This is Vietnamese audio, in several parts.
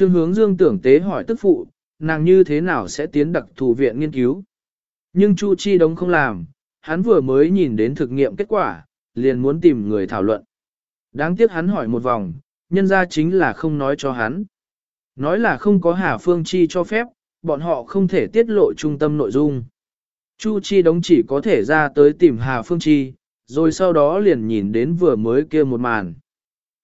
Trương hướng dương tưởng tế hỏi tức phụ, nàng như thế nào sẽ tiến đặc thù viện nghiên cứu. Nhưng Chu Chi Đống không làm, hắn vừa mới nhìn đến thực nghiệm kết quả, liền muốn tìm người thảo luận. Đáng tiếc hắn hỏi một vòng, nhân ra chính là không nói cho hắn. Nói là không có Hà Phương Chi cho phép, bọn họ không thể tiết lộ trung tâm nội dung. Chu Chi đống chỉ có thể ra tới tìm Hà Phương Chi, rồi sau đó liền nhìn đến vừa mới kia một màn.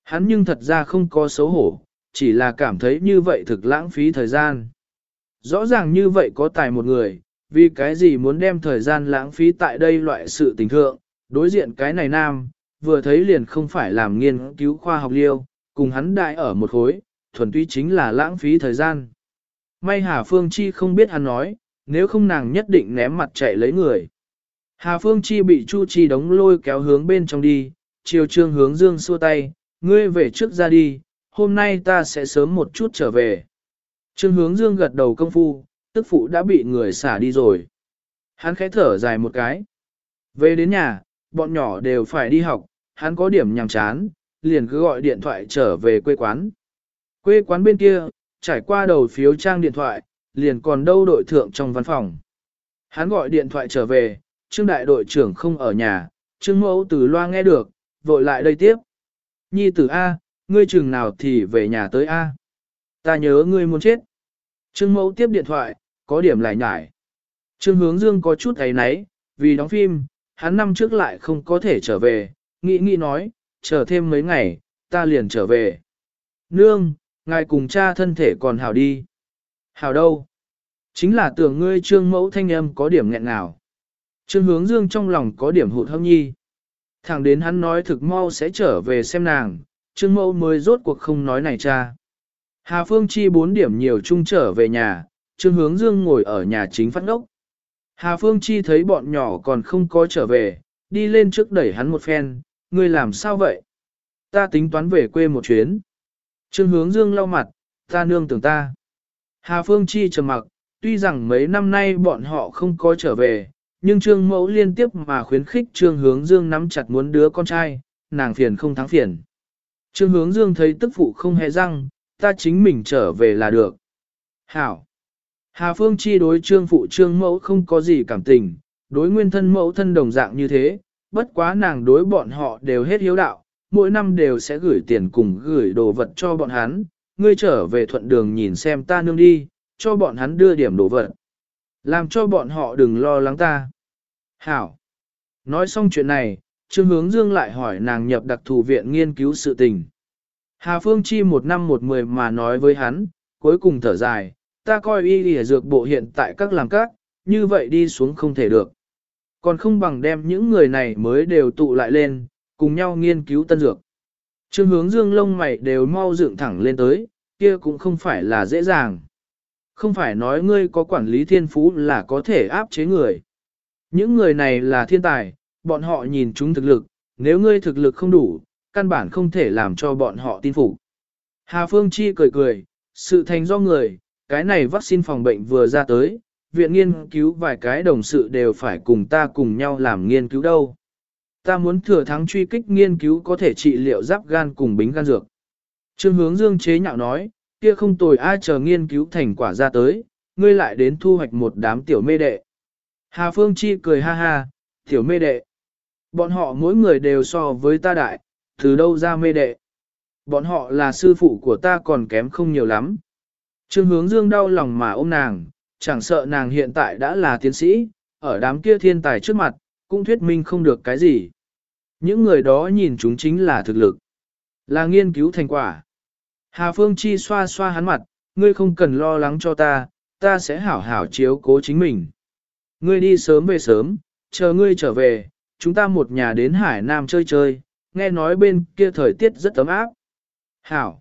Hắn nhưng thật ra không có xấu hổ, chỉ là cảm thấy như vậy thực lãng phí thời gian. Rõ ràng như vậy có tài một người, vì cái gì muốn đem thời gian lãng phí tại đây loại sự tình thượng, đối diện cái này nam, vừa thấy liền không phải làm nghiên cứu khoa học liêu, cùng hắn đại ở một khối, thuần túy chính là lãng phí thời gian. May Hà Phương Chi không biết hắn nói, nếu không nàng nhất định ném mặt chạy lấy người. Hà Phương Chi bị Chu Chi đóng lôi kéo hướng bên trong đi, chiều trương hướng dương xua tay, ngươi về trước ra đi, hôm nay ta sẽ sớm một chút trở về. Trương hướng dương gật đầu công phu, tức phụ đã bị người xả đi rồi. Hắn khẽ thở dài một cái. Về đến nhà, bọn nhỏ đều phải đi học, hắn có điểm nhàm chán, liền cứ gọi điện thoại trở về quê quán. Quê quán bên kia, trải qua đầu phiếu trang điện thoại, liền còn đâu đội thượng trong văn phòng. Hắn gọi điện thoại trở về, trương đại đội trưởng không ở nhà, trương mẫu từ loa nghe được, vội lại đây tiếp. Nhi tử A, ngươi chừng nào thì về nhà tới A. Ta nhớ ngươi muốn chết. Trương mẫu tiếp điện thoại, có điểm lại nhải. Trương hướng dương có chút ấy náy, vì đóng phim, hắn năm trước lại không có thể trở về, nghĩ nghĩ nói, chờ thêm mấy ngày, ta liền trở về. Nương, ngài cùng cha thân thể còn hảo đi. Hảo đâu? Chính là tưởng ngươi trương mẫu thanh âm có điểm nghẹn nào. Trương hướng dương trong lòng có điểm hụt hâm nhi. Thẳng đến hắn nói thực mau sẽ trở về xem nàng, trương mẫu mới rốt cuộc không nói này cha. Hà Phương Chi bốn điểm nhiều chung trở về nhà, trương hướng dương ngồi ở nhà chính phát ngốc. Hà Phương Chi thấy bọn nhỏ còn không có trở về, đi lên trước đẩy hắn một phen, ngươi làm sao vậy? Ta tính toán về quê một chuyến. Trương hướng dương lau mặt, ta nương tưởng ta. Hà Phương Chi trầm mặc, tuy rằng mấy năm nay bọn họ không có trở về, nhưng trương mẫu liên tiếp mà khuyến khích trương hướng dương nắm chặt muốn đứa con trai, nàng phiền không thắng phiền. Trương hướng dương thấy tức phụ không hề răng, ta chính mình trở về là được. Hảo! Hà Phương Chi đối trương phụ trương mẫu không có gì cảm tình, đối nguyên thân mẫu thân đồng dạng như thế, bất quá nàng đối bọn họ đều hết hiếu đạo, mỗi năm đều sẽ gửi tiền cùng gửi đồ vật cho bọn hắn, ngươi trở về thuận đường nhìn xem ta nương đi, cho bọn hắn đưa điểm đồ vật. Làm cho bọn họ đừng lo lắng ta. Hảo. Nói xong chuyện này, Trương Hướng Dương lại hỏi nàng nhập đặc thù viện nghiên cứu sự tình. Hà Phương Chi một năm một mười mà nói với hắn, cuối cùng thở dài, ta coi y lìa dược bộ hiện tại các làm các, như vậy đi xuống không thể được. Còn không bằng đem những người này mới đều tụ lại lên, cùng nhau nghiên cứu tân dược. Trương hướng dương lông mày đều mau dựng thẳng lên tới, kia cũng không phải là dễ dàng. Không phải nói ngươi có quản lý thiên phú là có thể áp chế người. Những người này là thiên tài, bọn họ nhìn chúng thực lực, nếu ngươi thực lực không đủ, căn bản không thể làm cho bọn họ tin phục. Hà Phương Chi cười cười, sự thành do người, cái này vaccine phòng bệnh vừa ra tới, viện nghiên cứu vài cái đồng sự đều phải cùng ta cùng nhau làm nghiên cứu đâu. Ta muốn thừa thắng truy kích nghiên cứu có thể trị liệu giáp gan cùng bính gan dược. Trương hướng dương chế nhạo nói, kia không tồi ai chờ nghiên cứu thành quả ra tới, ngươi lại đến thu hoạch một đám tiểu mê đệ. Hà Phương Chi cười ha ha, tiểu mê đệ. Bọn họ mỗi người đều so với ta đại, từ đâu ra mê đệ. Bọn họ là sư phụ của ta còn kém không nhiều lắm. Trương hướng dương đau lòng mà ôm nàng, chẳng sợ nàng hiện tại đã là tiến sĩ, ở đám kia thiên tài trước mặt, cũng thuyết minh không được cái gì. Những người đó nhìn chúng chính là thực lực, là nghiên cứu thành quả. Hà Phương Chi xoa xoa hắn mặt, ngươi không cần lo lắng cho ta, ta sẽ hảo hảo chiếu cố chính mình. Ngươi đi sớm về sớm, chờ ngươi trở về, chúng ta một nhà đến Hải Nam chơi chơi, nghe nói bên kia thời tiết rất ấm áp. Hảo.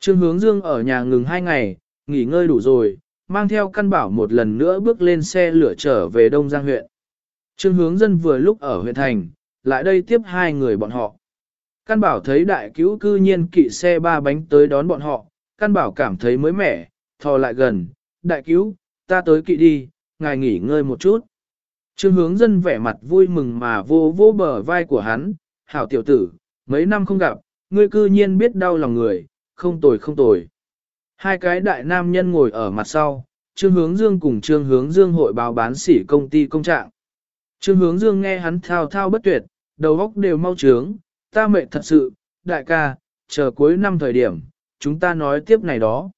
Trương hướng dương ở nhà ngừng hai ngày, nghỉ ngơi đủ rồi, mang theo căn bảo một lần nữa bước lên xe lửa trở về Đông Giang huyện. Trương hướng dân vừa lúc ở huyện thành, lại đây tiếp hai người bọn họ. Căn bảo thấy đại cứu cư nhiên kỵ xe ba bánh tới đón bọn họ, căn bảo cảm thấy mới mẻ, thò lại gần, đại cứu, ta tới kỵ đi, ngài nghỉ ngơi một chút. Trương hướng dân vẻ mặt vui mừng mà vô vô bờ vai của hắn, hảo tiểu tử, mấy năm không gặp, ngươi cư nhiên biết đau lòng người, không tồi không tồi. Hai cái đại nam nhân ngồi ở mặt sau, Trương Hướng Dương cùng Trương Hướng Dương hội báo bán sỉ công ty công trạng. Trương Hướng Dương nghe hắn thao thao bất tuyệt, đầu óc đều mau trướng, ta mệt thật sự, đại ca, chờ cuối năm thời điểm, chúng ta nói tiếp này đó.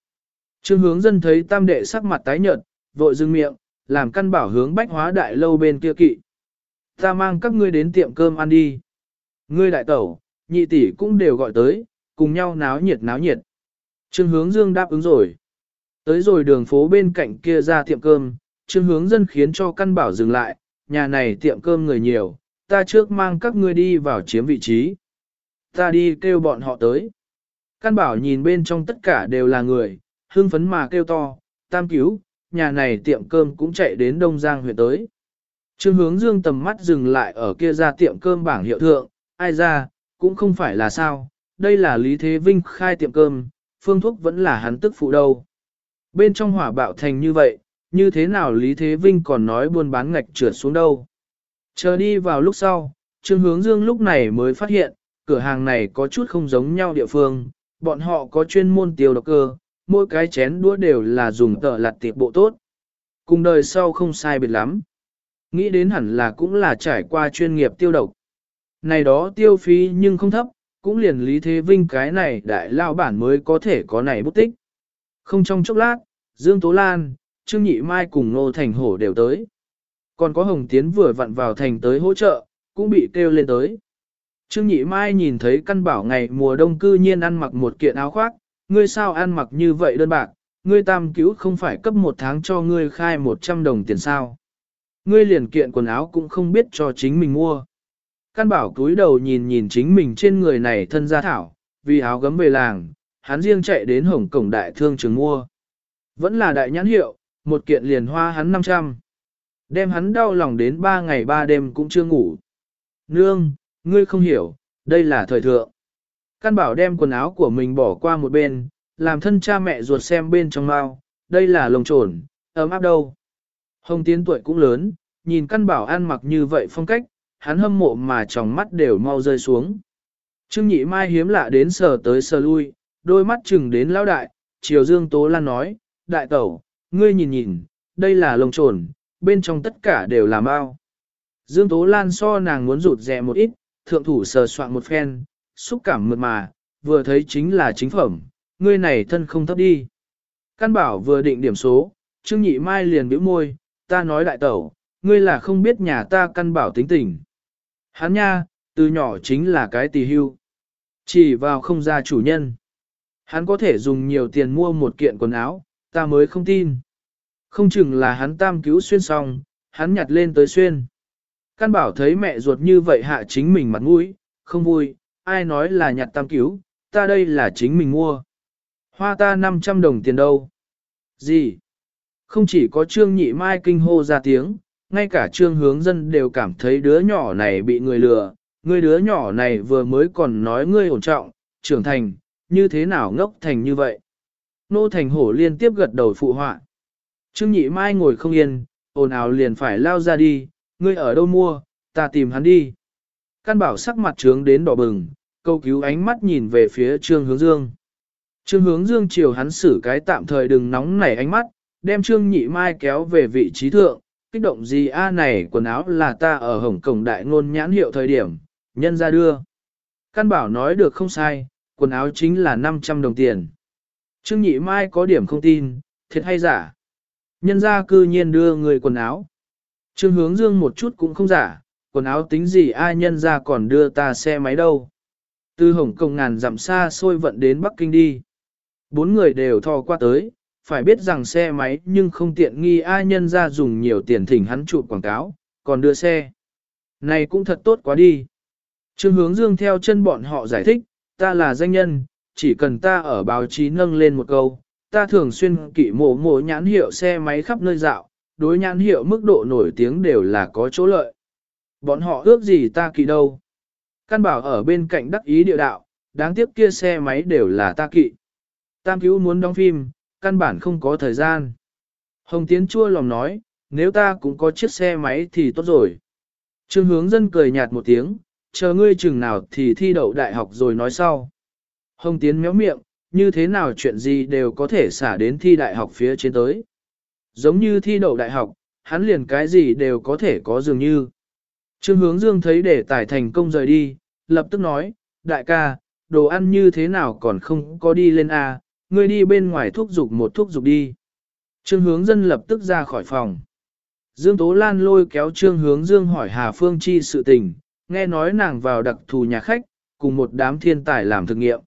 Trương Hướng Dân thấy tam đệ sắc mặt tái nhợt, vội dừng miệng, làm căn bảo hướng bách hóa đại lâu bên kia kỵ. Ta mang các ngươi đến tiệm cơm ăn đi. Ngươi đại tẩu, nhị tỷ cũng đều gọi tới, cùng nhau náo nhiệt náo nhiệt. Trương hướng dương đáp ứng rồi. Tới rồi đường phố bên cạnh kia ra tiệm cơm, trương hướng dân khiến cho căn bảo dừng lại, nhà này tiệm cơm người nhiều, ta trước mang các ngươi đi vào chiếm vị trí. Ta đi kêu bọn họ tới. Căn bảo nhìn bên trong tất cả đều là người, hưng phấn mà kêu to, tam cứu, nhà này tiệm cơm cũng chạy đến Đông Giang huyện tới. Trương hướng dương tầm mắt dừng lại ở kia ra tiệm cơm bảng hiệu thượng, ai ra, cũng không phải là sao, đây là Lý Thế Vinh khai tiệm cơm, phương thuốc vẫn là hắn tức phụ đâu. Bên trong hỏa bạo thành như vậy, như thế nào Lý Thế Vinh còn nói buôn bán ngạch trượt xuống đâu. Chờ đi vào lúc sau, Trương Hướng Dương lúc này mới phát hiện, cửa hàng này có chút không giống nhau địa phương, bọn họ có chuyên môn tiêu độc cơ, mỗi cái chén đũa đều là dùng tợ lặt tiệp bộ tốt. Cùng đời sau không sai biệt lắm. Nghĩ đến hẳn là cũng là trải qua chuyên nghiệp tiêu độc. Này đó tiêu phí nhưng không thấp, cũng liền Lý Thế Vinh cái này đại lao bản mới có thể có này bút tích. Không trong chốc lát, Dương Tố Lan, Trương Nhị Mai cùng Nô Thành Hổ đều tới. Còn có Hồng Tiến vừa vặn vào thành tới hỗ trợ, cũng bị kêu lên tới. Trương Nhị Mai nhìn thấy căn bảo ngày mùa đông cư nhiên ăn mặc một kiện áo khoác, ngươi sao ăn mặc như vậy đơn bạc, ngươi tam cứu không phải cấp một tháng cho ngươi khai 100 đồng tiền sao. Ngươi liền kiện quần áo cũng không biết cho chính mình mua. Căn bảo cúi đầu nhìn nhìn chính mình trên người này thân gia thảo, vì áo gấm về làng, hắn riêng chạy đến hồng cổng đại thương trường mua. Vẫn là đại nhãn hiệu, một kiện liền hoa hắn 500. Đem hắn đau lòng đến ba ngày ba đêm cũng chưa ngủ. Nương, ngươi không hiểu, đây là thời thượng. Căn bảo đem quần áo của mình bỏ qua một bên, làm thân cha mẹ ruột xem bên trong mau, đây là lồng trồn, ấm áp đâu. Hồng tiến tuổi cũng lớn, nhìn căn bảo ăn mặc như vậy phong cách, hắn hâm mộ mà tròng mắt đều mau rơi xuống. Trương nhị mai hiếm lạ đến sờ tới sờ lui, đôi mắt chừng đến lão đại, chiều dương tố lan nói, đại tẩu, ngươi nhìn nhìn, đây là lồng trồn, bên trong tất cả đều là mau. Dương tố lan so nàng muốn rụt rè một ít, thượng thủ sờ soạn một phen, xúc cảm mượt mà, vừa thấy chính là chính phẩm, ngươi này thân không thấp đi. Căn bảo vừa định điểm số, Trương Nhị Mai liền bĩu môi, ta nói đại tẩu, ngươi là không biết nhà ta căn bảo tính tình. Hắn nha, từ nhỏ chính là cái tỳ hưu. Chỉ vào không ra chủ nhân. Hắn có thể dùng nhiều tiền mua một kiện quần áo, ta mới không tin. Không chừng là hắn tam cứu xuyên xong, hắn nhặt lên tới xuyên. Căn bảo thấy mẹ ruột như vậy hạ chính mình mặt mũi, không vui, ai nói là nhặt tam cứu, ta đây là chính mình mua. Hoa ta 500 đồng tiền đâu? Gì? Không chỉ có trương nhị mai kinh hô ra tiếng, ngay cả trương hướng dân đều cảm thấy đứa nhỏ này bị người lừa, người đứa nhỏ này vừa mới còn nói ngươi ổn trọng, trưởng thành, như thế nào ngốc thành như vậy. Nô thành hổ liên tiếp gật đầu phụ họa. Trương nhị mai ngồi không yên, ồn ào liền phải lao ra đi, ngươi ở đâu mua, ta tìm hắn đi. Căn bảo sắc mặt trướng đến đỏ bừng, câu cứu ánh mắt nhìn về phía trương hướng dương. Trương hướng dương chiều hắn xử cái tạm thời đừng nóng nảy ánh mắt, đem trương nhị mai kéo về vị trí thượng, kích động gì a này quần áo là ta ở hồng cổng đại ngôn nhãn hiệu thời điểm, nhân ra đưa. Căn bảo nói được không sai, quần áo chính là 500 đồng tiền. Trương nhị mai có điểm không tin, thiệt hay giả. Nhân ra cư nhiên đưa người quần áo. Trương hướng dương một chút cũng không giả, quần áo tính gì ai nhân ra còn đưa ta xe máy đâu. Từ Hồng Kông ngàn dặm xa xôi vận đến Bắc Kinh đi. Bốn người đều thò qua tới, phải biết rằng xe máy nhưng không tiện nghi ai nhân ra dùng nhiều tiền thỉnh hắn chụp quảng cáo, còn đưa xe. Này cũng thật tốt quá đi. Trương hướng dương theo chân bọn họ giải thích, ta là danh nhân, chỉ cần ta ở báo chí nâng lên một câu, ta thường xuyên kỵ mộ mộ nhãn hiệu xe máy khắp nơi dạo, đối nhãn hiệu mức độ nổi tiếng đều là có chỗ lợi. Bọn họ ước gì ta kỵ đâu. Căn bảo ở bên cạnh đắc ý địa đạo, đáng tiếc kia xe máy đều là ta kỵ. Tam cứu muốn đóng phim, căn bản không có thời gian. Hồng Tiến chua lòng nói, nếu ta cũng có chiếc xe máy thì tốt rồi. Trương hướng dân cười nhạt một tiếng, chờ ngươi chừng nào thì thi đậu đại học rồi nói sau. Hồng Tiến méo miệng, như thế nào chuyện gì đều có thể xả đến thi đại học phía trên tới. Giống như thi đậu đại học, hắn liền cái gì đều có thể có dường như. Trương hướng dương thấy để tài thành công rời đi, lập tức nói, đại ca, đồ ăn như thế nào còn không có đi lên A, ngươi đi bên ngoài thuốc dục một thuốc dục đi. Trương hướng dân lập tức ra khỏi phòng. Dương Tố Lan lôi kéo Trương hướng dương hỏi Hà Phương Chi sự tình, nghe nói nàng vào đặc thù nhà khách, cùng một đám thiên tài làm thực nghiệm.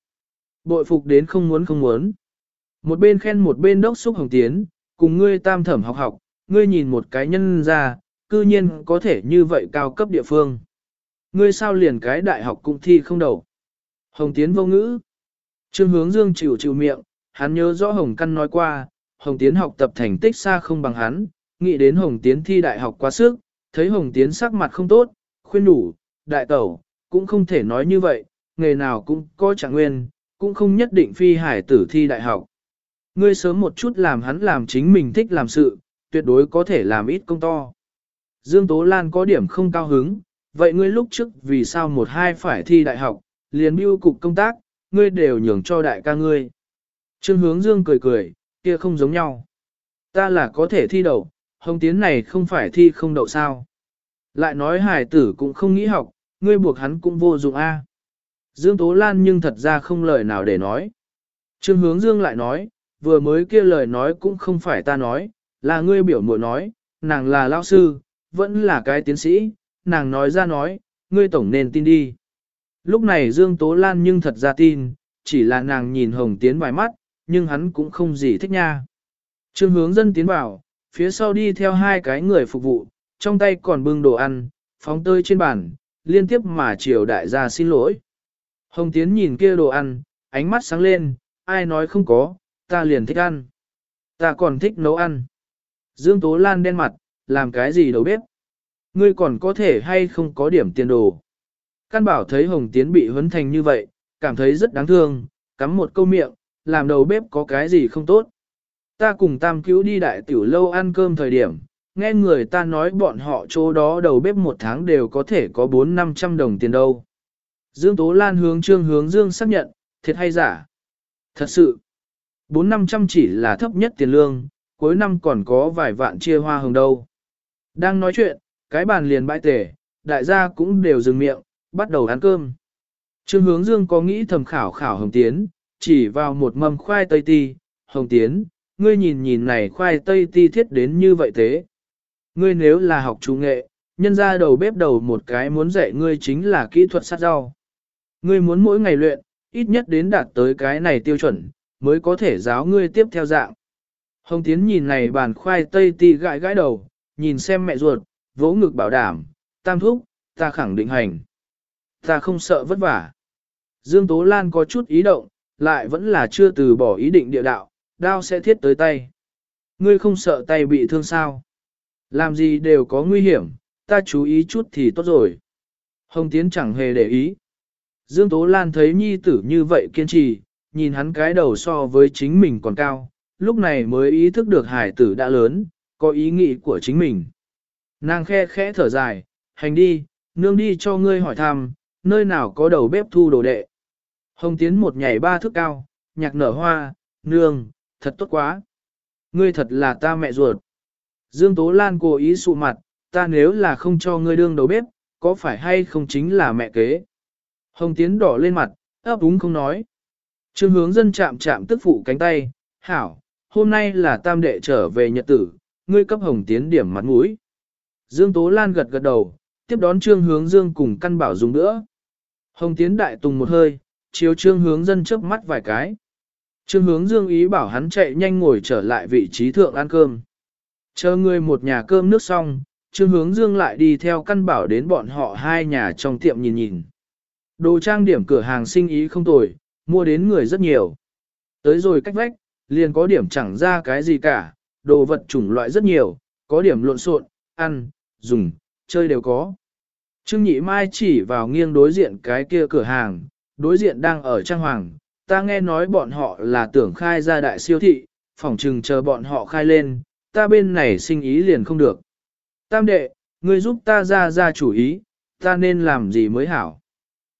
Bội phục đến không muốn không muốn. Một bên khen một bên đốc xúc hồng tiến, cùng ngươi tam thẩm học học, ngươi nhìn một cái nhân ra, cư nhiên có thể như vậy cao cấp địa phương. Ngươi sao liền cái đại học cũng thi không đầu. Hồng Tiến vô ngữ. Trương hướng dương chịu chịu miệng, hắn nhớ rõ Hồng Căn nói qua, Hồng Tiến học tập thành tích xa không bằng hắn, nghĩ đến Hồng Tiến thi đại học quá sức, thấy Hồng Tiến sắc mặt không tốt, khuyên đủ, đại tẩu, cũng không thể nói như vậy, nghề nào cũng có trạng nguyên, cũng không nhất định phi hải tử thi đại học. Ngươi sớm một chút làm hắn làm chính mình thích làm sự, tuyệt đối có thể làm ít công to. Dương Tố Lan có điểm không cao hứng, vậy ngươi lúc trước vì sao một hai phải thi đại học, liền bưu cục công tác, ngươi đều nhường cho đại ca ngươi. Trương hướng Dương cười cười, kia không giống nhau. Ta là có thể thi đậu, hồng tiến này không phải thi không đậu sao. Lại nói hải tử cũng không nghĩ học, ngươi buộc hắn cũng vô dụng a. Dương Tố Lan nhưng thật ra không lời nào để nói. Trương hướng Dương lại nói, vừa mới kia lời nói cũng không phải ta nói, là ngươi biểu muội nói, nàng là lao sư, vẫn là cái tiến sĩ, nàng nói ra nói, ngươi tổng nên tin đi. Lúc này Dương Tố Lan nhưng thật ra tin, chỉ là nàng nhìn Hồng Tiến vài mắt, nhưng hắn cũng không gì thích nha. Trương hướng dân tiến vào, phía sau đi theo hai cái người phục vụ, trong tay còn bưng đồ ăn, phóng tơi trên bàn, liên tiếp mà triều đại gia xin lỗi. Hồng Tiến nhìn kia đồ ăn, ánh mắt sáng lên, ai nói không có, ta liền thích ăn. Ta còn thích nấu ăn. Dương Tố Lan đen mặt, làm cái gì đâu bếp? Ngươi còn có thể hay không có điểm tiền đồ. Căn bảo thấy Hồng Tiến bị huấn thành như vậy, cảm thấy rất đáng thương, cắm một câu miệng, làm đầu bếp có cái gì không tốt. Ta cùng tam cứu đi đại tiểu lâu ăn cơm thời điểm, nghe người ta nói bọn họ chỗ đó đầu bếp một tháng đều có thể có 4-500 đồng tiền đâu. Dương Tố Lan hướng trương hướng Dương xác nhận, thiệt hay giả? Thật sự, 4-500 chỉ là thấp nhất tiền lương, cuối năm còn có vài vạn chia hoa hồng đâu. Đang nói chuyện, cái bàn liền bãi tể, đại gia cũng đều dừng miệng, bắt đầu ăn cơm. Trương hướng dương có nghĩ thầm khảo khảo hồng tiến, chỉ vào một mâm khoai tây ti, hồng tiến, ngươi nhìn nhìn này khoai tây ti thiết đến như vậy thế. Ngươi nếu là học chủ nghệ, nhân ra đầu bếp đầu một cái muốn dạy ngươi chính là kỹ thuật sát rau. Ngươi muốn mỗi ngày luyện, ít nhất đến đạt tới cái này tiêu chuẩn, mới có thể giáo ngươi tiếp theo dạng. Hồng Tiến nhìn này bàn khoai tây ti gãi gãi đầu, nhìn xem mẹ ruột, vỗ ngực bảo đảm, tam thúc, ta khẳng định hành. Ta không sợ vất vả. Dương Tố Lan có chút ý động, lại vẫn là chưa từ bỏ ý định địa đạo, đao sẽ thiết tới tay. Ngươi không sợ tay bị thương sao? Làm gì đều có nguy hiểm, ta chú ý chút thì tốt rồi. Hồng Tiến chẳng hề để ý. Dương Tố Lan thấy nhi tử như vậy kiên trì, nhìn hắn cái đầu so với chính mình còn cao, lúc này mới ý thức được hải tử đã lớn, có ý nghĩ của chính mình. Nàng khe khẽ thở dài, hành đi, nương đi cho ngươi hỏi thăm, nơi nào có đầu bếp thu đồ đệ. Hồng Tiến một nhảy ba thước cao, nhạc nở hoa, nương, thật tốt quá. Ngươi thật là ta mẹ ruột. Dương Tố Lan cố ý sụ mặt, ta nếu là không cho ngươi đương đầu bếp, có phải hay không chính là mẹ kế. Hồng Tiến đỏ lên mặt, ấp úng không nói. Trương hướng dân chạm chạm tức phụ cánh tay, hảo, hôm nay là tam đệ trở về nhật tử, ngươi cấp Hồng Tiến điểm mặt mũi. Dương Tố Lan gật gật đầu, tiếp đón Trương Hướng Dương cùng căn bảo dùng nữa. Hồng Tiến đại tùng một hơi, chiếu Trương Hướng dân chớp mắt vài cái. Trương Hướng Dương ý bảo hắn chạy nhanh ngồi trở lại vị trí thượng ăn cơm. Chờ người một nhà cơm nước xong, Trương Hướng Dương lại đi theo căn bảo đến bọn họ hai nhà trong tiệm nhìn nhìn. Đồ trang điểm cửa hàng sinh ý không tồi, mua đến người rất nhiều. Tới rồi cách vách, liền có điểm chẳng ra cái gì cả, đồ vật chủng loại rất nhiều, có điểm lộn xộn, ăn, dùng, chơi đều có. Trương Nhị Mai chỉ vào nghiêng đối diện cái kia cửa hàng, đối diện đang ở trang hoàng, ta nghe nói bọn họ là tưởng khai ra đại siêu thị, phỏng chừng chờ bọn họ khai lên, ta bên này sinh ý liền không được. Tam đệ, ngươi giúp ta ra ra chủ ý, ta nên làm gì mới hảo.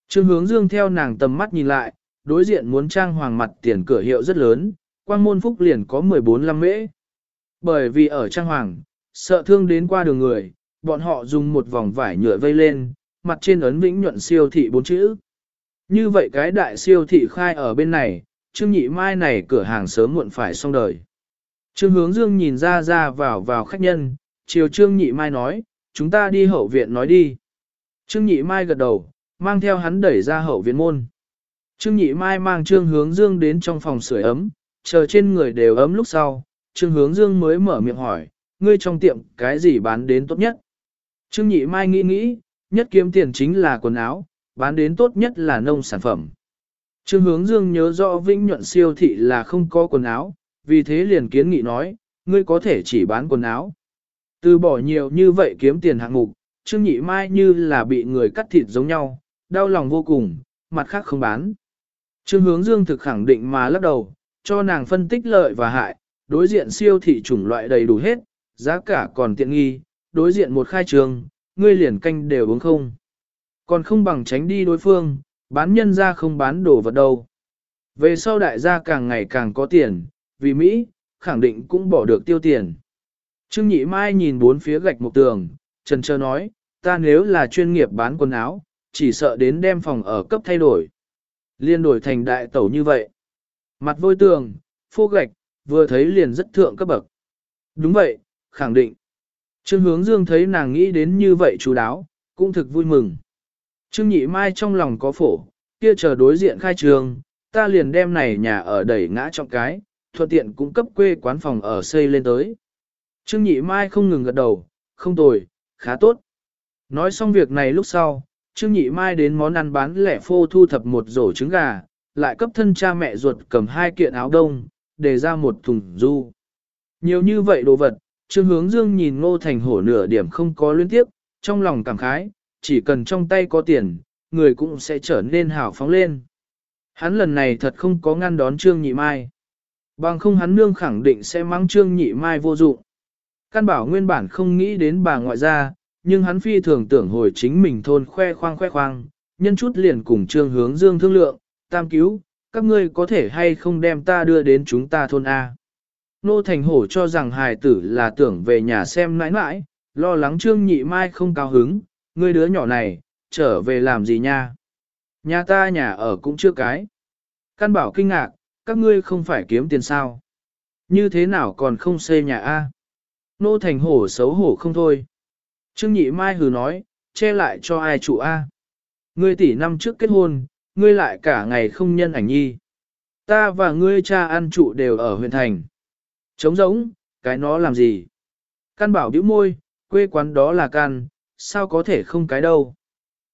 Trương hướng dương theo nàng tầm mắt nhìn lại, đối diện muốn trang hoàng mặt tiền cửa hiệu rất lớn, quang môn phúc liền có 14 lăm mễ. Bởi vì ở trang hoàng, sợ thương đến qua đường người, bọn họ dùng một vòng vải nhựa vây lên, mặt trên ấn vĩnh nhuận siêu thị bốn chữ. Như vậy cái đại siêu thị khai ở bên này, Trương Nhị Mai này cửa hàng sớm muộn phải xong đời. Trương Hướng Dương nhìn ra ra vào vào khách nhân, chiều Trương Nhị Mai nói, chúng ta đi hậu viện nói đi. Trương Nhị Mai gật đầu, mang theo hắn đẩy ra hậu viện môn. Trương Nhị Mai mang Trương Hướng Dương đến trong phòng sưởi ấm, chờ trên người đều ấm lúc sau, Trương Hướng Dương mới mở miệng hỏi, ngươi trong tiệm cái gì bán đến tốt nhất? Trương Nhị Mai nghĩ nghĩ, nhất kiếm tiền chính là quần áo, bán đến tốt nhất là nông sản phẩm. Trương Hướng Dương nhớ rõ Vĩnh Nhuận siêu thị là không có quần áo, vì thế liền kiến nghị nói, ngươi có thể chỉ bán quần áo. Từ bỏ nhiều như vậy kiếm tiền hạng mục, Trương Nhị Mai như là bị người cắt thịt giống nhau, đau lòng vô cùng, mặt khác không bán. Trương Hướng Dương thực khẳng định mà lắc đầu, cho nàng phân tích lợi và hại, đối diện siêu thị chủng loại đầy đủ hết, giá cả còn tiện nghi, đối diện một khai trường, ngươi liền canh đều uống không. Còn không bằng tránh đi đối phương, bán nhân ra không bán đồ vật đâu. Về sau đại gia càng ngày càng có tiền, vì Mỹ, khẳng định cũng bỏ được tiêu tiền. Trương Nhị Mai nhìn bốn phía gạch một tường, trần trơ nói, ta nếu là chuyên nghiệp bán quần áo, chỉ sợ đến đem phòng ở cấp thay đổi. Liên đổi thành đại tẩu như vậy. Mặt vôi tường, phô gạch, vừa thấy liền rất thượng cấp bậc. Đúng vậy, khẳng định. Trương hướng dương thấy nàng nghĩ đến như vậy chú đáo, cũng thực vui mừng. Trương nhị mai trong lòng có phổ, kia chờ đối diện khai trường, ta liền đem này nhà ở đẩy ngã trọng cái, thuận tiện cung cấp quê quán phòng ở xây lên tới. Trương nhị mai không ngừng gật đầu, không tồi, khá tốt. Nói xong việc này lúc sau, Trương nhị mai đến món ăn bán lẻ phô thu thập một rổ trứng gà, lại cấp thân cha mẹ ruột cầm hai kiện áo đông, để ra một thùng du. Nhiều như vậy đồ vật, Trương Hướng Dương nhìn Ngô Thành Hổ nửa điểm không có liên tiếp, trong lòng cảm khái, chỉ cần trong tay có tiền, người cũng sẽ trở nên hào phóng lên. Hắn lần này thật không có ngăn đón Trương Nhị Mai. Bằng không hắn nương khẳng định sẽ mắng Trương Nhị Mai vô dụng. Căn bảo nguyên bản không nghĩ đến bà ngoại gia, nhưng hắn phi thường tưởng hồi chính mình thôn khoe khoang khoe khoang, nhân chút liền cùng Trương Hướng Dương thương lượng, tam cứu, các ngươi có thể hay không đem ta đưa đến chúng ta thôn A. Nô Thành Hổ cho rằng hài tử là tưởng về nhà xem nãi nãi, lo lắng Trương Nhị Mai không cao hứng, ngươi đứa nhỏ này, trở về làm gì nha? Nhà ta nhà ở cũng chưa cái. Căn bảo kinh ngạc, các ngươi không phải kiếm tiền sao? Như thế nào còn không xây nhà A? Nô Thành Hổ xấu hổ không thôi. Trương Nhị Mai hừ nói, che lại cho ai chủ A? Ngươi tỷ năm trước kết hôn, ngươi lại cả ngày không nhân ảnh nhi. Ta và ngươi cha ăn trụ đều ở huyện thành. Trống rỗng, cái nó làm gì? Căn bảo bĩu môi, quê quán đó là căn, sao có thể không cái đâu?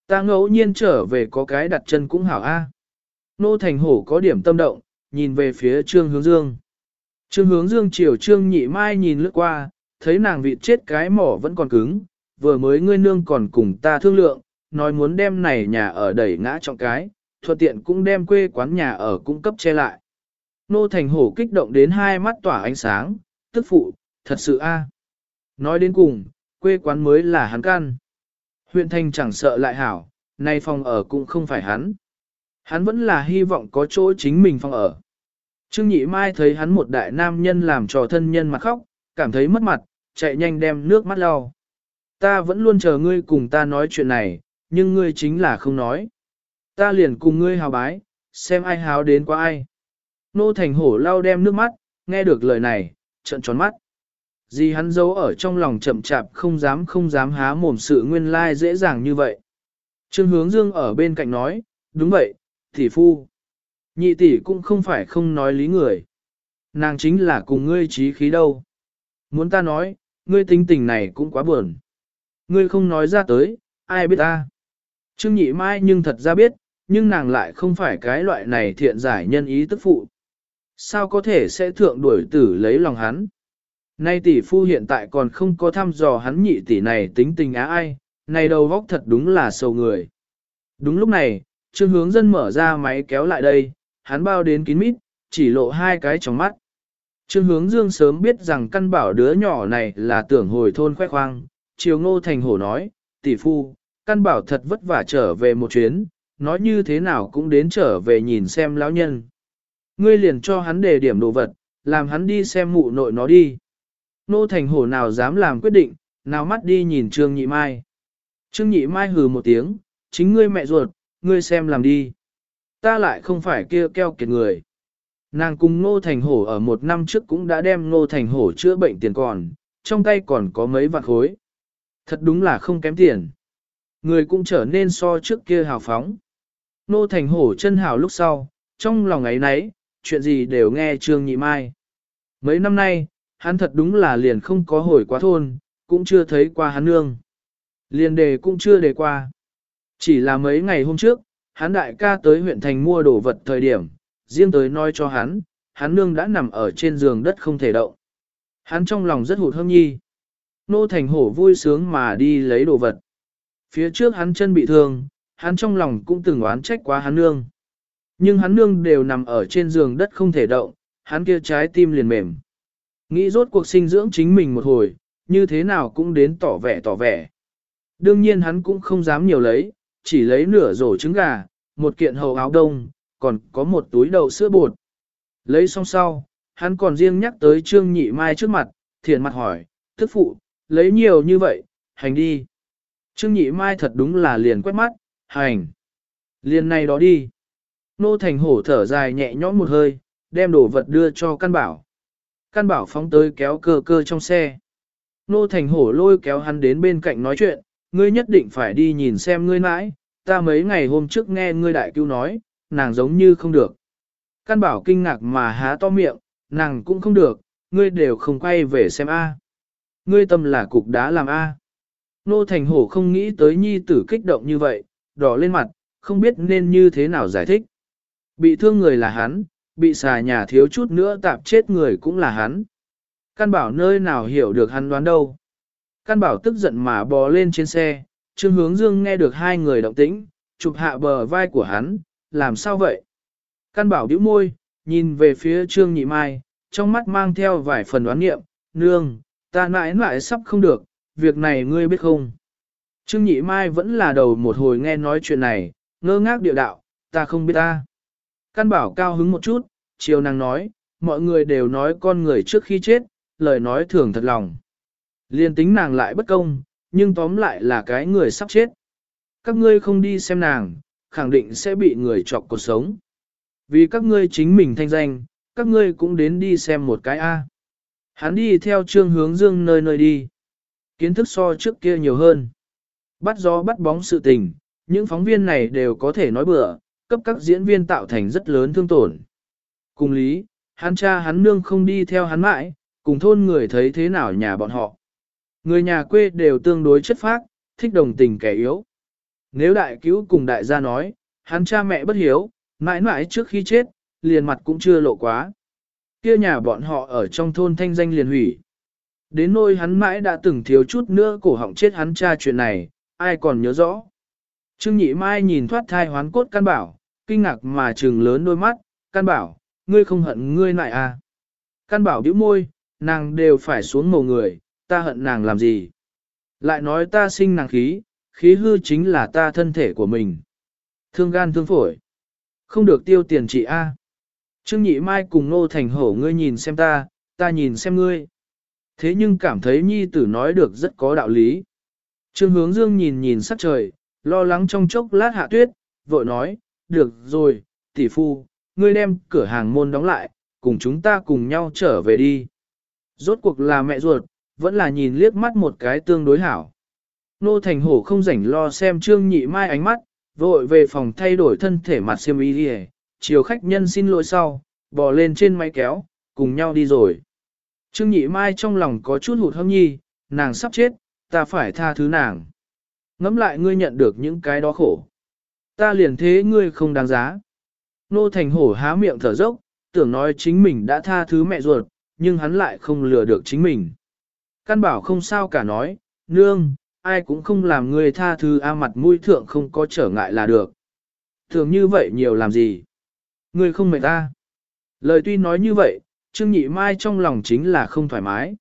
Ta ngẫu nhiên trở về có cái đặt chân cũng hảo a. Nô Thành Hổ có điểm tâm động, nhìn về phía Trương Hướng Dương. Trương Hướng Dương chiều Trương Nhị Mai nhìn lướt qua, thấy nàng vịt chết cái mỏ vẫn còn cứng, vừa mới ngươi nương còn cùng ta thương lượng, nói muốn đem này nhà ở đẩy ngã trọng cái, thuận tiện cũng đem quê quán nhà ở cung cấp che lại. Nô Thành Hổ kích động đến hai mắt tỏa ánh sáng, tức phụ, thật sự a. Nói đến cùng, quê quán mới là hắn căn. Huyện Thành chẳng sợ lại hảo, nay phòng ở cũng không phải hắn. Hắn vẫn là hy vọng có chỗ chính mình phòng ở. Trương Nhị Mai thấy hắn một đại nam nhân làm trò thân nhân mà khóc, cảm thấy mất mặt, chạy nhanh đem nước mắt lau. Ta vẫn luôn chờ ngươi cùng ta nói chuyện này, nhưng ngươi chính là không nói. Ta liền cùng ngươi hào bái, xem ai háo đến qua ai. Nô Thành Hổ lau đem nước mắt, nghe được lời này, trận tròn mắt. Gì hắn giấu ở trong lòng chậm chạp không dám không dám há mồm sự nguyên lai dễ dàng như vậy. Trương Hướng Dương ở bên cạnh nói, đúng vậy, tỷ phu. Nhị tỷ cũng không phải không nói lý người. Nàng chính là cùng ngươi trí khí đâu. Muốn ta nói, ngươi tính tình này cũng quá buồn. Ngươi không nói ra tới, ai biết ta. Trương Nhị Mai nhưng thật ra biết, nhưng nàng lại không phải cái loại này thiện giải nhân ý tức phụ. Sao có thể sẽ thượng đuổi tử lấy lòng hắn? Nay tỷ phu hiện tại còn không có thăm dò hắn nhị tỷ này tính tình á ai, này đầu vóc thật đúng là sầu người. Đúng lúc này, trương hướng dân mở ra máy kéo lại đây, hắn bao đến kín mít, chỉ lộ hai cái trong mắt. Trương hướng dương sớm biết rằng căn bảo đứa nhỏ này là tưởng hồi thôn khoe khoang, chiều ngô thành hổ nói, tỷ phu, căn bảo thật vất vả trở về một chuyến, nói như thế nào cũng đến trở về nhìn xem lão nhân. Ngươi liền cho hắn đề điểm đồ vật, làm hắn đi xem mụ nội nó đi. Nô thành hổ nào dám làm quyết định, nào mắt đi nhìn Trương Nhị Mai. Trương Nhị Mai hừ một tiếng, chính ngươi mẹ ruột, ngươi xem làm đi. Ta lại không phải kia keo kiệt người. Nàng cùng Ngô Thành Hổ ở một năm trước cũng đã đem Ngô Thành Hổ chữa bệnh tiền còn, trong tay còn có mấy vạn khối. Thật đúng là không kém tiền. Người cũng trở nên so trước kia hào phóng. Nô Thành Hổ chân hào lúc sau, trong lòng ấy nấy, chuyện gì đều nghe Trương Nhị Mai. Mấy năm nay, hắn thật đúng là liền không có hồi quá thôn, cũng chưa thấy qua hắn nương. Liền đề cũng chưa đề qua. Chỉ là mấy ngày hôm trước, hắn đại ca tới huyện thành mua đồ vật thời điểm, riêng tới nói cho hắn, hắn nương đã nằm ở trên giường đất không thể động. Hắn trong lòng rất hụt hâm nhi. Nô thành hổ vui sướng mà đi lấy đồ vật. Phía trước hắn chân bị thương, hắn trong lòng cũng từng oán trách quá hắn nương. Nhưng hắn nương đều nằm ở trên giường đất không thể động, hắn kia trái tim liền mềm. Nghĩ rốt cuộc sinh dưỡng chính mình một hồi, như thế nào cũng đến tỏ vẻ tỏ vẻ. Đương nhiên hắn cũng không dám nhiều lấy, chỉ lấy nửa rổ trứng gà, một kiện hầu áo đông, còn có một túi đậu sữa bột. Lấy xong sau, hắn còn riêng nhắc tới Trương Nhị Mai trước mặt, thiền mặt hỏi, thức phụ, lấy nhiều như vậy, hành đi. Trương Nhị Mai thật đúng là liền quét mắt, hành. liên này đó đi. Nô Thành Hổ thở dài nhẹ nhõm một hơi, đem đồ vật đưa cho căn bảo. Căn bảo phóng tới kéo cơ cơ trong xe. Nô Thành Hổ lôi kéo hắn đến bên cạnh nói chuyện, ngươi nhất định phải đi nhìn xem ngươi mãi, ta mấy ngày hôm trước nghe ngươi đại cứu nói, nàng giống như không được. Căn bảo kinh ngạc mà há to miệng, nàng cũng không được, ngươi đều không quay về xem A. Ngươi tâm là cục đá làm A. Nô Thành Hổ không nghĩ tới nhi tử kích động như vậy, đỏ lên mặt, không biết nên như thế nào giải thích. Bị thương người là hắn, bị xà nhà thiếu chút nữa tạp chết người cũng là hắn. Căn bảo nơi nào hiểu được hắn đoán đâu. Căn bảo tức giận mà bò lên trên xe, Trương Hướng Dương nghe được hai người động tĩnh, chụp hạ bờ vai của hắn, làm sao vậy? Căn bảo bĩu môi, nhìn về phía Trương Nhị Mai, trong mắt mang theo vài phần đoán nghiệm, nương, ta mãi mãi sắp không được, việc này ngươi biết không? Trương Nhị Mai vẫn là đầu một hồi nghe nói chuyện này, ngơ ngác địa đạo, ta không biết ta. Căn bảo cao hứng một chút, chiều nàng nói, mọi người đều nói con người trước khi chết, lời nói thường thật lòng. Liên tính nàng lại bất công, nhưng tóm lại là cái người sắp chết. Các ngươi không đi xem nàng, khẳng định sẽ bị người chọc cuộc sống. Vì các ngươi chính mình thanh danh, các ngươi cũng đến đi xem một cái A. Hắn đi theo trương hướng dương nơi nơi đi. Kiến thức so trước kia nhiều hơn. Bắt gió bắt bóng sự tình, những phóng viên này đều có thể nói bừa, cấp các diễn viên tạo thành rất lớn thương tổn. Cùng lý, hắn cha hắn nương không đi theo hắn mãi, cùng thôn người thấy thế nào nhà bọn họ. Người nhà quê đều tương đối chất phác, thích đồng tình kẻ yếu. Nếu đại cứu cùng đại gia nói, hắn cha mẹ bất hiếu, mãi mãi trước khi chết, liền mặt cũng chưa lộ quá. Kia nhà bọn họ ở trong thôn thanh danh liền hủy. Đến nôi hắn mãi đã từng thiếu chút nữa cổ họng chết hắn cha chuyện này, ai còn nhớ rõ. Trương Nhị Mai nhìn thoát thai hoán cốt căn bảo, kinh ngạc mà trừng lớn đôi mắt, căn bảo, ngươi không hận ngươi lại à. Căn bảo bĩu môi, nàng đều phải xuống mồ người, ta hận nàng làm gì. Lại nói ta sinh nàng khí, khí hư chính là ta thân thể của mình. Thương gan thương phổi. Không được tiêu tiền trị A. Trương Nhị Mai cùng Nô Thành Hổ ngươi nhìn xem ta, ta nhìn xem ngươi. Thế nhưng cảm thấy nhi tử nói được rất có đạo lý. Trương Hướng Dương nhìn nhìn sắc trời, lo lắng trong chốc lát hạ tuyết, vội nói, được rồi, tỷ phu, ngươi đem cửa hàng môn đóng lại, cùng chúng ta cùng nhau trở về đi. Rốt cuộc là mẹ ruột, vẫn là nhìn liếc mắt một cái tương đối hảo. Nô Thành Hổ không rảnh lo xem Trương Nhị Mai ánh mắt, vội về phòng thay đổi thân thể mặt xiêm y đi chiều khách nhân xin lỗi sau, bò lên trên máy kéo, cùng nhau đi rồi. Trương Nhị Mai trong lòng có chút hụt hâm nhi, nàng sắp chết, ta phải tha thứ nàng. Ngắm lại ngươi nhận được những cái đó khổ. Ta liền thế ngươi không đáng giá. Nô Thành Hổ há miệng thở dốc, tưởng nói chính mình đã tha thứ mẹ ruột, nhưng hắn lại không lừa được chính mình. Căn bảo không sao cả nói, nương, ai cũng không làm ngươi tha thứ a mặt mũi thượng không có trở ngại là được. Thường như vậy nhiều làm gì? Ngươi không mệt ta. Lời tuy nói như vậy, Trương Nhị Mai trong lòng chính là không thoải mái.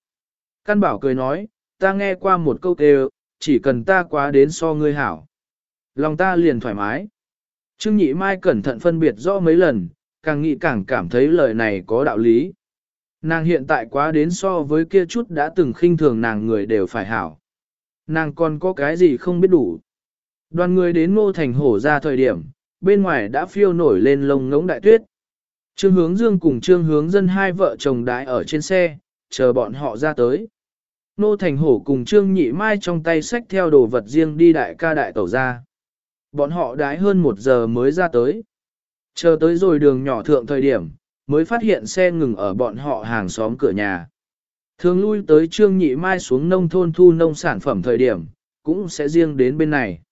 Căn bảo cười nói, ta nghe qua một câu kêu, chỉ cần ta quá đến so ngươi hảo. Lòng ta liền thoải mái. Trương Nhị Mai cẩn thận phân biệt rõ mấy lần, càng nghĩ càng cảm thấy lời này có đạo lý. Nàng hiện tại quá đến so với kia chút đã từng khinh thường nàng người đều phải hảo. Nàng còn có cái gì không biết đủ. Đoàn người đến ngô thành hổ ra thời điểm, bên ngoài đã phiêu nổi lên lông ngống đại tuyết. Trương hướng dương cùng trương hướng dân hai vợ chồng đái ở trên xe, chờ bọn họ ra tới. Nô thành hổ cùng trương nhị mai trong tay sách theo đồ vật riêng đi đại ca đại tẩu ra. Bọn họ đái hơn một giờ mới ra tới. Chờ tới rồi đường nhỏ thượng thời điểm, mới phát hiện xe ngừng ở bọn họ hàng xóm cửa nhà. Thường lui tới Trương Nhị Mai xuống nông thôn thu nông sản phẩm thời điểm, cũng sẽ riêng đến bên này.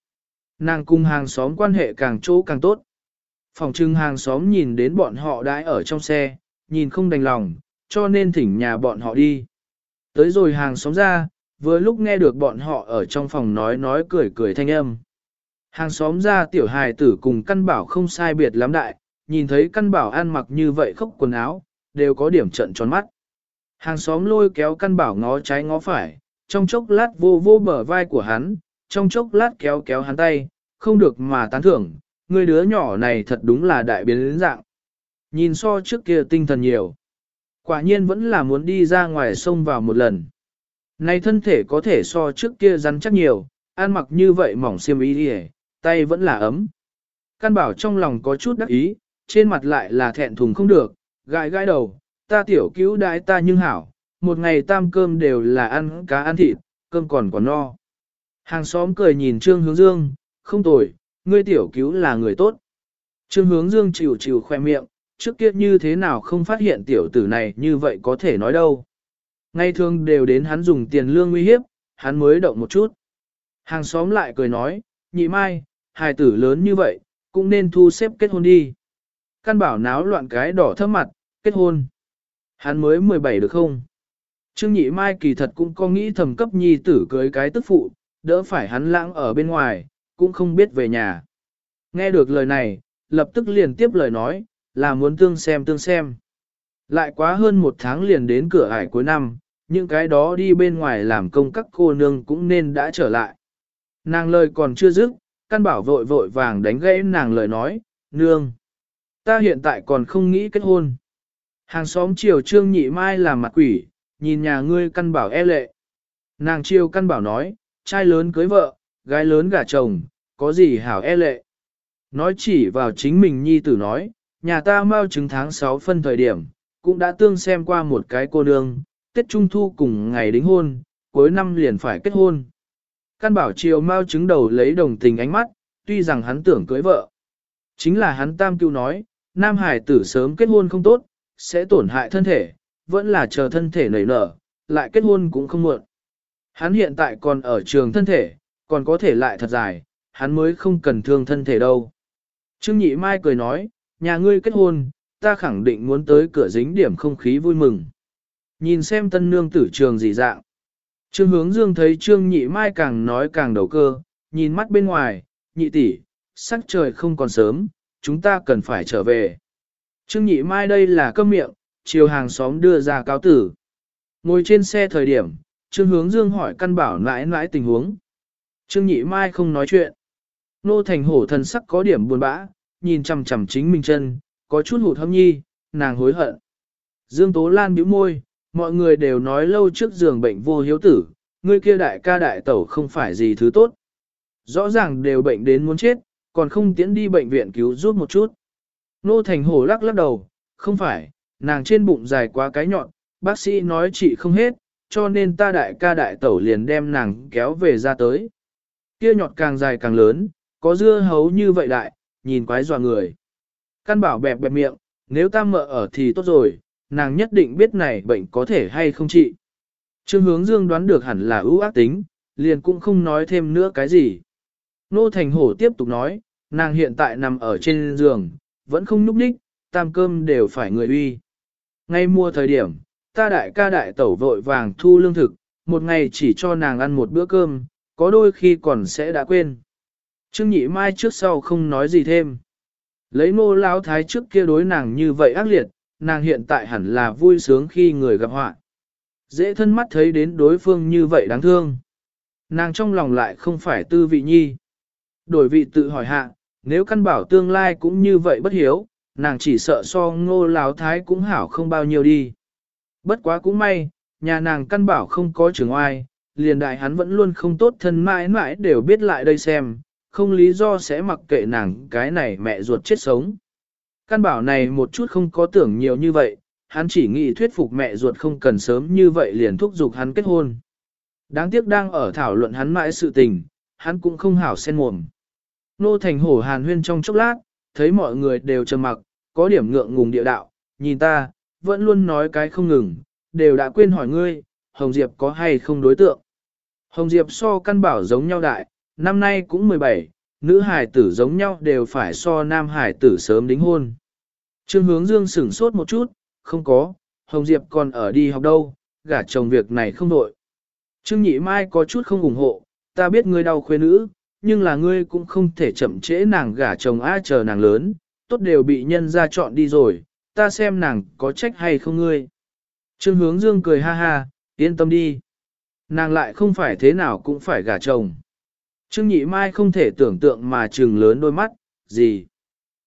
Nàng cùng hàng xóm quan hệ càng chỗ càng tốt. Phòng trưng hàng xóm nhìn đến bọn họ đãi ở trong xe, nhìn không đành lòng, cho nên thỉnh nhà bọn họ đi. Tới rồi hàng xóm ra, vừa lúc nghe được bọn họ ở trong phòng nói nói cười cười thanh âm. Hàng xóm ra tiểu hài tử cùng căn bảo không sai biệt lắm đại, nhìn thấy căn bảo ăn mặc như vậy khóc quần áo, đều có điểm trận tròn mắt. Hàng xóm lôi kéo căn bảo ngó trái ngó phải, trong chốc lát vô vô bờ vai của hắn, trong chốc lát kéo kéo hắn tay, không được mà tán thưởng, người đứa nhỏ này thật đúng là đại biến lĩnh dạng. Nhìn so trước kia tinh thần nhiều. Quả nhiên vẫn là muốn đi ra ngoài sông vào một lần. Này thân thể có thể so trước kia rắn chắc nhiều, ăn mặc như vậy mỏng xiêm y đi tay vẫn là ấm. Căn bảo trong lòng có chút đắc ý, trên mặt lại là thẹn thùng không được, gãi gãi đầu, ta tiểu cứu đái ta nhưng hảo, một ngày tam cơm đều là ăn cá ăn thịt, cơm còn còn no. Hàng xóm cười nhìn Trương Hướng Dương, không tồi, ngươi tiểu cứu là người tốt. Trương Hướng Dương chịu chịu khoe miệng, trước kia như thế nào không phát hiện tiểu tử này như vậy có thể nói đâu. Ngay thường đều đến hắn dùng tiền lương uy hiếp, hắn mới động một chút. Hàng xóm lại cười nói, nhị mai, hài tử lớn như vậy, cũng nên thu xếp kết hôn đi. Căn bảo náo loạn cái đỏ thấp mặt, kết hôn. Hắn mới 17 được không? Trương Nhị Mai kỳ thật cũng có nghĩ thầm cấp nhi tử cưới cái tức phụ, đỡ phải hắn lãng ở bên ngoài, cũng không biết về nhà. Nghe được lời này, lập tức liền tiếp lời nói, là muốn tương xem tương xem. Lại quá hơn một tháng liền đến cửa ải cuối năm, những cái đó đi bên ngoài làm công các cô nương cũng nên đã trở lại. Nàng lời còn chưa dứt, căn bảo vội vội vàng đánh gãy nàng lời nói, nương. Ta hiện tại còn không nghĩ kết hôn. Hàng xóm chiều trương nhị mai làm mặt quỷ, nhìn nhà ngươi căn bảo e lệ. Nàng chiều căn bảo nói, trai lớn cưới vợ, gái lớn gả chồng, có gì hảo e lệ. Nói chỉ vào chính mình nhi tử nói, nhà ta mau chứng tháng 6 phân thời điểm, cũng đã tương xem qua một cái cô nương, Tết Trung Thu cùng ngày đính hôn, cuối năm liền phải kết hôn. Căn bảo chiều mau chứng đầu lấy đồng tình ánh mắt, tuy rằng hắn tưởng cưới vợ. Chính là hắn tam cứu nói, nam hải tử sớm kết hôn không tốt, sẽ tổn hại thân thể, vẫn là chờ thân thể nảy nở, lại kết hôn cũng không muộn. Hắn hiện tại còn ở trường thân thể, còn có thể lại thật dài, hắn mới không cần thương thân thể đâu. Trương Nhị Mai cười nói, nhà ngươi kết hôn, ta khẳng định muốn tới cửa dính điểm không khí vui mừng. Nhìn xem tân nương tử trường gì dạng. Trương hướng dương thấy Trương Nhị Mai càng nói càng đầu cơ, nhìn mắt bên ngoài, nhị tỷ, sắc trời không còn sớm, chúng ta cần phải trở về. Trương Nhị Mai đây là cơm miệng, chiều hàng xóm đưa ra cáo tử. Ngồi trên xe thời điểm, Trương Hướng Dương hỏi căn bảo nãi nãi tình huống. Trương Nhị Mai không nói chuyện. Nô Thành Hổ thần sắc có điểm buồn bã, nhìn chằm chằm chính mình chân, có chút hụt hâm nhi, nàng hối hận. Dương Tố Lan bĩu môi, mọi người đều nói lâu trước giường bệnh vô hiếu tử, ngươi kia đại ca đại tẩu không phải gì thứ tốt. Rõ ràng đều bệnh đến muốn chết, còn không tiến đi bệnh viện cứu giúp một chút. Nô Thành Hổ lắc lắc đầu, không phải, nàng trên bụng dài quá cái nhọn, bác sĩ nói chị không hết, cho nên ta đại ca đại tẩu liền đem nàng kéo về ra tới. Kia nhọt càng dài càng lớn, có dưa hấu như vậy đại, nhìn quái dọa người. Căn bảo bẹp bẹp miệng, nếu ta mợ ở thì tốt rồi, nàng nhất định biết này bệnh có thể hay không trị. Trương hướng dương đoán được hẳn là ưu ác tính, liền cũng không nói thêm nữa cái gì. Nô Thành Hổ tiếp tục nói, nàng hiện tại nằm ở trên giường, vẫn không núp đích, tam cơm đều phải người uy. Ngay mua thời điểm, ta đại ca đại tẩu vội vàng thu lương thực, một ngày chỉ cho nàng ăn một bữa cơm, có đôi khi còn sẽ đã quên. Trương nhị mai trước sau không nói gì thêm. Lấy nô lão thái trước kia đối nàng như vậy ác liệt, nàng hiện tại hẳn là vui sướng khi người gặp họa. Dễ thân mắt thấy đến đối phương như vậy đáng thương. Nàng trong lòng lại không phải tư vị nhi. Đổi vị tự hỏi hạ, Nếu căn bảo tương lai cũng như vậy bất hiếu, nàng chỉ sợ so ngô láo thái cũng hảo không bao nhiêu đi. Bất quá cũng may, nhà nàng căn bảo không có trường oai, liền đại hắn vẫn luôn không tốt thân mãi mãi đều biết lại đây xem, không lý do sẽ mặc kệ nàng cái này mẹ ruột chết sống. Căn bảo này một chút không có tưởng nhiều như vậy, hắn chỉ nghĩ thuyết phục mẹ ruột không cần sớm như vậy liền thúc giục hắn kết hôn. Đáng tiếc đang ở thảo luận hắn mãi sự tình, hắn cũng không hảo sen mồm. Nô thành hổ hàn huyên trong chốc lát, thấy mọi người đều trầm mặc, có điểm ngượng ngùng địa đạo, nhìn ta, vẫn luôn nói cái không ngừng, đều đã quên hỏi ngươi, Hồng Diệp có hay không đối tượng. Hồng Diệp so căn bảo giống nhau đại, năm nay cũng 17, nữ hải tử giống nhau đều phải so nam hải tử sớm đính hôn. Trương hướng dương sửng sốt một chút, không có, Hồng Diệp còn ở đi học đâu, gả chồng việc này không đội. Trương Nhị Mai có chút không ủng hộ, ta biết ngươi đau khuê nữ, nhưng là ngươi cũng không thể chậm trễ nàng gả chồng ai chờ nàng lớn, tốt đều bị nhân ra chọn đi rồi, ta xem nàng có trách hay không ngươi. Trương hướng dương cười ha ha, yên tâm đi. Nàng lại không phải thế nào cũng phải gả chồng. Trương nhị mai không thể tưởng tượng mà trừng lớn đôi mắt, gì.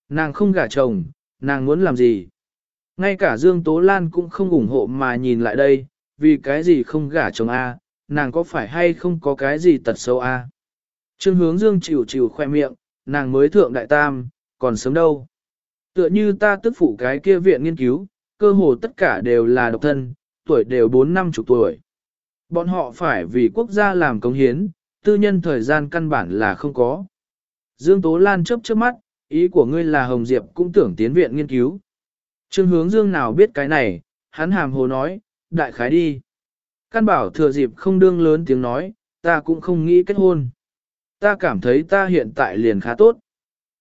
Nàng không gả chồng, nàng muốn làm gì. Ngay cả Dương Tố Lan cũng không ủng hộ mà nhìn lại đây, vì cái gì không gả chồng A, nàng có phải hay không có cái gì tật xấu A. Trương hướng Dương chịu chịu khoe miệng, nàng mới thượng đại tam, còn sớm đâu. Tựa như ta tức phụ cái kia viện nghiên cứu, cơ hồ tất cả đều là độc thân, tuổi đều 4 năm chục tuổi. Bọn họ phải vì quốc gia làm công hiến, tư nhân thời gian căn bản là không có. Dương Tố Lan chớp chớp mắt, ý của ngươi là Hồng Diệp cũng tưởng tiến viện nghiên cứu. Trương hướng Dương nào biết cái này, hắn hàm hồ nói, đại khái đi. Căn bảo thừa dịp không đương lớn tiếng nói, ta cũng không nghĩ kết hôn. Ta cảm thấy ta hiện tại liền khá tốt.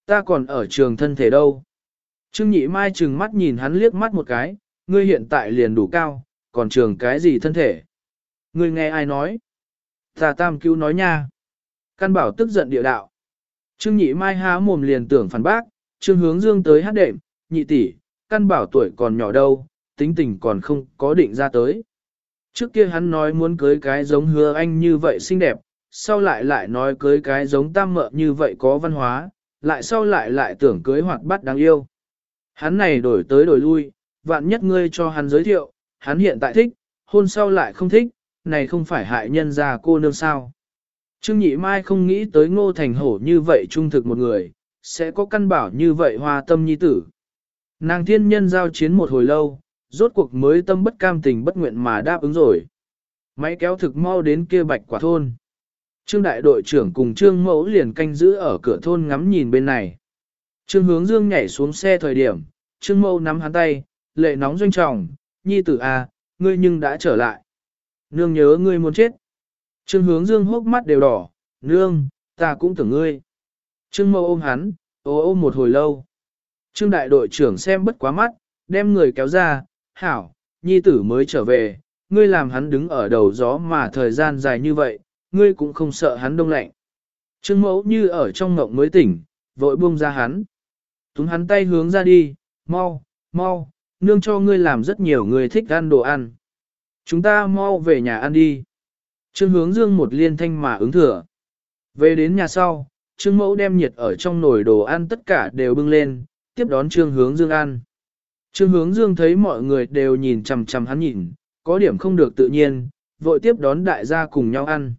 Ta còn ở trường thân thể đâu. Trương nhị mai trừng mắt nhìn hắn liếc mắt một cái, ngươi hiện tại liền đủ cao, còn trường cái gì thân thể. Ngươi nghe ai nói? Ta tam cứu nói nha. Căn bảo tức giận địa đạo. Trương nhị mai há mồm liền tưởng phản bác, trương hướng dương tới hát đệm, nhị tỷ, căn bảo tuổi còn nhỏ đâu, tính tình còn không có định ra tới. Trước kia hắn nói muốn cưới cái giống hứa anh như vậy xinh đẹp, sau lại lại nói cưới cái giống tam mợ như vậy có văn hóa, lại sau lại lại tưởng cưới hoạt bát đáng yêu. Hắn này đổi tới đổi lui, vạn nhất ngươi cho hắn giới thiệu, hắn hiện tại thích, hôn sau lại không thích, này không phải hại nhân ra cô nương sao. Trương Nhị Mai không nghĩ tới ngô thành hổ như vậy trung thực một người, sẽ có căn bảo như vậy hoa tâm nhi tử. Nàng thiên nhân giao chiến một hồi lâu, rốt cuộc mới tâm bất cam tình bất nguyện mà đáp ứng rồi. Máy kéo thực mau đến kia bạch quả thôn. Trương đại đội trưởng cùng Trương mẫu liền canh giữ ở cửa thôn ngắm nhìn bên này. Trương hướng dương nhảy xuống xe thời điểm, Trương mẫu nắm hắn tay, lệ nóng doanh trọng, nhi tử à, ngươi nhưng đã trở lại. Nương nhớ ngươi muốn chết. Trương hướng dương hốc mắt đều đỏ, nương, ta cũng tưởng ngươi. Trương mẫu ôm hắn, ô ôm một hồi lâu. Trương đại đội trưởng xem bất quá mắt, đem người kéo ra, hảo, nhi tử mới trở về, ngươi làm hắn đứng ở đầu gió mà thời gian dài như vậy, ngươi cũng không sợ hắn đông lạnh. Trương mẫu như ở trong ngộng mới tỉnh, vội buông ra hắn. Túng hắn tay hướng ra đi, mau, mau, nương cho ngươi làm rất nhiều người thích ăn đồ ăn. Chúng ta mau về nhà ăn đi. Trương hướng dương một liên thanh mà ứng thừa. Về đến nhà sau, Trương mẫu đem nhiệt ở trong nồi đồ ăn tất cả đều bưng lên, tiếp đón Trương hướng dương ăn. Trương hướng dương thấy mọi người đều nhìn chằm chằm hắn nhìn, có điểm không được tự nhiên, vội tiếp đón đại gia cùng nhau ăn.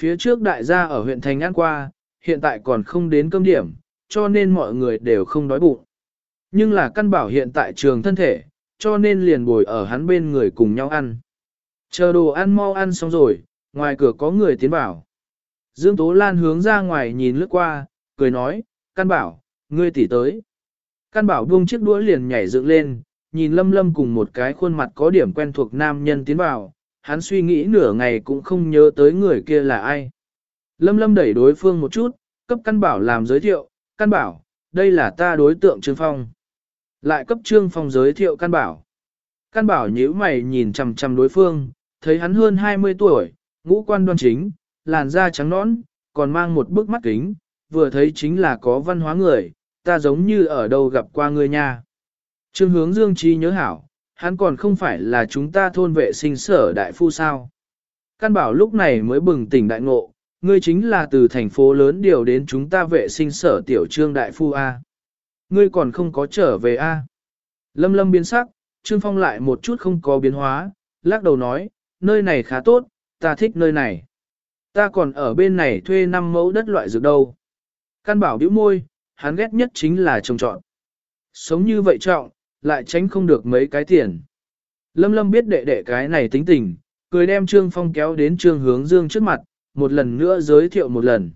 Phía trước đại gia ở huyện Thành ăn qua, hiện tại còn không đến cơm điểm, cho nên mọi người đều không đói bụng. Nhưng là căn bảo hiện tại trường thân thể, cho nên liền bồi ở hắn bên người cùng nhau ăn. Chờ đồ ăn mau ăn xong rồi, ngoài cửa có người tiến vào. Dương Tố Lan hướng ra ngoài nhìn lướt qua, cười nói, căn bảo, ngươi tỉ tới. Căn bảo buông chiếc đũa liền nhảy dựng lên, nhìn lâm lâm cùng một cái khuôn mặt có điểm quen thuộc nam nhân tiến vào, hắn suy nghĩ nửa ngày cũng không nhớ tới người kia là ai. Lâm lâm đẩy đối phương một chút, cấp căn bảo làm giới thiệu, căn bảo, đây là ta đối tượng Trương Phong. Lại cấp Trương Phong giới thiệu căn bảo. Căn bảo nhíu mày nhìn chằm chằm đối phương, thấy hắn hơn 20 tuổi, ngũ quan đoan chính, làn da trắng nõn, còn mang một bức mắt kính, vừa thấy chính là có văn hóa người, ta giống như ở đâu gặp qua ngươi nha. Trương hướng dương trí nhớ hảo, hắn còn không phải là chúng ta thôn vệ sinh sở đại phu sao. Căn bảo lúc này mới bừng tỉnh đại ngộ, Ngươi chính là từ thành phố lớn điều đến chúng ta vệ sinh sở tiểu trương đại phu A. Ngươi còn không có trở về A. Lâm lâm biến sắc, Trương Phong lại một chút không có biến hóa, lắc đầu nói, nơi này khá tốt, ta thích nơi này. Ta còn ở bên này thuê 5 mẫu đất loại dược đâu. Căn bảo bĩu môi, hắn ghét nhất chính là trồng trọn. Sống như vậy trọng, lại tránh không được mấy cái tiền. Lâm lâm biết đệ đệ cái này tính tình, cười đem Trương Phong kéo đến Trương Hướng Dương trước mặt, một lần nữa giới thiệu một lần.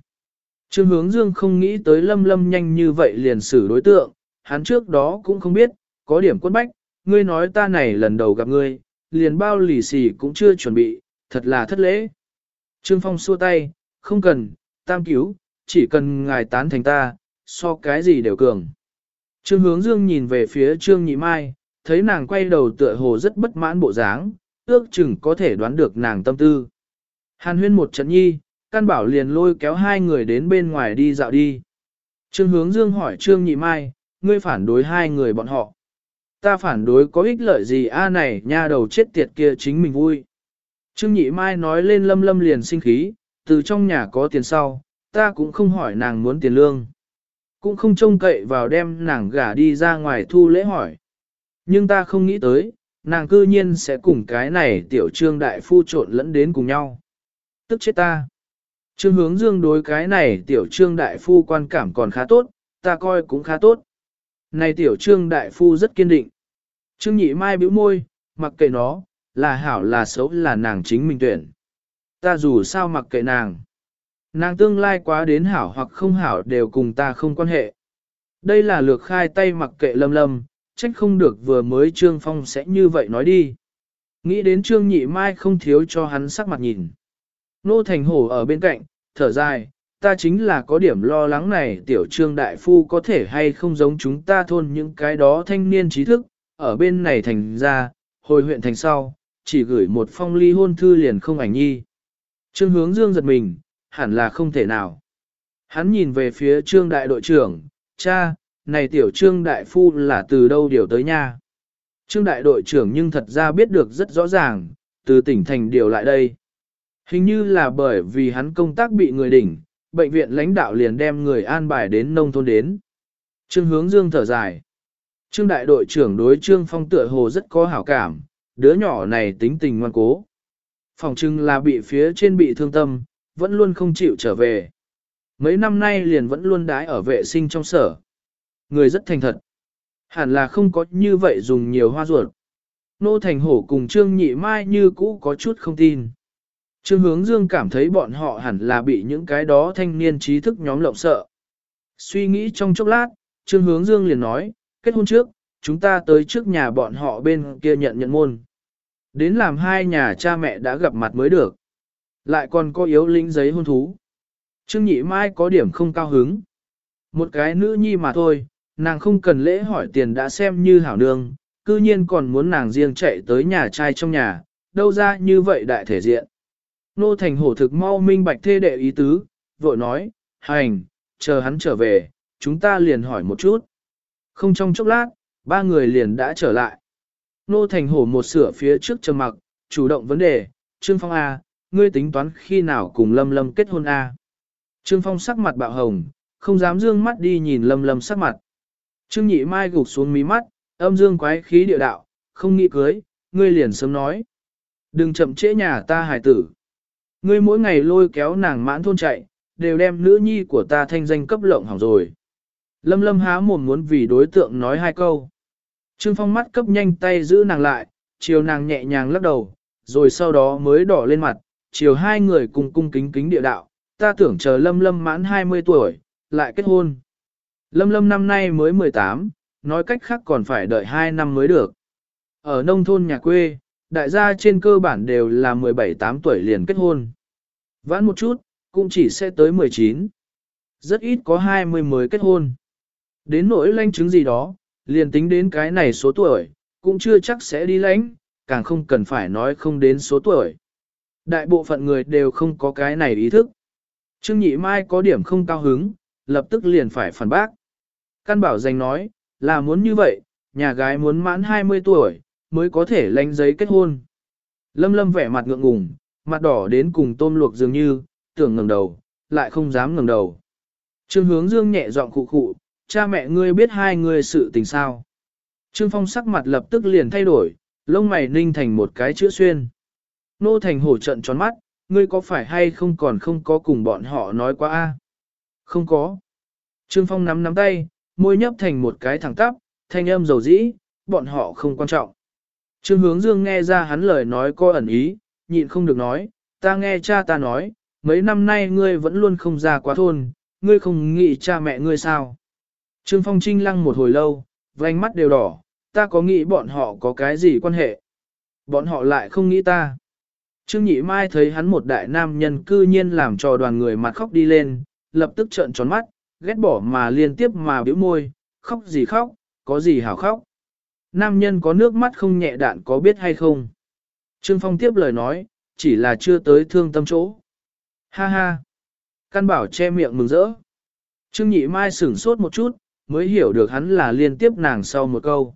Trương Hướng Dương không nghĩ tới Lâm Lâm nhanh như vậy liền xử đối tượng, hắn trước đó cũng không biết, có điểm quân bách, ngươi nói ta này lần đầu gặp ngươi, liền bao lì xì cũng chưa chuẩn bị, thật là thất lễ. Trương Phong xua tay, không cần, tam cứu, chỉ cần ngài tán thành ta, so cái gì đều cường. Trương Hướng Dương nhìn về phía Trương Nhị Mai, thấy nàng quay đầu tựa hồ rất bất mãn bộ dáng, ước chừng có thể đoán được nàng tâm tư. Hàn huyên một trận nhi, căn bảo liền lôi kéo hai người đến bên ngoài đi dạo đi. Trương Hướng Dương hỏi Trương Nhị Mai, ngươi phản đối hai người bọn họ. Ta phản đối có ích lợi gì a này nha đầu chết tiệt kia chính mình vui. Trương Nhị Mai nói lên lâm lâm liền sinh khí, từ trong nhà có tiền sau, ta cũng không hỏi nàng muốn tiền lương. Cũng không trông cậy vào đem nàng gả đi ra ngoài thu lễ hỏi. Nhưng ta không nghĩ tới, nàng cư nhiên sẽ cùng cái này tiểu trương đại phu trộn lẫn đến cùng nhau. Tức chết ta. Trương hướng dương đối cái này tiểu trương đại phu quan cảm còn khá tốt, ta coi cũng khá tốt. Này tiểu trương đại phu rất kiên định. Trương nhị mai bĩu môi, mặc kệ nó, là hảo là xấu là nàng chính mình tuyển. Ta dù sao mặc kệ nàng. Nàng tương lai quá đến hảo hoặc không hảo đều cùng ta không quan hệ. Đây là lược khai tay mặc kệ lâm lâm, trách không được vừa mới Trương Phong sẽ như vậy nói đi. Nghĩ đến Trương Nhị Mai không thiếu cho hắn sắc mặt nhìn. Nô Thành Hổ ở bên cạnh, thở dài, ta chính là có điểm lo lắng này tiểu Trương Đại Phu có thể hay không giống chúng ta thôn những cái đó thanh niên trí thức, ở bên này thành ra, hồi huyện thành sau, chỉ gửi một phong ly hôn thư liền không ảnh nhi. Trương hướng dương giật mình, hẳn là không thể nào. Hắn nhìn về phía trương đại đội trưởng, cha, này tiểu trương đại phu là từ đâu điều tới nha. Trương đại đội trưởng nhưng thật ra biết được rất rõ ràng, từ tỉnh thành điều lại đây. Hình như là bởi vì hắn công tác bị người đỉnh, bệnh viện lãnh đạo liền đem người an bài đến nông thôn đến. Trương hướng dương thở dài. Trương đại đội trưởng đối Trương Phong tựa hồ rất có hảo cảm, đứa nhỏ này tính tình ngoan cố. Phòng trưng là bị phía trên bị thương tâm, vẫn luôn không chịu trở về. Mấy năm nay liền vẫn luôn đái ở vệ sinh trong sở. Người rất thành thật. Hẳn là không có như vậy dùng nhiều hoa ruột. Nô Thành Hổ cùng Trương Nhị Mai như cũ có chút không tin. Trương Hướng Dương cảm thấy bọn họ hẳn là bị những cái đó thanh niên trí thức nhóm lộng sợ. Suy nghĩ trong chốc lát, Trương Hướng Dương liền nói, kết hôn trước, chúng ta tới trước nhà bọn họ bên kia nhận nhận môn. Đến làm hai nhà cha mẹ đã gặp mặt mới được. Lại còn có yếu lĩnh giấy hôn thú. Trương Nhị Mai có điểm không cao hứng. Một cái nữ nhi mà thôi, nàng không cần lễ hỏi tiền đã xem như hảo nương, cư nhiên còn muốn nàng riêng chạy tới nhà trai trong nhà, đâu ra như vậy đại thể diện. Nô Thành hổ thực mau minh bạch thê đệ ý tứ, vội nói, hành, chờ hắn trở về, chúng ta liền hỏi một chút. Không trong chốc lát, ba người liền đã trở lại. Nô Thành Hổ một sửa phía trước trầm mặc, chủ động vấn đề, Trương Phong A, ngươi tính toán khi nào cùng Lâm Lâm kết hôn A. Trương Phong sắc mặt bạo hồng, không dám dương mắt đi nhìn Lâm Lâm sắc mặt. Trương Nhị Mai gục xuống mí mắt, âm dương quái khí địa đạo, không nghĩ cưới, ngươi liền sớm nói. Đừng chậm trễ nhà ta hài tử. Ngươi mỗi ngày lôi kéo nàng mãn thôn chạy, đều đem nữ nhi của ta thanh danh cấp lộng hỏng rồi. Lâm lâm há mồm muốn vì đối tượng nói hai câu. Trương Phong mắt cấp nhanh tay giữ nàng lại, chiều nàng nhẹ nhàng lắc đầu, rồi sau đó mới đỏ lên mặt, chiều hai người cùng cung kính kính địa đạo, ta tưởng chờ Lâm Lâm mãn 20 tuổi, lại kết hôn. Lâm Lâm năm nay mới 18, nói cách khác còn phải đợi 2 năm mới được. Ở nông thôn nhà quê, đại gia trên cơ bản đều là 17-8 tuổi liền kết hôn. Vãn một chút, cũng chỉ sẽ tới 19. Rất ít có 20 mới kết hôn. Đến nỗi lanh chứng gì đó, liền tính đến cái này số tuổi, cũng chưa chắc sẽ đi lãnh, càng không cần phải nói không đến số tuổi. Đại bộ phận người đều không có cái này ý thức. Trương Nhị Mai có điểm không cao hứng, lập tức liền phải phản bác. Căn bảo danh nói, là muốn như vậy, nhà gái muốn mãn 20 tuổi, mới có thể lánh giấy kết hôn. Lâm lâm vẻ mặt ngượng ngùng, mặt đỏ đến cùng tôm luộc dường như, tưởng ngẩng đầu, lại không dám ngẩng đầu. Trương hướng dương nhẹ giọng khụ khụ, cha mẹ ngươi biết hai người sự tình sao. Trương Phong sắc mặt lập tức liền thay đổi, lông mày ninh thành một cái chữ xuyên. Nô thành hổ trận tròn mắt, ngươi có phải hay không còn không có cùng bọn họ nói quá a? Không có. Trương Phong nắm nắm tay, môi nhấp thành một cái thẳng tắp, thanh âm dầu dĩ, bọn họ không quan trọng. Trương hướng dương nghe ra hắn lời nói có ẩn ý, nhịn không được nói, ta nghe cha ta nói, mấy năm nay ngươi vẫn luôn không ra quá thôn, ngươi không nghĩ cha mẹ ngươi sao. Trương Phong trinh lăng một hồi lâu, vành mắt đều đỏ, ta có nghĩ bọn họ có cái gì quan hệ. Bọn họ lại không nghĩ ta. Trương Nhị Mai thấy hắn một đại nam nhân cư nhiên làm cho đoàn người mặt khóc đi lên, lập tức trợn tròn mắt, ghét bỏ mà liên tiếp mà biểu môi, khóc gì khóc, có gì hảo khóc. Nam nhân có nước mắt không nhẹ đạn có biết hay không? Trương Phong tiếp lời nói, chỉ là chưa tới thương tâm chỗ. Ha ha! Căn bảo che miệng mừng rỡ. Trương Nhị Mai sửng sốt một chút, mới hiểu được hắn là liên tiếp nàng sau một câu.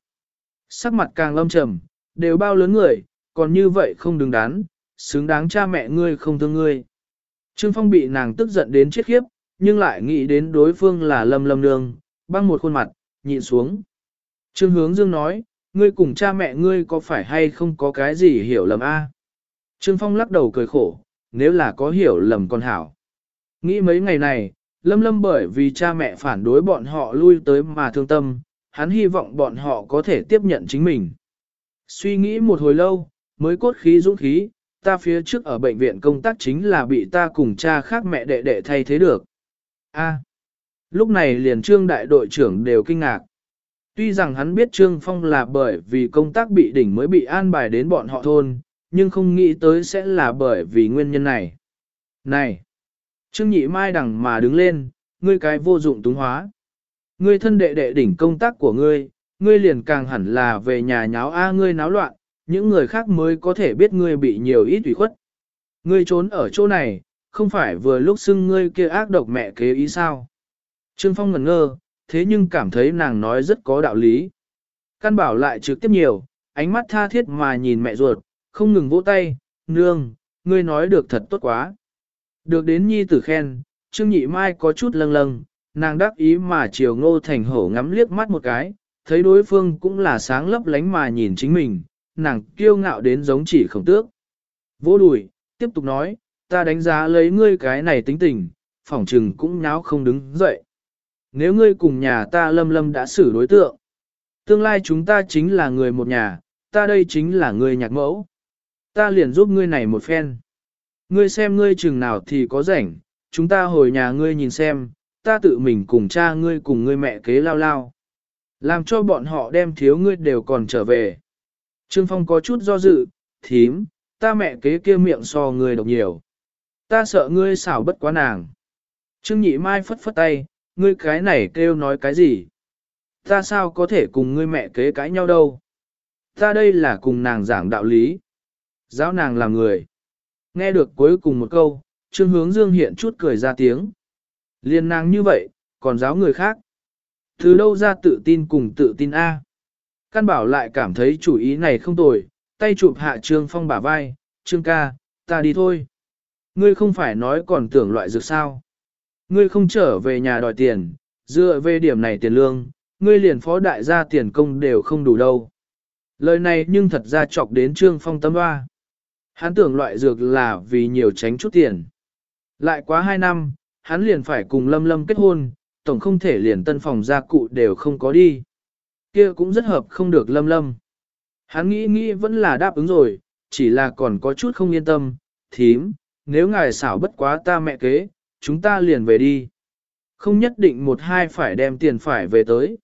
Sắc mặt càng lâm trầm, đều bao lớn người, còn như vậy không đứng đắn, xứng đáng cha mẹ ngươi không thương ngươi. Trương Phong bị nàng tức giận đến chết khiếp, nhưng lại nghĩ đến đối phương là lâm lâm nương, băng một khuôn mặt, nhịn xuống. Trương Hướng Dương nói, ngươi cùng cha mẹ ngươi có phải hay không có cái gì hiểu lầm a? Trương Phong lắc đầu cười khổ, nếu là có hiểu lầm còn hảo. Nghĩ mấy ngày này, lâm lâm bởi vì cha mẹ phản đối bọn họ lui tới mà thương tâm, hắn hy vọng bọn họ có thể tiếp nhận chính mình. Suy nghĩ một hồi lâu, mới cốt khí dũng khí, ta phía trước ở bệnh viện công tác chính là bị ta cùng cha khác mẹ đệ đệ thay thế được. A. lúc này liền trương đại đội trưởng đều kinh ngạc. Tuy rằng hắn biết Trương Phong là bởi vì công tác bị đỉnh mới bị an bài đến bọn họ thôn, nhưng không nghĩ tới sẽ là bởi vì nguyên nhân này. Này! Trương Nhị Mai đằng mà đứng lên, ngươi cái vô dụng túng hóa. Ngươi thân đệ đệ đỉnh công tác của ngươi, ngươi liền càng hẳn là về nhà nháo a ngươi náo loạn, những người khác mới có thể biết ngươi bị nhiều ít ủy khuất. Ngươi trốn ở chỗ này, không phải vừa lúc xưng ngươi kia ác độc mẹ kế ý sao. Trương Phong ngẩn ngơ, thế nhưng cảm thấy nàng nói rất có đạo lý. Căn bảo lại trực tiếp nhiều, ánh mắt tha thiết mà nhìn mẹ ruột, không ngừng vỗ tay, nương, ngươi nói được thật tốt quá. Được đến nhi tử khen, Trương Nhị Mai có chút lâng lâng, nàng đắc ý mà chiều ngô thành hổ ngắm liếc mắt một cái, thấy đối phương cũng là sáng lấp lánh mà nhìn chính mình, nàng kiêu ngạo đến giống chỉ khổng tước. Vô đùi, tiếp tục nói, ta đánh giá lấy ngươi cái này tính tình, phỏng trừng cũng nháo không đứng dậy. Nếu ngươi cùng nhà ta lâm lâm đã xử đối tượng, tương lai chúng ta chính là người một nhà, ta đây chính là người nhạc mẫu. Ta liền giúp ngươi này một phen. Ngươi xem ngươi chừng nào thì có rảnh, chúng ta hồi nhà ngươi nhìn xem, ta tự mình cùng cha ngươi cùng ngươi mẹ kế lao lao. Làm cho bọn họ đem thiếu ngươi đều còn trở về. Trương Phong có chút do dự, thím, ta mẹ kế kia miệng so ngươi độc nhiều. Ta sợ ngươi xảo bất quá nàng. Trương Nhị Mai phất phất tay, ngươi cái này kêu nói cái gì? Ta sao có thể cùng ngươi mẹ kế cãi nhau đâu? Ta đây là cùng nàng giảng đạo lý. Giáo nàng là người. Nghe được cuối cùng một câu, Trương Hướng Dương hiện chút cười ra tiếng. Liên nàng như vậy, còn giáo người khác. Từ đâu ra tự tin cùng tự tin A? Căn bảo lại cảm thấy chủ ý này không tồi, tay chụp hạ Trương Phong bả vai, Trương ca, ta đi thôi. Ngươi không phải nói còn tưởng loại dược sao. Ngươi không trở về nhà đòi tiền, dựa về điểm này tiền lương, ngươi liền phó đại gia tiền công đều không đủ đâu. Lời này nhưng thật ra chọc đến Trương Phong tâm hoa. Hắn tưởng loại dược là vì nhiều tránh chút tiền. Lại quá hai năm, hắn liền phải cùng Lâm Lâm kết hôn, tổng không thể liền tân phòng gia cụ đều không có đi. Kia cũng rất hợp không được Lâm Lâm. Hắn nghĩ nghĩ vẫn là đáp ứng rồi, chỉ là còn có chút không yên tâm, thím, nếu ngài xảo bất quá ta mẹ kế, chúng ta liền về đi. Không nhất định một hai phải đem tiền phải về tới.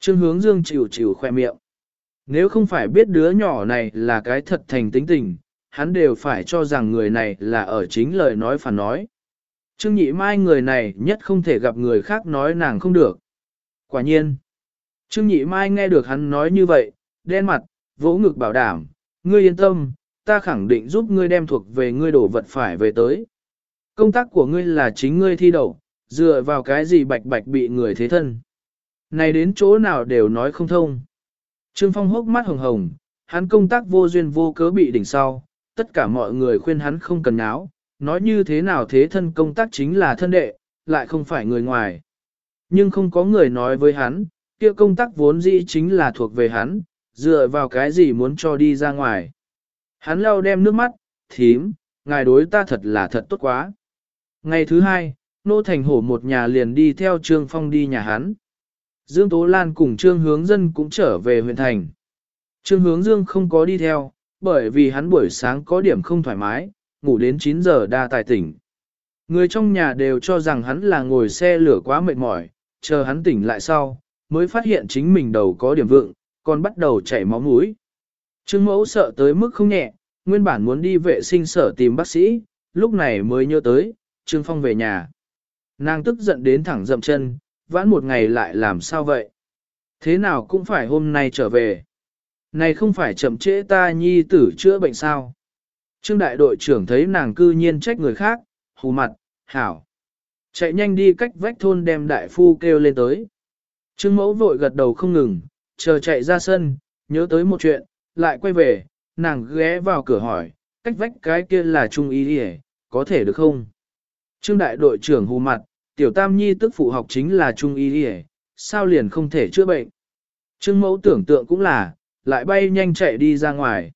Trương hướng dương chịu chịu khoe miệng. Nếu không phải biết đứa nhỏ này là cái thật thành tính tình, hắn đều phải cho rằng người này là ở chính lời nói phản nói. Trương nhị mai người này nhất không thể gặp người khác nói nàng không được. Quả nhiên, Trương nhị mai nghe được hắn nói như vậy, đen mặt, vỗ ngực bảo đảm, ngươi yên tâm, ta khẳng định giúp ngươi đem thuộc về ngươi đổ vật phải về tới. Công tác của ngươi là chính ngươi thi đậu, dựa vào cái gì bạch bạch bị người thế thân. Này đến chỗ nào đều nói không thông. Trương Phong hốc mắt hồng hồng, hắn công tác vô duyên vô cớ bị đỉnh sau, tất cả mọi người khuyên hắn không cần áo, nói như thế nào thế thân công tác chính là thân đệ, lại không phải người ngoài. Nhưng không có người nói với hắn, kia công tác vốn dĩ chính là thuộc về hắn, dựa vào cái gì muốn cho đi ra ngoài. Hắn lau đem nước mắt, thím, ngài đối ta thật là thật tốt quá. Ngày thứ hai, Nô Thành Hổ một nhà liền đi theo Trương Phong đi nhà hắn. Dương Tố Lan cùng Trương Hướng Dân cũng trở về huyện thành. Trương Hướng Dương không có đi theo, bởi vì hắn buổi sáng có điểm không thoải mái, ngủ đến 9 giờ đa tài tỉnh. Người trong nhà đều cho rằng hắn là ngồi xe lửa quá mệt mỏi, chờ hắn tỉnh lại sau, mới phát hiện chính mình đầu có điểm vượng, còn bắt đầu chảy máu mũi. Trương mẫu sợ tới mức không nhẹ, nguyên bản muốn đi vệ sinh sở tìm bác sĩ, lúc này mới nhớ tới, Trương Phong về nhà. Nàng tức giận đến thẳng dậm chân, vãn một ngày lại làm sao vậy? Thế nào cũng phải hôm nay trở về. Này không phải chậm trễ ta nhi tử chữa bệnh sao? Trương đại đội trưởng thấy nàng cư nhiên trách người khác, hù mặt, hảo. Chạy nhanh đi cách vách thôn đem đại phu kêu lên tới. Trương mẫu vội gật đầu không ngừng, chờ chạy ra sân, nhớ tới một chuyện, lại quay về, nàng ghé vào cửa hỏi, cách vách cái kia là trung y đi có thể được không? Trương đại đội trưởng hù mặt, tiểu tam nhi tức phụ học chính là trung y y, sao liền không thể chữa bệnh? Trương mẫu tưởng tượng cũng là, lại bay nhanh chạy đi ra ngoài.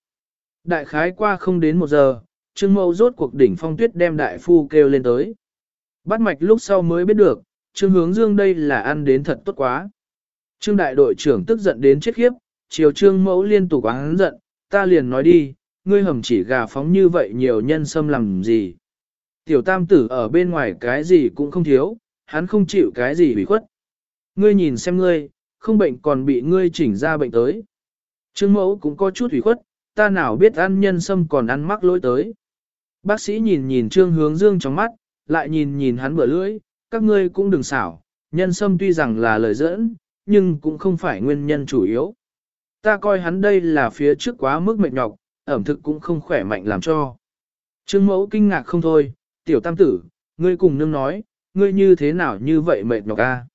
Đại khái qua không đến một giờ, Trương mẫu rốt cuộc đỉnh phong tuyết đem đại phu kêu lên tới. Bắt mạch lúc sau mới biết được, Trương hướng dương đây là ăn đến thật tốt quá. Trương đại đội trưởng tức giận đến chết khiếp, chiều trương mẫu liên tục hắn giận, ta liền nói đi, ngươi hầm chỉ gà phóng như vậy nhiều nhân sâm làm gì. Tiểu tam tử ở bên ngoài cái gì cũng không thiếu, hắn không chịu cái gì bị khuất. Ngươi nhìn xem ngươi, không bệnh còn bị ngươi chỉnh ra bệnh tới. Trương mẫu cũng có chút ủy khuất, ta nào biết ăn nhân sâm còn ăn mắc lỗi tới. Bác sĩ nhìn nhìn trương hướng dương trong mắt, lại nhìn nhìn hắn bở lưỡi, các ngươi cũng đừng xảo, nhân sâm tuy rằng là lời dẫn, nhưng cũng không phải nguyên nhân chủ yếu. Ta coi hắn đây là phía trước quá mức mệt nhọc, ẩm thực cũng không khỏe mạnh làm cho. Trương mẫu kinh ngạc không thôi, tiểu tam tử, ngươi cùng nương nói, ngươi như thế nào như vậy mệt nhọc a?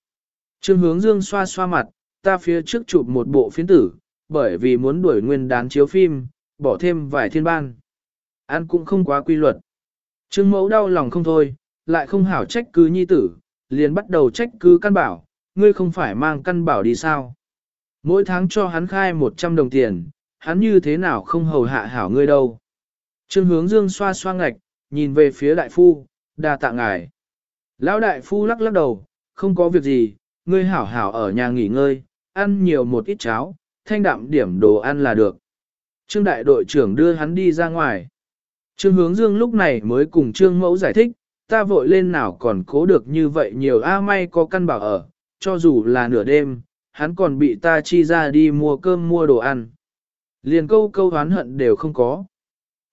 Trương hướng dương xoa xoa mặt, ta phía trước chụp một bộ phiến tử, bởi vì muốn đuổi nguyên đán chiếu phim, bỏ thêm vài thiên ban. Ăn cũng không quá quy luật. Trương mẫu đau lòng không thôi, lại không hảo trách cứ nhi tử, liền bắt đầu trách cứ căn bảo, ngươi không phải mang căn bảo đi sao. Mỗi tháng cho hắn khai 100 đồng tiền, hắn như thế nào không hầu hạ hảo ngươi đâu. Trương hướng dương xoa xoa ngạch, nhìn về phía đại phu, đa tạ ngài. Lão đại phu lắc lắc đầu, không có việc gì, ngươi hảo hảo ở nhà nghỉ ngơi, ăn nhiều một ít cháo, thanh đạm điểm đồ ăn là được. Trương đại đội trưởng đưa hắn đi ra ngoài. Trương hướng dương lúc này mới cùng trương mẫu giải thích, ta vội lên nào còn cố được như vậy nhiều a may có căn bảo ở, cho dù là nửa đêm, hắn còn bị ta chi ra đi mua cơm mua đồ ăn. Liền câu câu oán hận đều không có.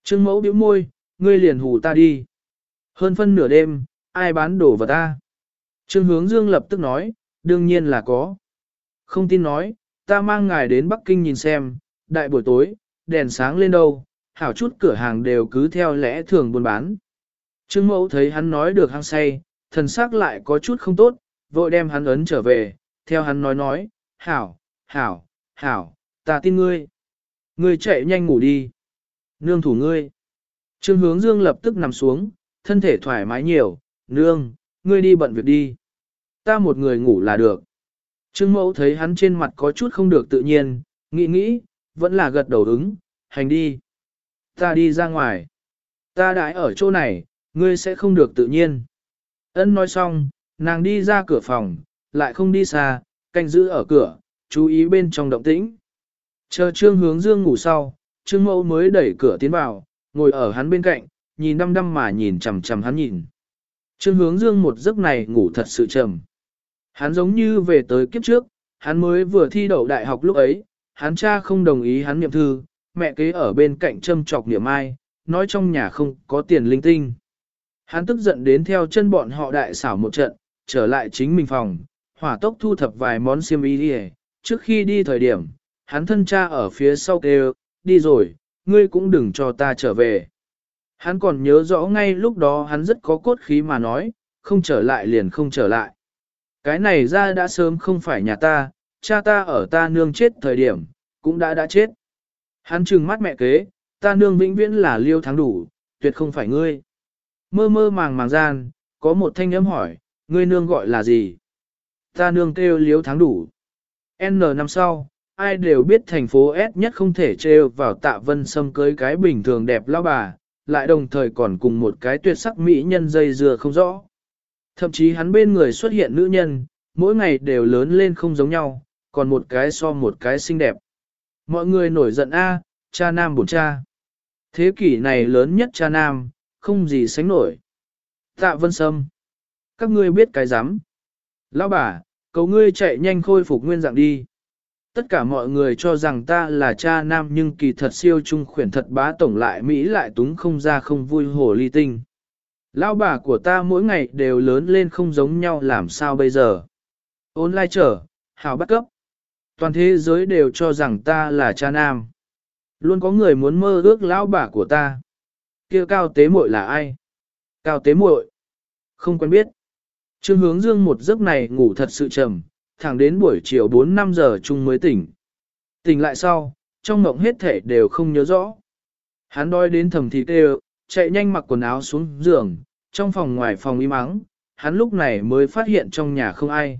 Trương mẫu bĩu môi, ngươi liền hù ta đi. Hơn phân nửa đêm, ai bán đồ vào ta? Trương hướng dương lập tức nói, đương nhiên là có. Không tin nói, ta mang ngài đến Bắc Kinh nhìn xem, đại buổi tối, đèn sáng lên đâu, hảo chút cửa hàng đều cứ theo lẽ thường buôn bán. Trương mẫu thấy hắn nói được hăng say, thần sắc lại có chút không tốt, vội đem hắn ấn trở về, theo hắn nói nói, hảo, hảo, hảo, ta tin ngươi. Ngươi chạy nhanh ngủ đi. Nương thủ ngươi. Trương hướng dương lập tức nằm xuống, thân thể thoải mái nhiều, nương, ngươi đi bận việc đi. Ta một người ngủ là được. Trương mẫu thấy hắn trên mặt có chút không được tự nhiên, nghĩ nghĩ, vẫn là gật đầu ứng, hành đi. Ta đi ra ngoài. Ta đãi ở chỗ này, ngươi sẽ không được tự nhiên. Ân nói xong, nàng đi ra cửa phòng, lại không đi xa, canh giữ ở cửa, chú ý bên trong động tĩnh. Chờ trương hướng dương ngủ sau, trương mẫu mới đẩy cửa tiến vào, ngồi ở hắn bên cạnh, nhìn đăm đăm mà nhìn chằm chằm hắn nhìn. Trương hướng dương một giấc này ngủ thật sự trầm. Hắn giống như về tới kiếp trước, hắn mới vừa thi đậu đại học lúc ấy, hắn cha không đồng ý hắn niệm thư, mẹ kế ở bên cạnh châm chọc niệm ai, nói trong nhà không có tiền linh tinh. Hắn tức giận đến theo chân bọn họ đại xảo một trận, trở lại chính mình phòng, hỏa tốc thu thập vài món xiêm y đi trước khi đi thời điểm, hắn thân cha ở phía sau kêu, đi rồi, ngươi cũng đừng cho ta trở về. Hắn còn nhớ rõ ngay lúc đó hắn rất có cốt khí mà nói, không trở lại liền không trở lại. Cái này ra đã sớm không phải nhà ta, cha ta ở ta nương chết thời điểm, cũng đã đã chết. Hắn trừng mắt mẹ kế, ta nương vĩnh viễn là liêu thắng đủ, tuyệt không phải ngươi. Mơ mơ màng màng gian, có một thanh âm hỏi, ngươi nương gọi là gì? Ta nương kêu liêu thắng đủ. N năm sau, ai đều biết thành phố S nhất không thể trêu vào tạ vân sâm cưới cái bình thường đẹp lao bà, lại đồng thời còn cùng một cái tuyệt sắc mỹ nhân dây dừa không rõ. Thậm chí hắn bên người xuất hiện nữ nhân, mỗi ngày đều lớn lên không giống nhau, còn một cái so một cái xinh đẹp. Mọi người nổi giận a, cha nam bổn cha. Thế kỷ này lớn nhất cha nam, không gì sánh nổi. Tạ vân sâm. Các ngươi biết cái rắm Lão bà, cầu ngươi chạy nhanh khôi phục nguyên dạng đi. Tất cả mọi người cho rằng ta là cha nam nhưng kỳ thật siêu trung khuyển thật bá tổng lại Mỹ lại túng không ra không vui hồ ly tinh. Lão bà của ta mỗi ngày đều lớn lên không giống nhau làm sao bây giờ. Ôn lai trở, hào bắt cấp. Toàn thế giới đều cho rằng ta là cha nam. Luôn có người muốn mơ ước lão bà của ta. kia cao tế muội là ai? Cao tế muội Không quen biết. Trương hướng dương một giấc này ngủ thật sự trầm, thẳng đến buổi chiều 4-5 giờ chung mới tỉnh. Tỉnh lại sau, trong mộng hết thể đều không nhớ rõ. Hắn đói đến thầm thịt đều, chạy nhanh mặc quần áo xuống giường, trong phòng ngoài phòng im ắng, hắn lúc này mới phát hiện trong nhà không ai.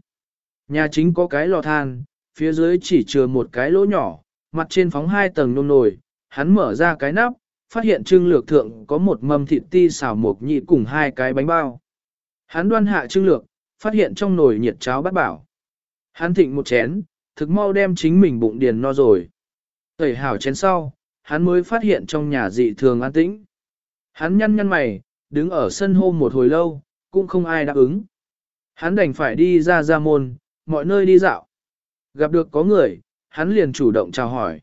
Nhà chính có cái lò than, phía dưới chỉ chừa một cái lỗ nhỏ, mặt trên phóng hai tầng nôm nồi, hắn mở ra cái nắp, phát hiện trưng lược thượng có một mâm thịt ti xào mộc nhị cùng hai cái bánh bao. Hắn đoan hạ trưng lược, phát hiện trong nồi nhiệt cháo bát bảo. Hắn thịnh một chén, thực mau đem chính mình bụng điền no rồi. Tẩy hảo chén sau, hắn mới phát hiện trong nhà dị thường an tĩnh. Hắn nhăn nhăn mày, đứng ở sân hôm một hồi lâu, cũng không ai đáp ứng. Hắn đành phải đi ra ra môn, mọi nơi đi dạo. Gặp được có người, hắn liền chủ động chào hỏi.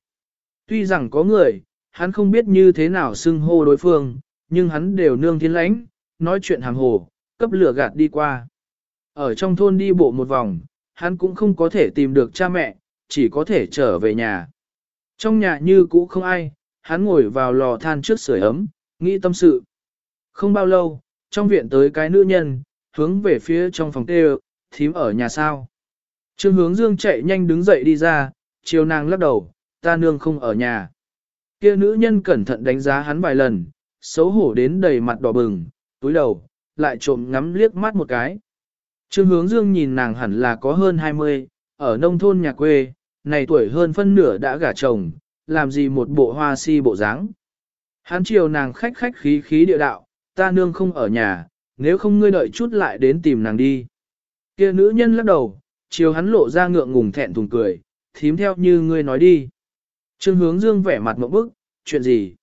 Tuy rằng có người, hắn không biết như thế nào xưng hô đối phương, nhưng hắn đều nương thiên lãnh, nói chuyện hàng hồ, cấp lửa gạt đi qua. Ở trong thôn đi bộ một vòng, hắn cũng không có thể tìm được cha mẹ, chỉ có thể trở về nhà. Trong nhà như cũ không ai, hắn ngồi vào lò than trước sưởi ấm, nghĩ tâm sự. Không bao lâu, trong viện tới cái nữ nhân, hướng về phía trong phòng tê thím ở nhà sao. Trương hướng dương chạy nhanh đứng dậy đi ra, chiều nàng lắc đầu, ta nương không ở nhà. Kia nữ nhân cẩn thận đánh giá hắn vài lần, xấu hổ đến đầy mặt đỏ bừng, túi đầu, lại trộm ngắm liếc mắt một cái. Trương hướng dương nhìn nàng hẳn là có hơn 20, ở nông thôn nhà quê, này tuổi hơn phân nửa đã gả chồng, làm gì một bộ hoa si bộ dáng. Hắn chiều nàng khách khách khí khí địa đạo, ta nương không ở nhà, nếu không ngươi đợi chút lại đến tìm nàng đi. Kia nữ nhân lắc đầu, chiều hắn lộ ra ngượng ngùng thẹn thùng cười, thím theo như ngươi nói đi. Trương hướng dương vẻ mặt mộng bức, chuyện gì?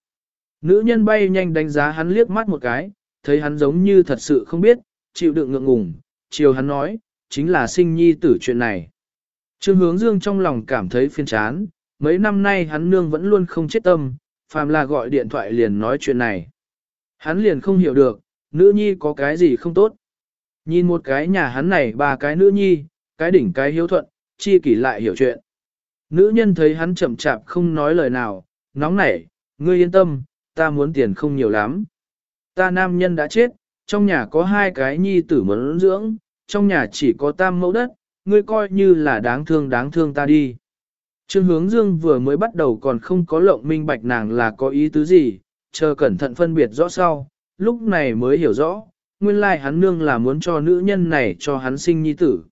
Nữ nhân bay nhanh đánh giá hắn liếc mắt một cái, thấy hắn giống như thật sự không biết, chịu đựng ngượng ngùng, chiều hắn nói, chính là sinh nhi tử chuyện này. Trương hướng dương trong lòng cảm thấy phiền chán, mấy năm nay hắn nương vẫn luôn không chết tâm, phàm là gọi điện thoại liền nói chuyện này. Hắn liền không hiểu được, nữ nhi có cái gì không tốt. Nhìn một cái nhà hắn này ba cái nữ nhi, cái đỉnh cái hiếu thuận, chi kỷ lại hiểu chuyện. Nữ nhân thấy hắn chậm chạp không nói lời nào, nóng nảy, ngươi yên tâm, ta muốn tiền không nhiều lắm. Ta nam nhân đã chết, trong nhà có hai cái nhi tử muốn dưỡng, trong nhà chỉ có tam mẫu đất, ngươi coi như là đáng thương đáng thương ta đi. Trương hướng dương vừa mới bắt đầu còn không có lộng minh bạch nàng là có ý tứ gì, chờ cẩn thận phân biệt rõ sau, lúc này mới hiểu rõ, nguyên lai hắn nương là muốn cho nữ nhân này cho hắn sinh nhi tử.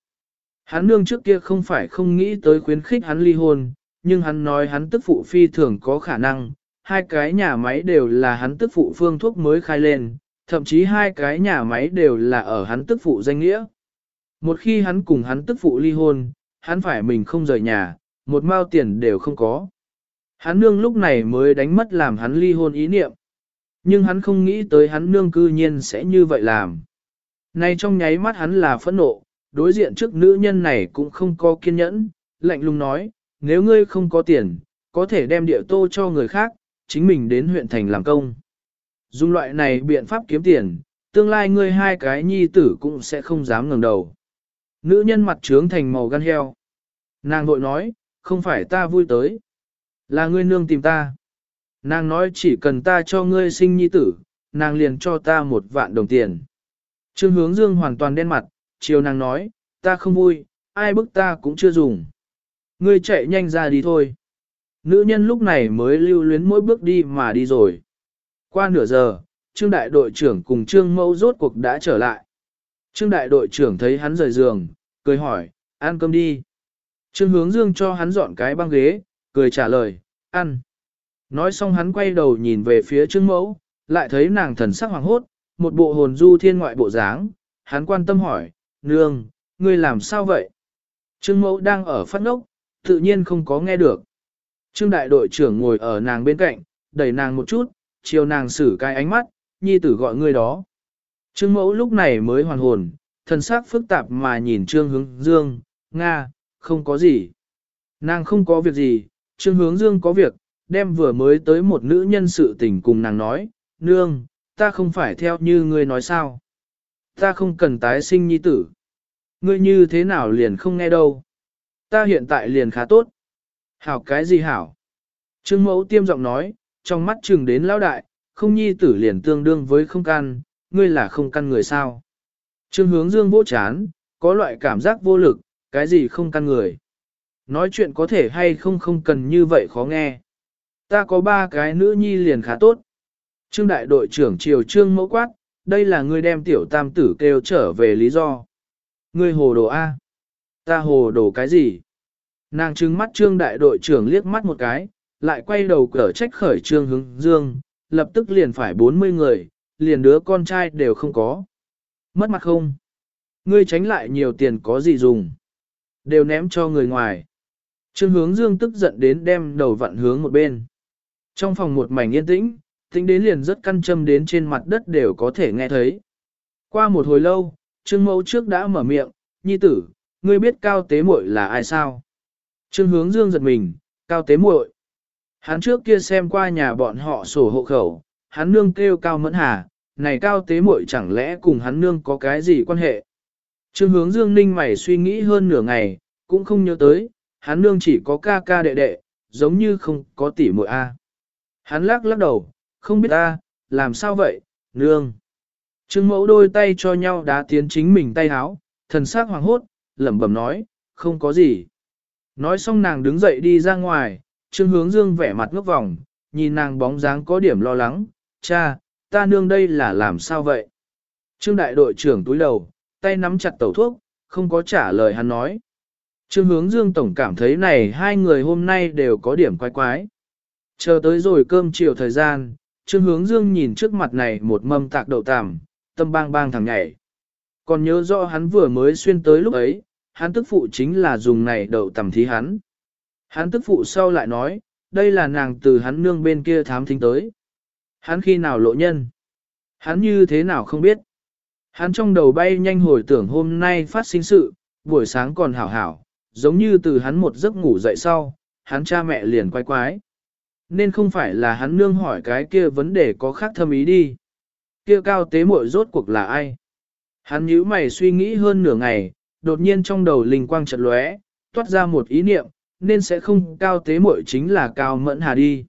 Hắn nương trước kia không phải không nghĩ tới khuyến khích hắn ly hôn, nhưng hắn nói hắn tức phụ phi thường có khả năng, hai cái nhà máy đều là hắn tức phụ phương thuốc mới khai lên, thậm chí hai cái nhà máy đều là ở hắn tức phụ danh nghĩa. Một khi hắn cùng hắn tức phụ ly hôn, hắn phải mình không rời nhà, một mao tiền đều không có. Hắn nương lúc này mới đánh mất làm hắn ly hôn ý niệm. Nhưng hắn không nghĩ tới hắn nương cư nhiên sẽ như vậy làm. Nay trong nháy mắt hắn là phẫn nộ, đối diện trước nữ nhân này cũng không có kiên nhẫn, lạnh lùng nói, nếu ngươi không có tiền, có thể đem địa tô cho người khác, chính mình đến huyện thành làm công. Dùng loại này biện pháp kiếm tiền, tương lai ngươi hai cái nhi tử cũng sẽ không dám ngẩng đầu. Nữ nhân mặt trướng thành màu gan heo. Nàng vội nói, không phải ta vui tới. Là ngươi nương tìm ta. Nàng nói chỉ cần ta cho ngươi sinh nhi tử, nàng liền cho ta một vạn đồng tiền. Trương hướng dương hoàn toàn đen mặt, chiều nàng nói, ta không vui, ai bức ta cũng chưa dùng. Ngươi chạy nhanh ra đi thôi. Nữ nhân lúc này mới lưu luyến mỗi bước đi mà đi rồi. Qua nửa giờ, Trương đại đội trưởng cùng Trương mẫu rốt cuộc đã trở lại. Trương đại đội trưởng thấy hắn rời giường, cười hỏi, ăn cơm đi. Trương hướng dương cho hắn dọn cái băng ghế, cười trả lời, ăn. Nói xong hắn quay đầu nhìn về phía Trương mẫu, lại thấy nàng thần sắc hoàng hốt, một bộ hồn du thiên ngoại bộ dáng, hắn quan tâm hỏi, nương, ngươi làm sao vậy? Trương mẫu đang ở phát ngốc, tự nhiên không có nghe được. Trương đại đội trưởng ngồi ở nàng bên cạnh, đẩy nàng một chút, chiều nàng xử cái ánh mắt, nhi tử gọi ngươi đó. Trương mẫu lúc này mới hoàn hồn, thần sắc phức tạp mà nhìn Trương hướng dương, Nga, không có gì. Nàng không có việc gì, Trương hướng dương có việc, đem vừa mới tới một nữ nhân sự tình cùng nàng nói, nương, ta không phải theo như ngươi nói sao. Ta không cần tái sinh nhi tử. Ngươi như thế nào liền không nghe đâu. Ta hiện tại liền khá tốt. Hảo cái gì hảo? Trương mẫu tiêm giọng nói, trong mắt chừng đến lão đại, không nhi tử liền tương đương với không căn, ngươi là không căn người sao. Trương hướng dương vô chán, có loại cảm giác vô lực, cái gì không căn người. Nói chuyện có thể hay không không cần như vậy khó nghe. Ta có ba cái nữ nhi liền khá tốt. Trương đại đội trưởng triều trương mẫu quát, đây là ngươi đem tiểu tam tử kêu trở về lý do. Ngươi hồ đồ A. Ta hồ đồ cái gì? Nàng trừng mắt trương đại đội trưởng liếc mắt một cái, lại quay đầu cở trách khởi trương hướng dương, lập tức liền phải 40 người, liền đứa con trai đều không có. Mất mặt không? Ngươi tránh lại nhiều tiền có gì dùng? Đều ném cho người ngoài. Trương hướng dương tức giận đến đem đầu vặn hướng một bên. Trong phòng một mảnh yên tĩnh, tính đến liền rất căn châm đến trên mặt đất đều có thể nghe thấy. Qua một hồi lâu, Trương Mẫu trước đã mở miệng, nhi tử, ngươi biết cao tế muội là ai sao? Trương hướng dương giật mình, cao tế muội. Hắn trước kia xem qua nhà bọn họ sổ hộ khẩu, hắn nương kêu cao mẫn hà, này cao tế muội chẳng lẽ cùng hắn nương có cái gì quan hệ? Trương hướng dương ninh mày suy nghĩ hơn nửa ngày, cũng không nhớ tới, hắn nương chỉ có ca ca đệ đệ, giống như không có tỷ muội a. Hắn lắc lắc đầu, không biết a, làm sao vậy, nương. Trương mẫu đôi tay cho nhau đá tiến chính mình tay háo, thần sắc hoàng hốt, lẩm bẩm nói, không có gì. Nói xong nàng đứng dậy đi ra ngoài, Trương hướng dương vẻ mặt ngốc vòng, nhìn nàng bóng dáng có điểm lo lắng, cha, ta nương đây là làm sao vậy? Trương đại đội trưởng túi đầu, tay nắm chặt tẩu thuốc, không có trả lời hắn nói. Trương hướng dương tổng cảm thấy này hai người hôm nay đều có điểm quái quái. Chờ tới rồi cơm chiều thời gian, Trương hướng dương nhìn trước mặt này một mâm tạc đậu tằm, tâm bang bang thẳng nhảy. Còn nhớ rõ hắn vừa mới xuyên tới lúc ấy, hắn tức phụ chính là dùng này đậu tằm thí hắn. Hắn tức phụ sau lại nói, đây là nàng từ hắn nương bên kia thám thính tới. Hắn khi nào lộ nhân? Hắn như thế nào không biết? Hắn trong đầu bay nhanh hồi tưởng hôm nay phát sinh sự, buổi sáng còn hảo hảo, giống như từ hắn một giấc ngủ dậy sau, hắn cha mẹ liền quay quái. Nên không phải là hắn nương hỏi cái kia vấn đề có khác thâm ý đi. Kia cao tế muội rốt cuộc là ai? Hắn nhíu mày suy nghĩ hơn nửa ngày, đột nhiên trong đầu linh quang chợt lóe, toát ra một ý niệm, nên sẽ không cao tế muội chính là cao mẫn hà đi.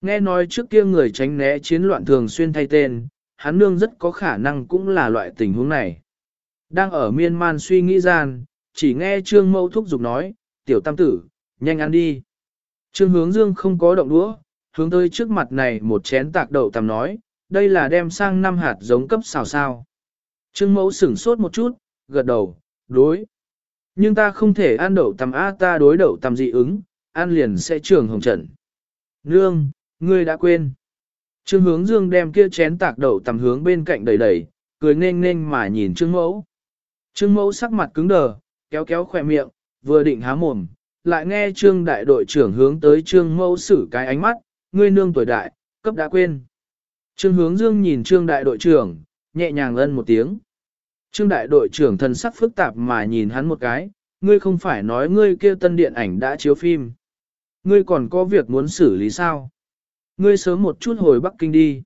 Nghe nói trước kia người tránh né chiến loạn thường xuyên thay tên, hắn nương rất có khả năng cũng là loại tình huống này. Đang ở miên man suy nghĩ gian, chỉ nghe trương mâu thúc giục nói, tiểu tam tử, nhanh ăn đi. Trương hướng dương không có động đũa, hướng tới trước mặt này một chén tạc đậu tầm nói, đây là đem sang năm hạt giống cấp xào sao. Trương mẫu sửng sốt một chút, gật đầu, đối. Nhưng ta không thể ăn đậu tầm A ta đối đậu tầm dị ứng, ăn liền sẽ trường hồng trận. Nương, ngươi đã quên. Trương hướng dương đem kia chén tạc đậu tầm hướng bên cạnh đẩy đẩy, cười nên nên mà nhìn trương mẫu. Trương mẫu sắc mặt cứng đờ, kéo kéo khỏe miệng, vừa định há mồm, lại nghe trương đại đội trưởng hướng tới trương mẫu xử cái ánh mắt, ngươi nương tuổi đại, cấp đã quên. Trương hướng dương nhìn trương đại đội trưởng, nhẹ nhàng ân một tiếng. Trương đại đội trưởng thần sắc phức tạp mà nhìn hắn một cái, ngươi không phải nói ngươi kia tân điện ảnh đã chiếu phim. Ngươi còn có việc muốn xử lý sao? Ngươi sớm một chút hồi Bắc Kinh đi.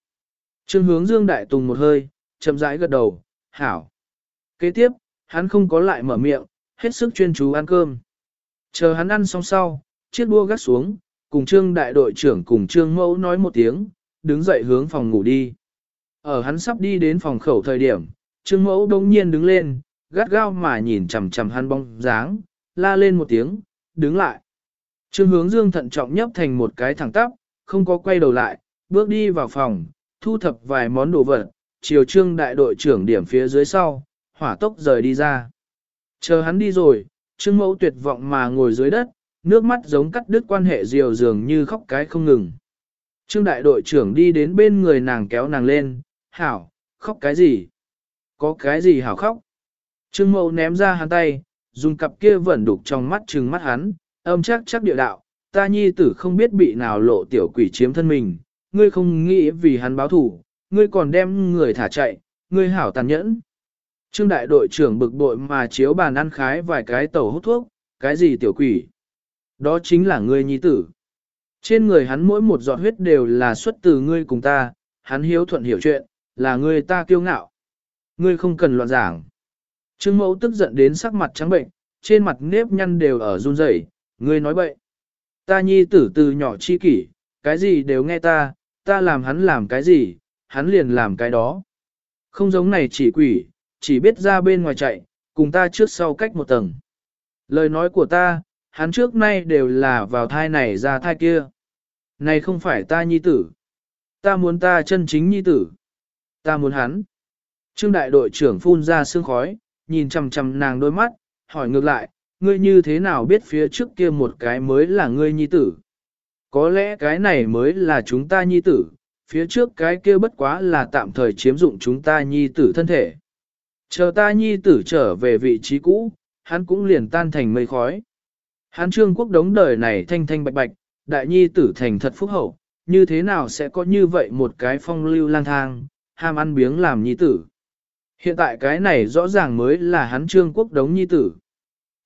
Trương hướng dương đại tùng một hơi, chậm rãi gật đầu, hảo. Kế tiếp, hắn không có lại mở miệng, hết sức chuyên chú ăn cơm. Chờ hắn ăn xong sau, chiếc đua gắt xuống, cùng trương đại đội trưởng cùng trương mẫu nói một tiếng, đứng dậy hướng phòng ngủ đi. Ở hắn sắp đi đến phòng khẩu thời điểm, trương mẫu đông nhiên đứng lên, gắt gao mà nhìn chằm chằm hắn bóng dáng, la lên một tiếng, đứng lại. Trương hướng dương thận trọng nhấp thành một cái thẳng tắp, không có quay đầu lại, bước đi vào phòng, thu thập vài món đồ vật, chiều trương đại đội trưởng điểm phía dưới sau, hỏa tốc rời đi ra. Chờ hắn đi rồi, trương mẫu tuyệt vọng mà ngồi dưới đất, nước mắt giống cắt đứt quan hệ diều dường như khóc cái không ngừng. Trương đại đội trưởng đi đến bên người nàng kéo nàng lên, hảo, khóc cái gì? Có cái gì hảo khóc? Trương mẫu ném ra hắn tay, dùng cặp kia vẫn đục trong mắt trừng mắt hắn, âm chắc chắc địa đạo, ta nhi tử không biết bị nào lộ tiểu quỷ chiếm thân mình, ngươi không nghĩ vì hắn báo thủ, ngươi còn đem người thả chạy, ngươi hảo tàn nhẫn. Trương đại đội trưởng bực bội mà chiếu bàn ăn khái vài cái tàu hút thuốc, cái gì tiểu quỷ? Đó chính là ngươi nhi tử. Trên người hắn mỗi một giọt huyết đều là xuất từ ngươi cùng ta, hắn hiếu thuận hiểu chuyện, là ngươi ta kiêu ngạo. Ngươi không cần loạn giảng. Trương mẫu tức giận đến sắc mặt trắng bệnh, trên mặt nếp nhăn đều ở run rẩy. ngươi nói bậy. Ta nhi tử từ nhỏ chi kỷ, cái gì đều nghe ta, ta làm hắn làm cái gì, hắn liền làm cái đó. Không giống này chỉ quỷ, chỉ biết ra bên ngoài chạy, cùng ta trước sau cách một tầng. Lời nói của ta, hắn trước nay đều là vào thai này ra thai kia. Này không phải ta nhi tử. Ta muốn ta chân chính nhi tử. Ta muốn hắn. Trương đại đội trưởng phun ra sương khói, nhìn chằm chằm nàng đôi mắt, hỏi ngược lại, ngươi như thế nào biết phía trước kia một cái mới là ngươi nhi tử? Có lẽ cái này mới là chúng ta nhi tử, phía trước cái kia bất quá là tạm thời chiếm dụng chúng ta nhi tử thân thể. Chờ ta nhi tử trở về vị trí cũ, hắn cũng liền tan thành mây khói. Hắn trương quốc đống đời này thanh thanh bạch bạch, đại nhi tử thành thật phúc hậu, như thế nào sẽ có như vậy một cái phong lưu lang thang, ham ăn biếng làm nhi tử. Hiện tại cái này rõ ràng mới là hắn trương quốc đống nhi tử.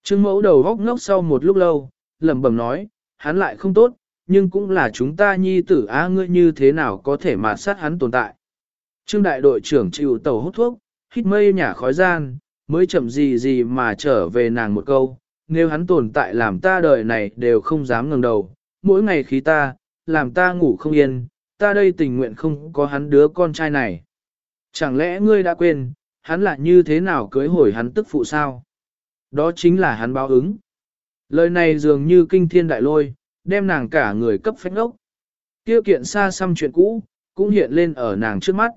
Trương mẫu đầu góc ngốc sau một lúc lâu, lẩm bẩm nói, hắn lại không tốt, nhưng cũng là chúng ta nhi tử á ngươi như thế nào có thể mà sát hắn tồn tại. Trương đại đội trưởng chịu tàu hút thuốc, hít mây nhả khói gian, mới chậm gì gì mà trở về nàng một câu, nếu hắn tồn tại làm ta đời này đều không dám ngẩng đầu, mỗi ngày khí ta, làm ta ngủ không yên, ta đây tình nguyện không có hắn đứa con trai này. Chẳng lẽ ngươi đã quên, hắn là như thế nào cưới hồi hắn tức phụ sao? Đó chính là hắn báo ứng. Lời này dường như kinh thiên đại lôi, đem nàng cả người cấp phách ốc. Tiêu kiện xa xăm chuyện cũ, cũng hiện lên ở nàng trước mắt.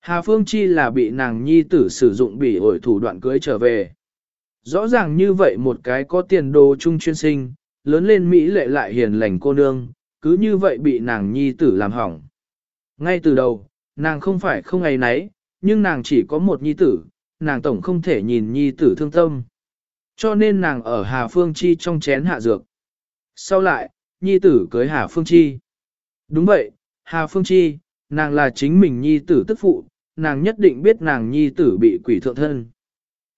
Hà Phương Chi là bị nàng nhi tử sử dụng bị ổi thủ đoạn cưới trở về. Rõ ràng như vậy một cái có tiền đồ trung chuyên sinh, lớn lên Mỹ lệ lại hiền lành cô nương, cứ như vậy bị nàng nhi tử làm hỏng. Ngay từ đầu, nàng không phải không ngày nấy, nhưng nàng chỉ có một nhi tử, nàng tổng không thể nhìn nhi tử thương tâm. Cho nên nàng ở Hà Phương Chi trong chén hạ dược. Sau lại, nhi tử cưới Hà Phương Chi. Đúng vậy, Hà Phương Chi, nàng là chính mình nhi tử tức phụ, nàng nhất định biết nàng nhi tử bị quỷ thượng thân.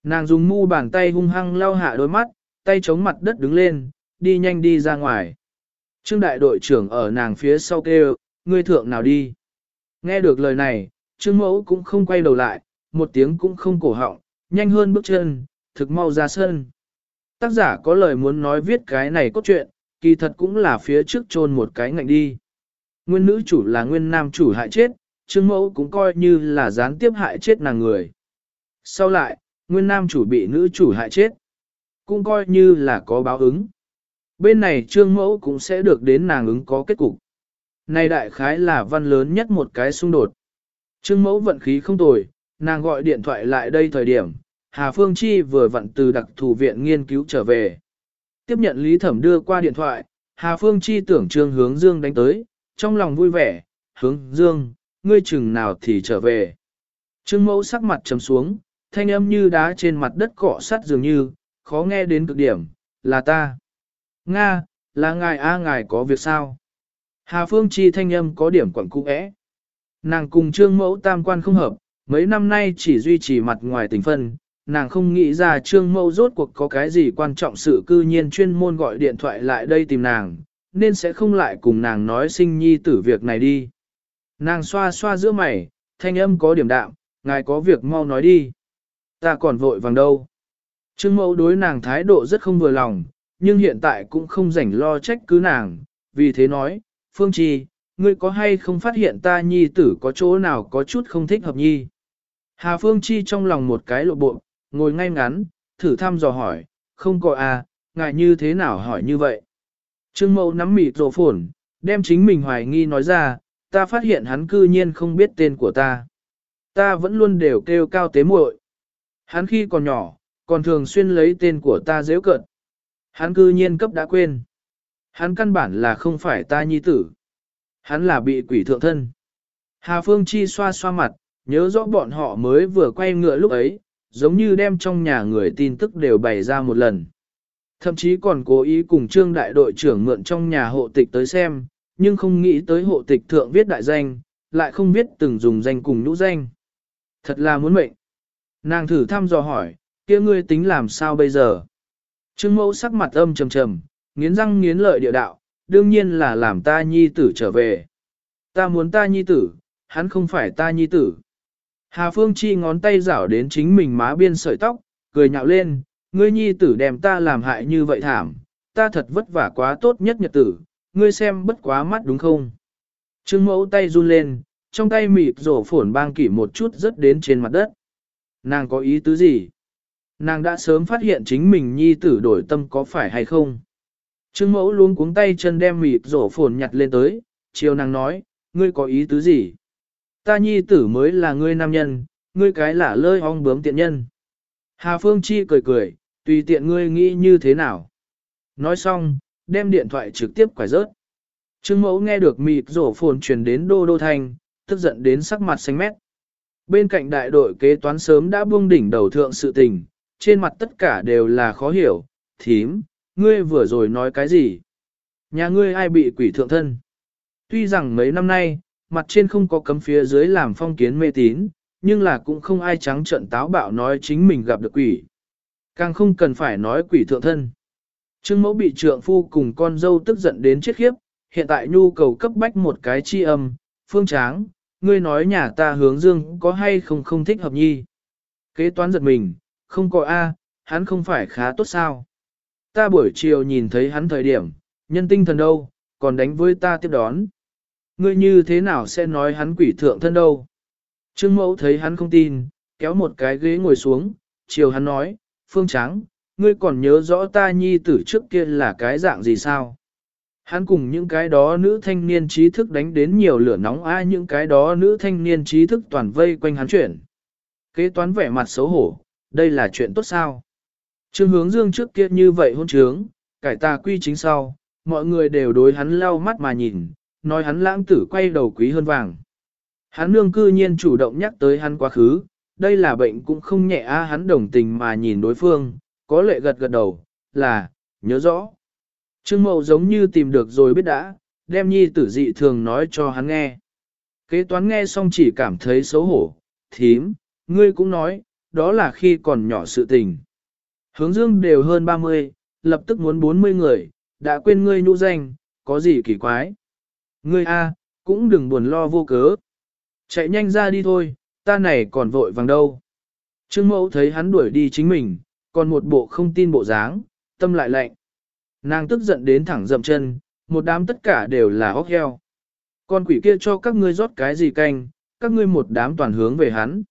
Nàng dùng mu bàn tay hung hăng lau hạ đôi mắt, tay chống mặt đất đứng lên, đi nhanh đi ra ngoài. Trương đại đội trưởng ở nàng phía sau kêu, ngươi thượng nào đi. Nghe được lời này, trương mẫu cũng không quay đầu lại, một tiếng cũng không cổ họng, nhanh hơn bước chân, thực mau ra sân. Tác giả có lời muốn nói viết cái này cốt truyện, kỳ thật cũng là phía trước chôn một cái ngạnh đi. Nguyên nữ chủ là nguyên nam chủ hại chết, trương mẫu cũng coi như là gián tiếp hại chết nàng người. Sau lại, nguyên nam chủ bị nữ chủ hại chết, cũng coi như là có báo ứng. Bên này trương mẫu cũng sẽ được đến nàng ứng có kết cục. Này đại khái là văn lớn nhất một cái xung đột. Trương mẫu vận khí không tồi, nàng gọi điện thoại lại đây thời điểm, Hà Phương Chi vừa vặn từ đặc thù viện nghiên cứu trở về. Tiếp nhận Lý Thẩm đưa qua điện thoại, Hà Phương Chi tưởng Trương Hướng Dương đánh tới, trong lòng vui vẻ, Hướng Dương, ngươi chừng nào thì trở về. Trương mẫu sắc mặt trầm xuống, thanh âm như đá trên mặt đất cọ sắt dường như, khó nghe đến cực điểm, là ta. Nga, là ngài a ngài có việc sao? Hà Phương Chi thanh âm có điểm quẩn cung ẽ. Nàng cùng trương mẫu tam quan không hợp, mấy năm nay chỉ duy trì mặt ngoài tình phân, nàng không nghĩ ra trương mẫu rốt cuộc có cái gì quan trọng sự cư nhiên chuyên môn gọi điện thoại lại đây tìm nàng, nên sẽ không lại cùng nàng nói sinh nhi tử việc này đi. Nàng xoa xoa giữa mày, thanh âm có điểm đạm, ngài có việc mau nói đi. Ta còn vội vàng đâu. Trương mẫu đối nàng thái độ rất không vừa lòng, nhưng hiện tại cũng không rảnh lo trách cứ nàng, vì thế nói, Phương Chi, ngươi có hay không phát hiện ta nhi tử có chỗ nào có chút không thích hợp nhi? Hà Phương Chi trong lòng một cái lộ bộ, ngồi ngay ngắn, thử thăm dò hỏi, không có à, ngại như thế nào hỏi như vậy? Trương Mậu nắm mịt rộ phổn, đem chính mình hoài nghi nói ra, ta phát hiện hắn cư nhiên không biết tên của ta. Ta vẫn luôn đều kêu cao tế muội. Hắn khi còn nhỏ, còn thường xuyên lấy tên của ta dễ cận. Hắn cư nhiên cấp đã quên. Hắn căn bản là không phải ta nhi tử. Hắn là bị quỷ thượng thân. Hà Phương Chi xoa xoa mặt, nhớ rõ bọn họ mới vừa quay ngựa lúc ấy, giống như đem trong nhà người tin tức đều bày ra một lần. Thậm chí còn cố ý cùng trương đại đội trưởng mượn trong nhà hộ tịch tới xem, nhưng không nghĩ tới hộ tịch thượng viết đại danh, lại không biết từng dùng danh cùng nhũ danh. Thật là muốn mệnh. Nàng thử thăm dò hỏi, kia ngươi tính làm sao bây giờ? Trương mẫu sắc mặt âm trầm trầm, nghiến răng nghiến lợi địa đạo, đương nhiên là làm ta nhi tử trở về. Ta muốn ta nhi tử, hắn không phải ta nhi tử. Hà Phương Chi ngón tay rảo đến chính mình má biên sợi tóc, cười nhạo lên, ngươi nhi tử đem ta làm hại như vậy thảm, ta thật vất vả quá tốt nhất nhật tử, ngươi xem bất quá mắt đúng không? Trương mẫu tay run lên, trong tay mịt rổ phổn bang kỷ một chút rớt đến trên mặt đất. Nàng có ý tứ gì? Nàng đã sớm phát hiện chính mình nhi tử đổi tâm có phải hay không? Trương mẫu luôn cuống tay chân đem mịt rổ phồn nhặt lên tới, chiều nàng nói, ngươi có ý tứ gì? Ta nhi tử mới là ngươi nam nhân, ngươi cái là lơi ong bướm tiện nhân. Hà Phương Chi cười cười, tùy tiện ngươi nghĩ như thế nào. Nói xong, đem điện thoại trực tiếp quải rớt. Trương mẫu nghe được mịt rổ phồn truyền đến đô đô thanh, tức giận đến sắc mặt xanh mét. Bên cạnh đại đội kế toán sớm đã buông đỉnh đầu thượng sự tình, trên mặt tất cả đều là khó hiểu, thím, ngươi vừa rồi nói cái gì? Nhà ngươi ai bị quỷ thượng thân? Tuy rằng mấy năm nay, mặt trên không có cấm phía dưới làm phong kiến mê tín, nhưng là cũng không ai trắng trận táo bạo nói chính mình gặp được quỷ. Càng không cần phải nói quỷ thượng thân. Trương mẫu bị trượng phu cùng con dâu tức giận đến chết khiếp, hiện tại nhu cầu cấp bách một cái chi âm, phương tráng, ngươi nói nhà ta hướng dương có hay không không thích hợp nhi. Kế toán giật mình, không có A, hắn không phải khá tốt sao. Ta buổi chiều nhìn thấy hắn thời điểm, nhân tinh thần đâu, còn đánh với ta tiếp đón. Ngươi như thế nào sẽ nói hắn quỷ thượng thân đâu? Trương mẫu thấy hắn không tin, kéo một cái ghế ngồi xuống, chiều hắn nói, Phương Trắng, ngươi còn nhớ rõ ta nhi tử trước kia là cái dạng gì sao? Hắn cùng những cái đó nữ thanh niên trí thức đánh đến nhiều lửa nóng ai những cái đó nữ thanh niên trí thức toàn vây quanh hắn chuyển. Kế toán vẻ mặt xấu hổ, đây là chuyện tốt sao? Trương hướng dương trước kia như vậy hôn trướng, cải tà quy chính sau, mọi người đều đối hắn lau mắt mà nhìn, nói hắn lãng tử quay đầu quý hơn vàng. Hắn nương cư nhiên chủ động nhắc tới hắn quá khứ, đây là bệnh cũng không nhẹ a hắn đồng tình mà nhìn đối phương, có lệ gật gật đầu, là, nhớ rõ. Trương mậu giống như tìm được rồi biết đã, đem nhi tử dị thường nói cho hắn nghe. Kế toán nghe xong chỉ cảm thấy xấu hổ, thím, ngươi cũng nói, đó là khi còn nhỏ sự tình. Hướng dương đều hơn 30, lập tức muốn 40 người, đã quên ngươi nhũ danh, có gì kỳ quái. Ngươi a, cũng đừng buồn lo vô cớ. Chạy nhanh ra đi thôi, ta này còn vội vàng đâu. Trương mẫu thấy hắn đuổi đi chính mình, còn một bộ không tin bộ dáng, tâm lại lạnh. Nàng tức giận đến thẳng dậm chân, một đám tất cả đều là óc heo. Con quỷ kia cho các ngươi rót cái gì canh, các ngươi một đám toàn hướng về hắn.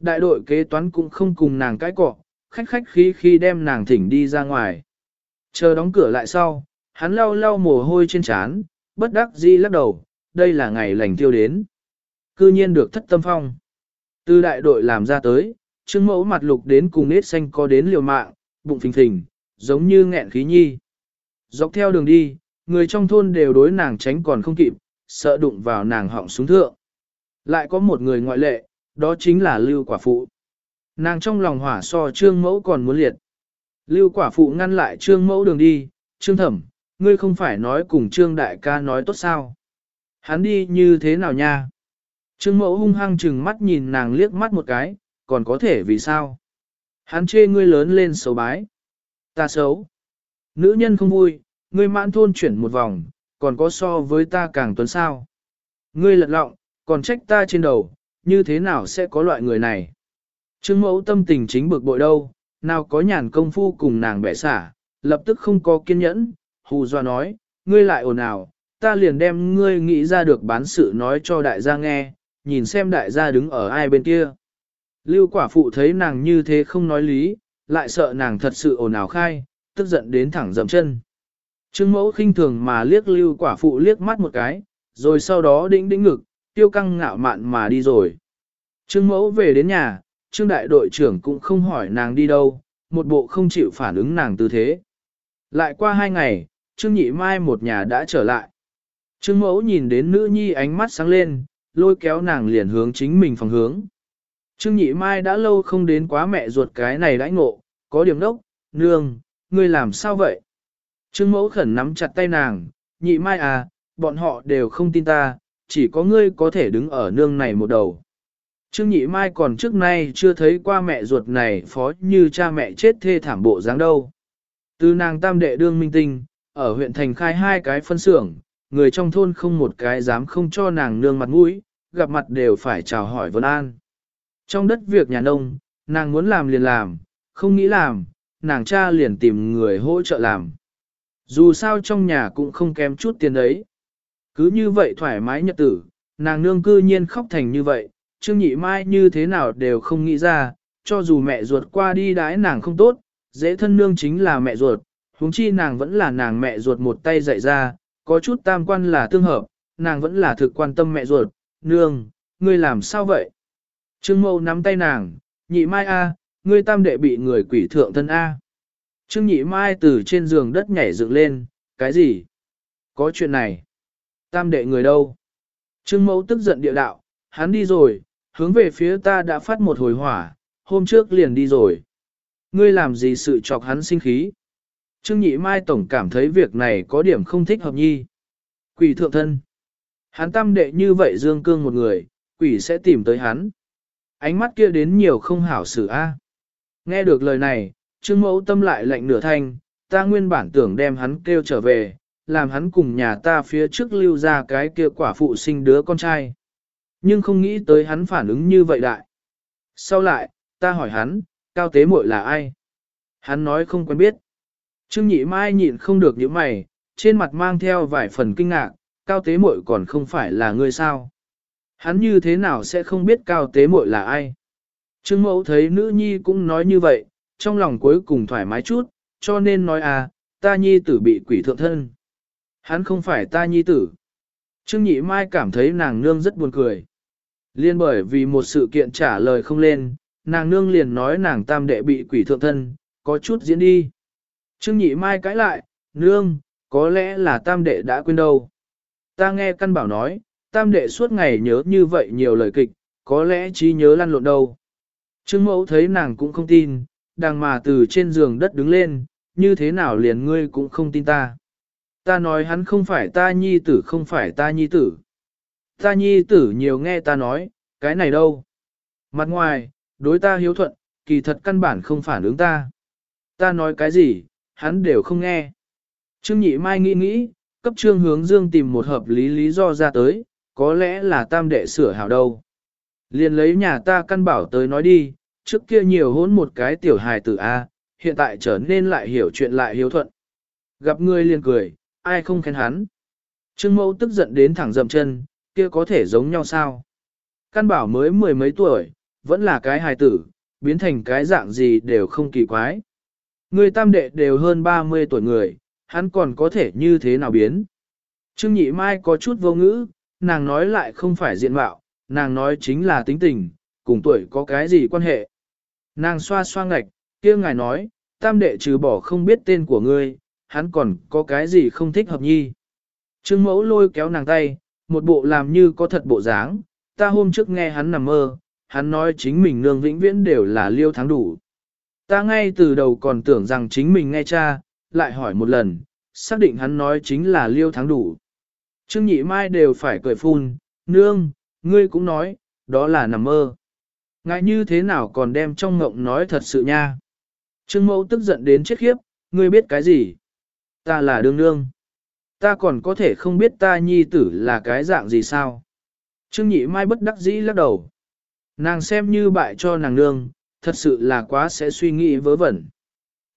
Đại đội kế toán cũng không cùng nàng cãi cọ, khách khách khí khi đem nàng thỉnh đi ra ngoài. Chờ đóng cửa lại sau, hắn lau lau mồ hôi trên trán, bất đắc dĩ lắc đầu, đây là ngày lành tiêu đến. Cư nhiên được thất tâm phong. Từ đại đội làm ra tới, trương mẫu mặt lục đến cùng nết xanh có đến liều mạng, bụng phình phình, giống như nghẹn khí nhi. Dọc theo đường đi, người trong thôn đều đối nàng tránh còn không kịp, sợ đụng vào nàng họng xuống thượng. Lại có một người ngoại lệ, đó chính là lưu quả phụ. Nàng trong lòng hỏa so trương mẫu còn muốn liệt. Lưu quả phụ ngăn lại trương mẫu đường đi, trương thẩm, ngươi không phải nói cùng trương đại ca nói tốt sao. Hắn đi như thế nào nha? Trương mẫu hung hăng chừng mắt nhìn nàng liếc mắt một cái, còn có thể vì sao? Hắn chê ngươi lớn lên xấu bái. Ta xấu. Nữ nhân không vui, ngươi mãn thôn chuyển một vòng, còn có so với ta càng tuấn sao. Ngươi lật lọng, còn trách ta trên đầu, như thế nào sẽ có loại người này? Trương mẫu tâm tình chính bực bội đâu, nào có nhàn công phu cùng nàng bẻ xả, lập tức không có kiên nhẫn, hù doa nói, ngươi lại ồn ào, ta liền đem ngươi nghĩ ra được bán sự nói cho đại gia nghe, nhìn xem đại gia đứng ở ai bên kia. Lưu quả phụ thấy nàng như thế không nói lý, lại sợ nàng thật sự ồn ào khai, tức giận đến thẳng dậm chân. Trương mẫu khinh thường mà liếc lưu quả phụ liếc mắt một cái, rồi sau đó đĩnh đĩnh ngực, tiêu căng ngạo mạn mà đi rồi. Trương mẫu về đến nhà, trương đại đội trưởng cũng không hỏi nàng đi đâu, một bộ không chịu phản ứng nàng tư thế. Lại qua hai ngày, trương nhị mai một nhà đã trở lại. Trương mẫu nhìn đến nữ nhi ánh mắt sáng lên, lôi kéo nàng liền hướng chính mình phòng hướng. Trương nhị mai đã lâu không đến quá mẹ ruột cái này đãi ngộ, có điểm đốc, nương, ngươi làm sao vậy? Trương mẫu khẩn nắm chặt tay nàng, nhị mai à, bọn họ đều không tin ta, chỉ có ngươi có thể đứng ở nương này một đầu. Trương nhị mai còn trước nay chưa thấy qua mẹ ruột này phó như cha mẹ chết thê thảm bộ dáng đâu. Từ nàng tam đệ đương minh tinh, ở huyện thành khai hai cái phân xưởng, người trong thôn không một cái dám không cho nàng nương mặt mũi, gặp mặt đều phải chào hỏi vân an. Trong đất việc nhà nông, nàng muốn làm liền làm, không nghĩ làm, nàng cha liền tìm người hỗ trợ làm. Dù sao trong nhà cũng không kém chút tiền đấy. Cứ như vậy thoải mái nhật tử, nàng nương cư nhiên khóc thành như vậy, Trương Nhị Mai như thế nào đều không nghĩ ra, cho dù mẹ ruột qua đi đãi nàng không tốt, dễ thân nương chính là mẹ ruột, huống chi nàng vẫn là nàng mẹ ruột một tay dạy ra, có chút tam quan là tương hợp, nàng vẫn là thực quan tâm mẹ ruột, nương, ngươi làm sao vậy? Trương Mâu nắm tay nàng, nhị mai a, ngươi tam đệ bị người quỷ thượng thân a. Trương nhị mai từ trên giường đất nhảy dựng lên, cái gì? Có chuyện này. Tam đệ người đâu? Trương Mẫu tức giận địa đạo, hắn đi rồi, hướng về phía ta đã phát một hồi hỏa, hôm trước liền đi rồi. Ngươi làm gì sự chọc hắn sinh khí? Trương Nhị Mai Tổng cảm thấy việc này có điểm không thích hợp nhi. Quỷ thượng thân. Hắn tâm đệ như vậy dương cương một người, quỷ sẽ tìm tới hắn. Ánh mắt kia đến nhiều không hảo xử a. Nghe được lời này, Trương Mẫu tâm lại lạnh nửa thanh, ta nguyên bản tưởng đem hắn kêu trở về, làm hắn cùng nhà ta phía trước lưu ra cái kia quả phụ sinh đứa con trai. Nhưng không nghĩ tới hắn phản ứng như vậy đại. Sau lại, ta hỏi hắn, cao tế muội là ai? Hắn nói không quen biết. Trương nhị mai nhịn không được những mày, trên mặt mang theo vài phần kinh ngạc, cao tế muội còn không phải là người sao. Hắn như thế nào sẽ không biết cao tế muội là ai. Trương mẫu thấy nữ nhi cũng nói như vậy, trong lòng cuối cùng thoải mái chút, cho nên nói à, ta nhi tử bị quỷ thượng thân. Hắn không phải ta nhi tử. Trương nhị mai cảm thấy nàng nương rất buồn cười. Liên bởi vì một sự kiện trả lời không lên, nàng nương liền nói nàng tam đệ bị quỷ thượng thân, có chút diễn đi. Trương nhị mai cãi lại, nương, có lẽ là tam đệ đã quên đâu. Ta nghe căn bảo nói, tam đệ suốt ngày nhớ như vậy nhiều lời kịch, có lẽ trí nhớ lăn lộn đâu. Trương mẫu thấy nàng cũng không tin, đang mà từ trên giường đất đứng lên, như thế nào liền ngươi cũng không tin ta. Ta nói hắn không phải ta nhi tử không phải ta nhi tử. Ta nhi tử nhiều nghe ta nói, cái này đâu. Mặt ngoài, đối ta hiếu thuận, kỳ thật căn bản không phản ứng ta. Ta nói cái gì, hắn đều không nghe. Trương Nhị Mai nghĩ nghĩ, cấp trương hướng dương tìm một hợp lý lý do ra tới, có lẽ là tam đệ sửa hảo đâu. Liền lấy nhà ta căn bảo tới nói đi, trước kia nhiều hỗn một cái tiểu hài tử A, hiện tại trở nên lại hiểu chuyện lại hiếu thuận. Gặp người liền cười, ai không khen hắn. Trương mẫu tức giận đến thẳng dậm chân, kia có thể giống nhau sao? Căn bảo mới mười mấy tuổi, vẫn là cái hài tử, biến thành cái dạng gì đều không kỳ quái. Người tam đệ đều hơn 30 tuổi người, hắn còn có thể như thế nào biến. Trương Nhị Mai có chút vô ngữ, nàng nói lại không phải diện mạo, nàng nói chính là tính tình, cùng tuổi có cái gì quan hệ. Nàng xoa xoa ngạch, kia ngài nói, tam đệ trừ bỏ không biết tên của ngươi, hắn còn có cái gì không thích hợp nhi. Trương mẫu lôi kéo nàng tay, một bộ làm như có thật bộ dáng, ta hôm trước nghe hắn nằm mơ, hắn nói chính mình nương vĩnh viễn đều là liêu thắng đủ. Ta ngay từ đầu còn tưởng rằng chính mình nghe cha, lại hỏi một lần, xác định hắn nói chính là liêu thắng đủ. Trương nhị mai đều phải cười phun, nương, ngươi cũng nói, đó là nằm mơ. Ngại như thế nào còn đem trong ngộng nói thật sự nha. Trương mẫu tức giận đến chết khiếp, ngươi biết cái gì? Ta là đương nương. Ta còn có thể không biết ta nhi tử là cái dạng gì sao? Trương nhị mai bất đắc dĩ lắc đầu. Nàng xem như bại cho nàng nương, thật sự là quá sẽ suy nghĩ vớ vẩn.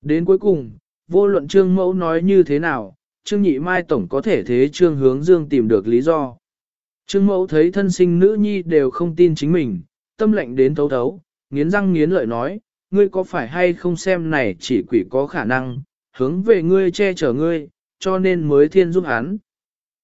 Đến cuối cùng, vô luận trương mẫu nói như thế nào, trương nhị mai tổng có thể thế trương hướng dương tìm được lý do. Trương mẫu thấy thân sinh nữ nhi đều không tin chính mình, tâm lệnh đến thấu thấu, nghiến răng nghiến lợi nói, ngươi có phải hay không xem này chỉ quỷ có khả năng, hướng về ngươi che chở ngươi, cho nên mới thiên giúp hắn.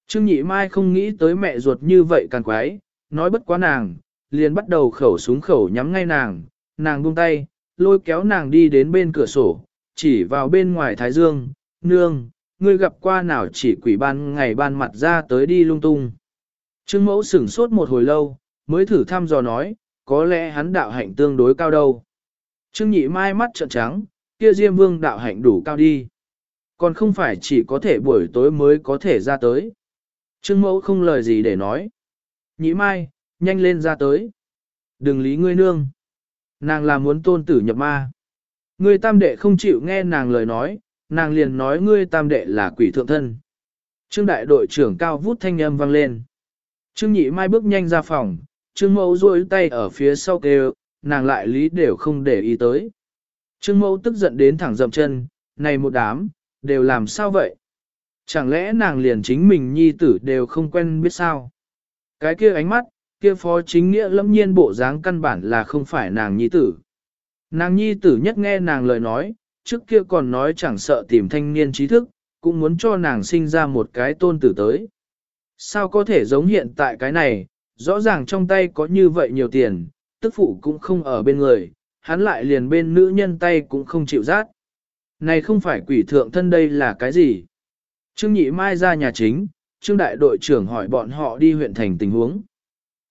Trương Nhị Mai không nghĩ tới mẹ ruột như vậy càng quái, nói bất quá nàng, liền bắt đầu khẩu súng khẩu nhắm ngay nàng, nàng buông tay, lôi kéo nàng đi đến bên cửa sổ, chỉ vào bên ngoài Thái Dương, nương, ngươi gặp qua nào chỉ quỷ ban ngày ban mặt ra tới đi lung tung. Trương mẫu sửng sốt một hồi lâu, mới thử thăm dò nói, có lẽ hắn đạo hạnh tương đối cao đâu. Trương nhị mai mắt trợn trắng, kia Diêm Vương đạo hạnh đủ cao đi. Còn không phải chỉ có thể buổi tối mới có thể ra tới. Trương mẫu không lời gì để nói. Nhị mai, nhanh lên ra tới. Đừng lý ngươi nương. Nàng là muốn tôn tử nhập ma. Ngươi tam đệ không chịu nghe nàng lời nói, nàng liền nói ngươi tam đệ là quỷ thượng thân. Trương đại đội trưởng cao vút thanh âm vang lên. Trương nhị mai bước nhanh ra phòng, trương mẫu duỗi tay ở phía sau kêu, nàng lại lý đều không để ý tới. Trương mẫu tức giận đến thẳng dậm chân, này một đám, đều làm sao vậy? Chẳng lẽ nàng liền chính mình nhi tử đều không quen biết sao? Cái kia ánh mắt, kia phó chính nghĩa lâm nhiên bộ dáng căn bản là không phải nàng nhi tử. Nàng nhi tử nhất nghe nàng lời nói, trước kia còn nói chẳng sợ tìm thanh niên trí thức, cũng muốn cho nàng sinh ra một cái tôn tử tới. Sao có thể giống hiện tại cái này, rõ ràng trong tay có như vậy nhiều tiền, tức phụ cũng không ở bên người, hắn lại liền bên nữ nhân tay cũng không chịu rát. Này không phải quỷ thượng thân đây là cái gì? Trương Nhị Mai ra nhà chính, Trương Đại đội trưởng hỏi bọn họ đi huyện thành tình huống.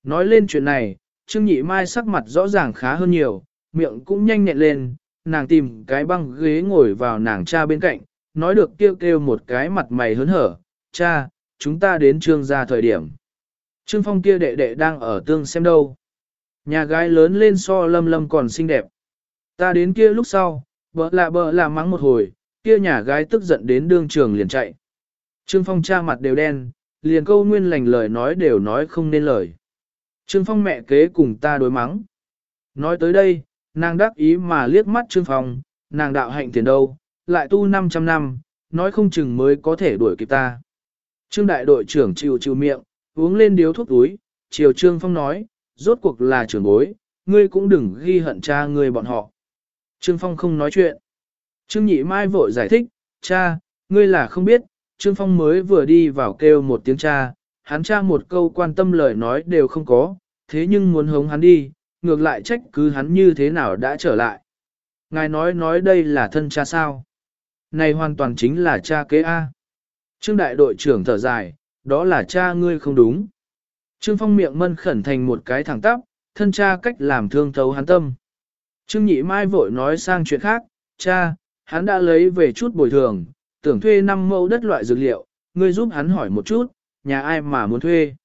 Nói lên chuyện này, Trương Nhị Mai sắc mặt rõ ràng khá hơn nhiều, miệng cũng nhanh nhẹn lên, nàng tìm cái băng ghế ngồi vào nàng cha bên cạnh, nói được kêu kêu một cái mặt mày hớn hở, cha, chúng ta đến trương gia thời điểm. Trương Phong kia đệ đệ đang ở tương xem đâu. Nhà gái lớn lên so lâm lâm còn xinh đẹp. Ta đến kia lúc sau, bỡ lạ bỡ lạ mắng một hồi, kia nhà gái tức giận đến đương trường liền chạy. Trương Phong cha mặt đều đen, liền câu nguyên lành lời nói đều nói không nên lời. Trương Phong mẹ kế cùng ta đối mắng. Nói tới đây, nàng đắc ý mà liếc mắt Trương Phong, nàng đạo hạnh tiền đâu, lại tu 500 năm, nói không chừng mới có thể đuổi kịp ta. Trương đại đội trưởng chịu chịu miệng, uống lên điếu thuốc túi, chiều Trương Phong nói, rốt cuộc là trưởng bối, ngươi cũng đừng ghi hận cha ngươi bọn họ. Trương Phong không nói chuyện. Trương Nhị Mai vội giải thích, cha, ngươi là không biết, Trương Phong mới vừa đi vào kêu một tiếng cha, hắn cha một câu quan tâm lời nói đều không có, thế nhưng muốn hống hắn đi, ngược lại trách cứ hắn như thế nào đã trở lại. Ngài nói nói đây là thân cha sao? Này hoàn toàn chính là cha kế A. Trương đại đội trưởng thở dài, đó là cha ngươi không đúng. Trương Phong miệng mân khẩn thành một cái thẳng tắp, thân cha cách làm thương thấu hắn tâm. Trương Nhị Mai vội nói sang chuyện khác, cha, hắn đã lấy về chút bồi thường, tưởng thuê 5 mẫu đất loại dược liệu, ngươi giúp hắn hỏi một chút, nhà ai mà muốn thuê.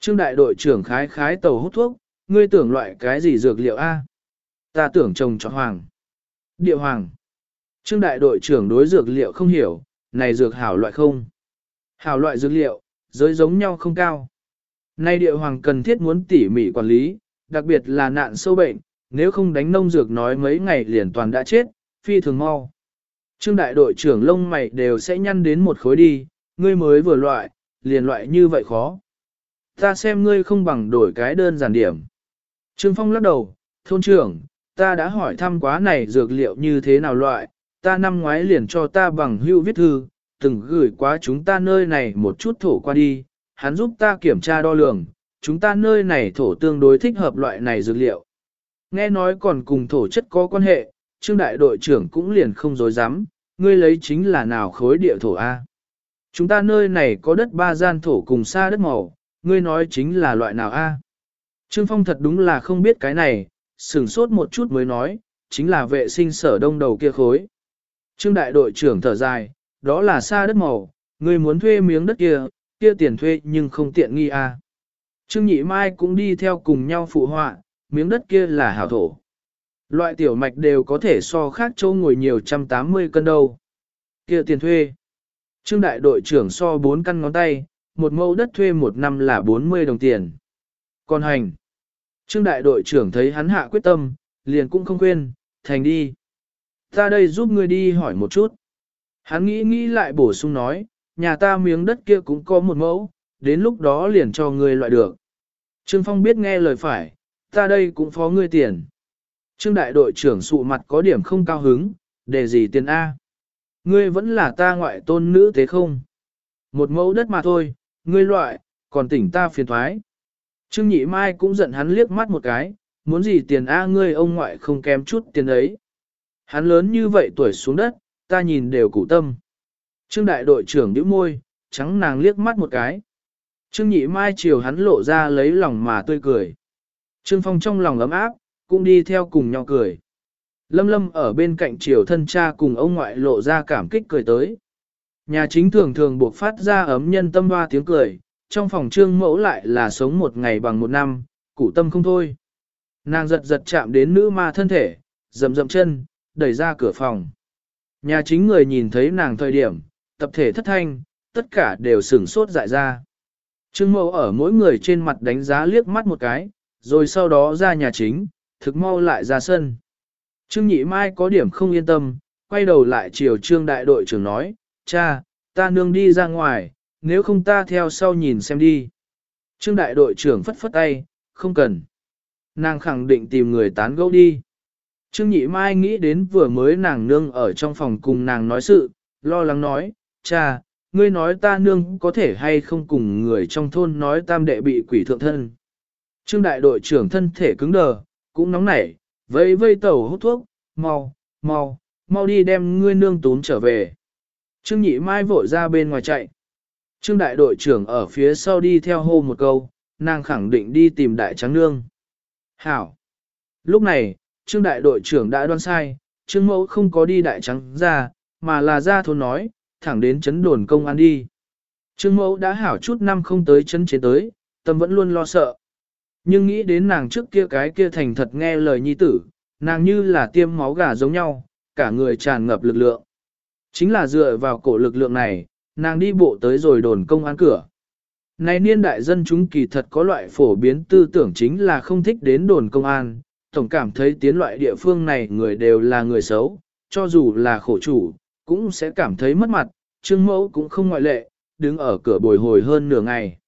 Trương đại đội trưởng khái khái tàu hút thuốc, ngươi tưởng loại cái gì dược liệu a? Ta tưởng trồng cho hoàng. Địa hoàng. Trương đại đội trưởng đối dược liệu không hiểu, này dược hảo loại không. Hảo loại dược liệu, giới giống nhau không cao. Nay địa hoàng cần thiết muốn tỉ mỉ quản lý, đặc biệt là nạn sâu bệnh, nếu không đánh nông dược nói mấy ngày liền toàn đã chết, phi thường mau. Trương đại đội trưởng lông mày đều sẽ nhăn đến một khối đi, ngươi mới vừa loại, liền loại như vậy khó. Ta xem ngươi không bằng đổi cái đơn giản điểm. Trương Phong lắc đầu, thôn trưởng, ta đã hỏi thăm quá này dược liệu như thế nào loại, ta năm ngoái liền cho ta bằng hưu viết thư, từng gửi qua chúng ta nơi này một chút thổ qua đi, hắn giúp ta kiểm tra đo lường, chúng ta nơi này thổ tương đối thích hợp loại này dược liệu. Nghe nói còn cùng thổ chất có quan hệ, trương đại đội trưởng cũng liền không dối dám, ngươi lấy chính là nào khối địa thổ A. Chúng ta nơi này có đất ba gian thổ cùng xa đất màu, ngươi nói chính là loại nào A. Trương Phong thật đúng là không biết cái này, sửng sốt một chút mới nói, chính là vệ sinh sở đông đầu kia khối. Trương đại đội trưởng thở dài, đó là xa đất màu, ngươi muốn thuê miếng đất kia, kia tiền thuê nhưng không tiện nghi a. Trương Nhị Mai cũng đi theo cùng nhau phụ họa, miếng đất kia là hảo thổ. Loại tiểu mạch đều có thể so khác châu ngồi nhiều trăm tám mươi cân đâu. Kia tiền thuê. Trương đại đội trưởng so 4 căn ngón tay, một mẫu đất thuê một năm là 40 đồng tiền. Còn hành. Trương đại đội trưởng thấy hắn hạ quyết tâm, liền cũng không quên, thành đi. Ta đây giúp ngươi đi hỏi một chút. Hắn nghĩ nghĩ lại bổ sung nói, nhà ta miếng đất kia cũng có một mẫu, đến lúc đó liền cho ngươi loại được. Trương Phong biết nghe lời phải, ta đây cũng phó ngươi tiền. Trương đại đội trưởng sụ mặt có điểm không cao hứng, để gì tiền A. Ngươi vẫn là ta ngoại tôn nữ thế không? Một mẫu đất mà thôi, ngươi loại, còn tỉnh ta phiền thoái. Trương Nhị Mai cũng giận hắn liếc mắt một cái, muốn gì tiền A ngươi ông ngoại không kém chút tiền ấy. Hắn lớn như vậy tuổi xuống đất, ta nhìn đều cụ tâm. Trương đại đội trưởng nhíu môi, trắng nàng liếc mắt một cái. Trương Nhị Mai chiều hắn lộ ra lấy lòng mà tươi cười. Trương Phong trong lòng ấm áp, cũng đi theo cùng nhau cười. Lâm Lâm ở bên cạnh chiều thân cha cùng ông ngoại lộ ra cảm kích cười tới. Nhà chính thường thường buộc phát ra ấm nhân tâm hoa tiếng cười, trong phòng trương mẫu lại là sống một ngày bằng một năm, cụ tâm không thôi. Nàng giật giật chạm đến nữ ma thân thể, dầm dầm chân, đẩy ra cửa phòng. Nhà chính người nhìn thấy nàng thời điểm, tập thể thất thanh, tất cả đều sửng sốt dại ra. Trương mẫu ở mỗi người trên mặt đánh giá liếc mắt một cái, rồi sau đó ra nhà chính, thực mau lại ra sân. Trương nhị mai có điểm không yên tâm, quay đầu lại chiều trương đại đội trưởng nói, cha, ta nương đi ra ngoài, nếu không ta theo sau nhìn xem đi. Trương đại đội trưởng phất phất tay, không cần. Nàng khẳng định tìm người tán gẫu đi. Trương nhị mai nghĩ đến vừa mới nàng nương ở trong phòng cùng nàng nói sự, lo lắng nói, cha, ngươi nói ta nương có thể hay không cùng người trong thôn nói tam đệ bị quỷ thượng thân. Trương đại đội trưởng thân thể cứng đờ, cũng nóng nảy, vây vây tẩu hút thuốc, mau, mau, mau đi đem ngươi nương tún trở về. Trương nhị mai vội ra bên ngoài chạy. Trương đại đội trưởng ở phía sau đi theo hô một câu, nàng khẳng định đi tìm đại trắng nương. Hảo! Lúc này, trương đại đội trưởng đã đoán sai, trương mẫu không có đi đại trắng ra, mà là ra thôn nói, thẳng đến chấn đồn công an đi. Trương mẫu đã hảo chút năm không tới chấn chế tới, tâm vẫn luôn lo sợ. Nhưng nghĩ đến nàng trước kia cái kia thành thật nghe lời nhi tử, nàng như là tiêm máu gà giống nhau, cả người tràn ngập lực lượng. Chính là dựa vào cổ lực lượng này, nàng đi bộ tới rồi đồn công an cửa. Này niên đại dân chúng kỳ thật có loại phổ biến tư tưởng chính là không thích đến đồn công an, tổng cảm thấy tiến loại địa phương này người đều là người xấu, cho dù là khổ chủ, cũng sẽ cảm thấy mất mặt, trương mẫu cũng không ngoại lệ, đứng ở cửa bồi hồi hơn nửa ngày.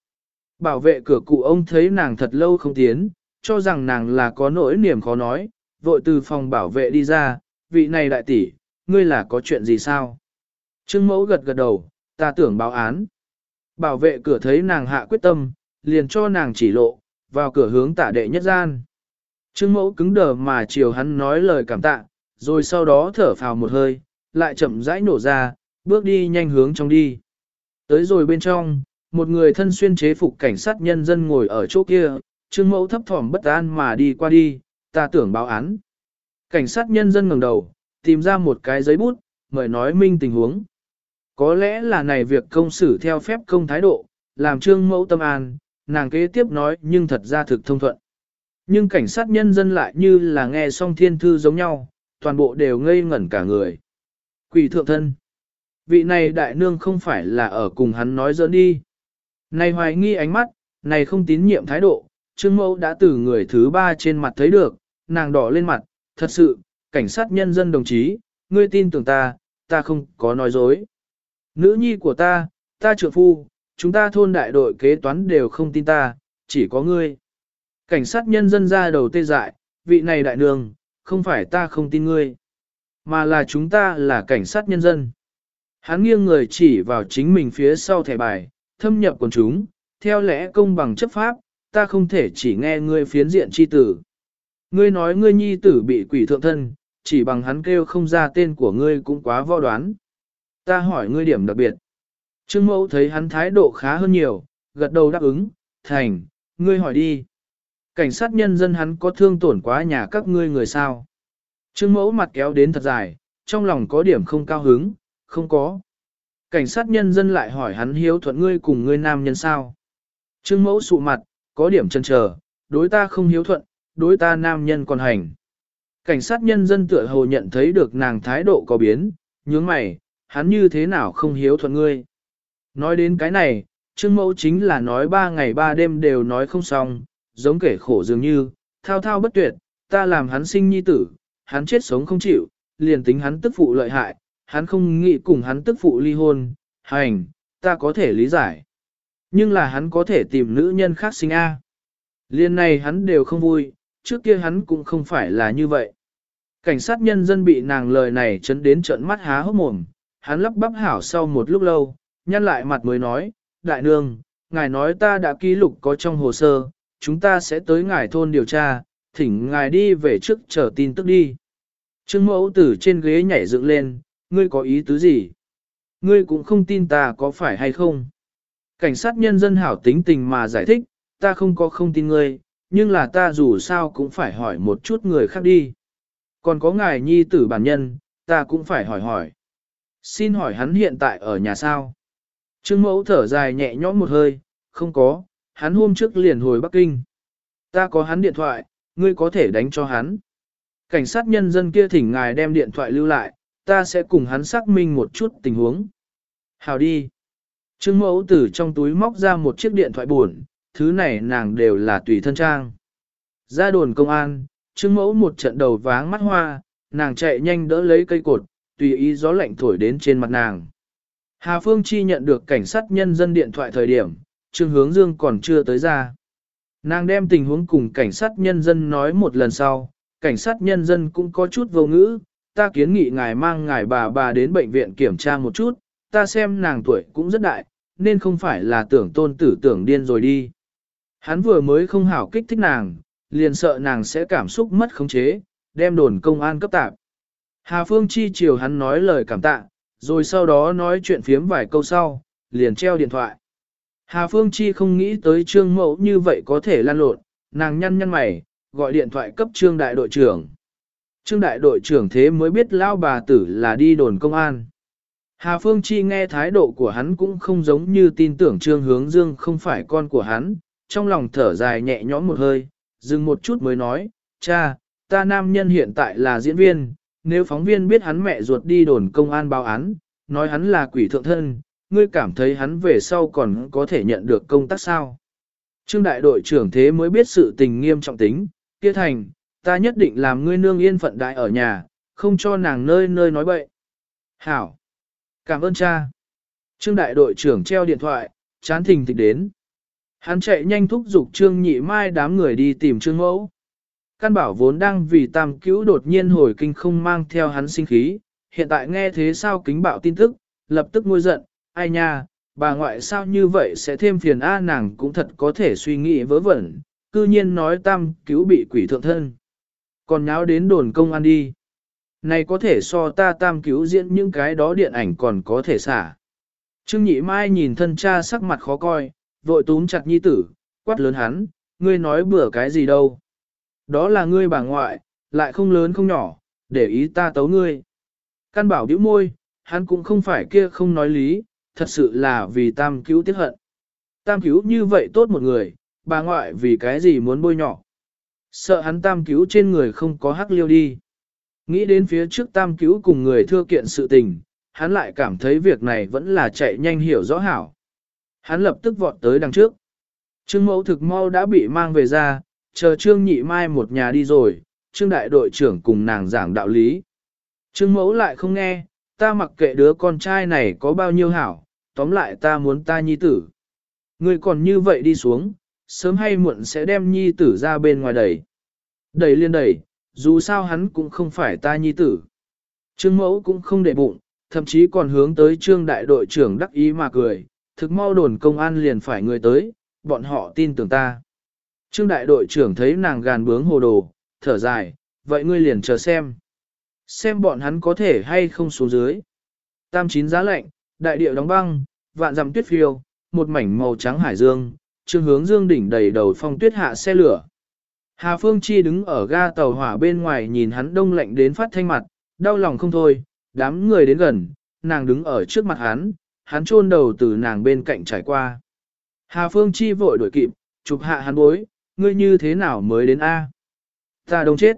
Bảo vệ cửa cụ ông thấy nàng thật lâu không tiến, cho rằng nàng là có nỗi niềm khó nói, vội từ phòng bảo vệ đi ra, vị này đại tỷ, ngươi là có chuyện gì sao? Trương mẫu gật gật đầu, ta tưởng báo án. Bảo vệ cửa thấy nàng hạ quyết tâm, liền cho nàng chỉ lộ, vào cửa hướng tả đệ nhất gian. Trương mẫu cứng đờ mà chiều hắn nói lời cảm tạ, rồi sau đó thở phào một hơi, lại chậm rãi nổ ra, bước đi nhanh hướng trong đi. Tới rồi bên trong, một người thân xuyên chế phục cảnh sát nhân dân ngồi ở chỗ kia, trương mẫu thấp thỏm bất an mà đi qua đi, ta tưởng báo án. Cảnh sát nhân dân ngẩng đầu, tìm ra một cái giấy bút, mời nói minh tình huống. Có lẽ là này việc công xử theo phép công thái độ, làm trương mẫu tâm an, nàng kế tiếp nói nhưng thật ra thực thông thuận. Nhưng cảnh sát nhân dân lại như là nghe xong thiên thư giống nhau, toàn bộ đều ngây ngẩn cả người. Quỷ thượng thân. Vị này đại nương không phải là ở cùng hắn nói dỡn đi. Này hoài nghi ánh mắt, này không tín nhiệm thái độ, Trương Mẫu đã từ người thứ ba trên mặt thấy được, nàng đỏ lên mặt, thật sự, cảnh sát nhân dân đồng chí, ngươi tin tưởng ta, ta không có nói dối. Nữ nhi của ta, ta trượng phu, chúng ta thôn đại đội kế toán đều không tin ta, chỉ có ngươi. Cảnh sát nhân dân ra đầu tê dại, vị này đại nương, không phải ta không tin ngươi, mà là chúng ta là cảnh sát nhân dân. Hắn nghiêng người chỉ vào chính mình phía sau thẻ bài, thâm nhập quần chúng, theo lẽ công bằng chấp pháp, ta không thể chỉ nghe ngươi phiến diện chi tử. Ngươi nói ngươi nhi tử bị quỷ thượng thân, chỉ bằng hắn kêu không ra tên của ngươi cũng quá võ đoán. Ta hỏi ngươi điểm đặc biệt. Trương mẫu thấy hắn thái độ khá hơn nhiều, gật đầu đáp ứng, thành, ngươi hỏi đi. Cảnh sát nhân dân hắn có thương tổn quá nhà các ngươi người sao? Trương mẫu mặt kéo đến thật dài, trong lòng có điểm không cao hứng, không có. Cảnh sát nhân dân lại hỏi hắn hiếu thuận ngươi cùng ngươi nam nhân sao. Trương mẫu sụ mặt, có điểm chân chờ, đối ta không hiếu thuận, đối ta nam nhân còn hành. Cảnh sát nhân dân tựa hồ nhận thấy được nàng thái độ có biến, nhướng mày, hắn như thế nào không hiếu thuận ngươi. Nói đến cái này, Trương mẫu chính là nói ba ngày ba đêm đều nói không xong, giống kể khổ dường như, thao thao bất tuyệt, ta làm hắn sinh nhi tử, hắn chết sống không chịu, liền tính hắn tức phụ lợi hại, hắn không nghĩ cùng hắn tức phụ ly hôn, hành, ta có thể lý giải. Nhưng là hắn có thể tìm nữ nhân khác sinh A. Liên này hắn đều không vui, trước kia hắn cũng không phải là như vậy. Cảnh sát nhân dân bị nàng lời này chấn đến trận mắt há hốc mồm, hắn lắp bắp hảo sau một lúc lâu, nhăn lại mặt mới nói, đại nương, ngài nói ta đã ký lục có trong hồ sơ, chúng ta sẽ tới ngài thôn điều tra, thỉnh ngài đi về trước chờ tin tức đi. Trương mẫu từ trên ghế nhảy dựng lên, ngươi có ý tứ gì? Ngươi cũng không tin ta có phải hay không? Cảnh sát nhân dân hảo tính tình mà giải thích, ta không có không tin ngươi, nhưng là ta dù sao cũng phải hỏi một chút người khác đi. Còn có ngài nhi tử bản nhân, ta cũng phải hỏi hỏi. Xin hỏi hắn hiện tại ở nhà sao? Trương mẫu thở dài nhẹ nhõm một hơi, không có, hắn hôm trước liền hồi Bắc Kinh. Ta có hắn điện thoại, ngươi có thể đánh cho hắn. Cảnh sát nhân dân kia thỉnh ngài đem điện thoại lưu lại, ta sẽ cùng hắn xác minh một chút tình huống. Hào đi. Trương mẫu từ trong túi móc ra một chiếc điện thoại buồn, thứ này nàng đều là tùy thân trang. Ra đồn công an, trương mẫu một trận đầu váng mắt hoa, nàng chạy nhanh đỡ lấy cây cột, tùy ý gió lạnh thổi đến trên mặt nàng. Hà Phương Chi nhận được cảnh sát nhân dân điện thoại thời điểm, Trương Hướng Dương còn chưa tới ra. Nàng đem tình huống cùng cảnh sát nhân dân nói một lần sau, cảnh sát nhân dân cũng có chút vô ngữ, ta kiến nghị ngài mang ngài bà bà đến bệnh viện kiểm tra một chút, ta xem nàng tuổi cũng rất đại, nên không phải là tưởng tôn tử tưởng điên rồi đi. Hắn vừa mới không hảo kích thích nàng, liền sợ nàng sẽ cảm xúc mất khống chế, đem đồn công an cấp tạp. Hà Phương Chi chiều hắn nói lời cảm tạ, rồi sau đó nói chuyện phiếm vài câu sau, liền treo điện thoại. Hà Phương Chi không nghĩ tới trương mẫu như vậy có thể lan lộn, nàng nhăn nhăn mày, gọi điện thoại cấp trương đại đội trưởng. Trương đại đội trưởng thế mới biết lao bà tử là đi đồn công an. Hà Phương Chi nghe thái độ của hắn cũng không giống như tin tưởng Trương Hướng Dương không phải con của hắn, trong lòng thở dài nhẹ nhõm một hơi, dừng một chút mới nói, cha, ta nam nhân hiện tại là diễn viên, nếu phóng viên biết hắn mẹ ruột đi đồn công an báo án, nói hắn là quỷ thượng thân, ngươi cảm thấy hắn về sau còn có thể nhận được công tác sao? Trương đại đội trưởng thế mới biết sự tình nghiêm trọng tính, kia thành, ta nhất định làm ngươi nương yên phận đại ở nhà, không cho nàng nơi nơi nói bậy. Hảo! Cảm ơn cha! Trương đại đội trưởng treo điện thoại, chán thình thịch đến. Hắn chạy nhanh thúc giục Trương Nhị Mai đám người đi tìm Trương Mẫu. Căn bảo vốn đang vì tam cứu đột nhiên hồi kinh không mang theo hắn sinh khí, hiện tại nghe thế sao kính bạo tin tức, lập tức ngôi giận, ai nha, bà ngoại sao như vậy sẽ thêm phiền A nàng cũng thật có thể suy nghĩ vớ vẩn, cư nhiên nói tam cứu bị quỷ thượng thân. Còn nháo đến đồn công an đi. Này có thể so ta tam cứu diễn những cái đó điện ảnh còn có thể xả. Trương Nhị Mai nhìn thân cha sắc mặt khó coi, vội túm chặt nhi tử, quát lớn hắn, ngươi nói bừa cái gì đâu. Đó là ngươi bà ngoại, lại không lớn không nhỏ, để ý ta tấu ngươi. Căn bảo bĩu môi, hắn cũng không phải kia không nói lý, thật sự là vì tam cứu tiếc hận. Tam cứu như vậy tốt một người, bà ngoại vì cái gì muốn bôi nhỏ. Sợ hắn tam cứu trên người không có hắc liêu đi. Nghĩ đến phía trước tam cứu cùng người thưa kiện sự tình, hắn lại cảm thấy việc này vẫn là chạy nhanh hiểu rõ hảo. Hắn lập tức vọt tới đằng trước. Trương mẫu thực mau đã bị mang về ra, chờ Trương nhị mai một nhà đi rồi, Trương đại đội trưởng cùng nàng giảng đạo lý. Trương mẫu lại không nghe, ta mặc kệ đứa con trai này có bao nhiêu hảo, tóm lại ta muốn ta nhi tử. Người còn như vậy đi xuống, sớm hay muộn sẽ đem nhi tử ra bên ngoài đẩy. Đẩy liên đẩy, dù sao hắn cũng không phải ta nhi tử. Trương mẫu cũng không để bụng, thậm chí còn hướng tới trương đại đội trưởng đắc ý mà cười, thực mau đồn công an liền phải người tới, bọn họ tin tưởng ta. Trương đại đội trưởng thấy nàng gàn bướng hồ đồ, thở dài, vậy ngươi liền chờ xem. Xem bọn hắn có thể hay không xuống dưới. Tam chín giá lạnh, đại địa đóng băng, vạn dặm tuyết phiêu, một mảnh màu trắng hải dương, trương hướng dương đỉnh đầy đầu phong tuyết hạ xe lửa. Hà Phương Chi đứng ở ga tàu hỏa bên ngoài nhìn hắn đông lạnh đến phát thanh mặt, đau lòng không thôi, đám người đến gần, nàng đứng ở trước mặt hắn, hắn chôn đầu từ nàng bên cạnh trải qua. Hà Phương Chi vội đuổi kịp, chụp hạ hắn bối, ngươi như thế nào mới đến A? Ta đông chết.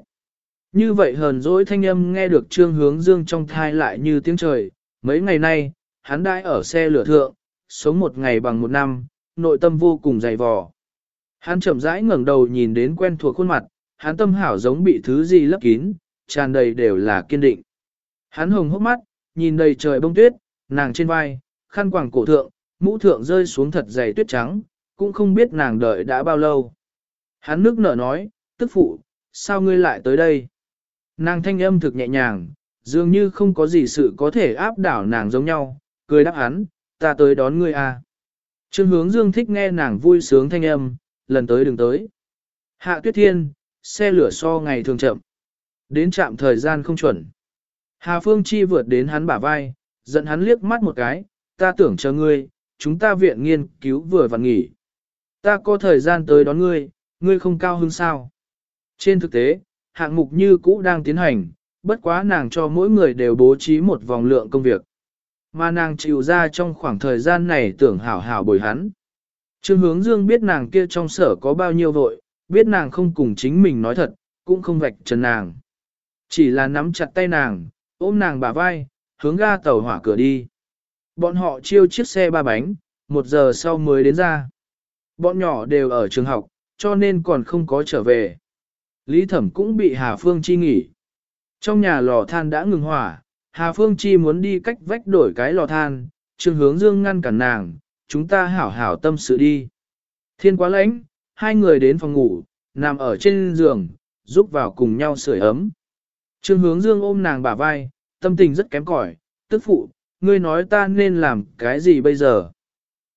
Như vậy hờn dỗi thanh âm nghe được trương hướng dương trong thai lại như tiếng trời, mấy ngày nay, hắn đãi ở xe lửa thượng, sống một ngày bằng một năm, nội tâm vô cùng dày vò. Hắn chậm rãi ngẩng đầu nhìn đến quen thuộc khuôn mặt, hắn tâm hảo giống bị thứ gì lấp kín, tràn đầy đều là kiên định. Hắn hồng hốc mắt, nhìn đầy trời bông tuyết, nàng trên vai, khăn quàng cổ thượng, mũ thượng rơi xuống thật dày tuyết trắng, cũng không biết nàng đợi đã bao lâu. Hắn nước nở nói, tức phụ, sao ngươi lại tới đây? Nàng thanh âm thực nhẹ nhàng, dường như không có gì sự có thể áp đảo nàng giống nhau, cười đáp hắn, ta tới đón ngươi à. Trương hướng dương thích nghe nàng vui sướng thanh âm, lần tới đừng tới. Hạ tuyết thiên, xe lửa so ngày thường chậm. Đến trạm thời gian không chuẩn. Hà Phương Chi vượt đến hắn bả vai, giận hắn liếc mắt một cái, ta tưởng chờ ngươi, chúng ta viện nghiên cứu vừa vặn nghỉ. Ta có thời gian tới đón ngươi, ngươi không cao hứng sao. Trên thực tế, hạng mục như cũ đang tiến hành, bất quá nàng cho mỗi người đều bố trí một vòng lượng công việc. Mà nàng chịu ra trong khoảng thời gian này tưởng hảo hảo bồi hắn. Trương hướng dương biết nàng kia trong sở có bao nhiêu vội, biết nàng không cùng chính mình nói thật, cũng không vạch trần nàng. Chỉ là nắm chặt tay nàng, ôm nàng bả vai, hướng ga tàu hỏa cửa đi. Bọn họ chiêu chiếc xe ba bánh, một giờ sau mới đến ra. Bọn nhỏ đều ở trường học, cho nên còn không có trở về. Lý Thẩm cũng bị Hà Phương Chi nghỉ. Trong nhà lò than đã ngừng hỏa, Hà Phương Chi muốn đi cách vách đổi cái lò than, Trương Hướng Dương ngăn cản nàng, chúng ta hảo hảo tâm sự đi. Thiên quá lãnh, hai người đến phòng ngủ, nằm ở trên giường, giúp vào cùng nhau sưởi ấm. Trương Hướng Dương ôm nàng bả vai, tâm tình rất kém cỏi, tức phụ, ngươi nói ta nên làm cái gì bây giờ?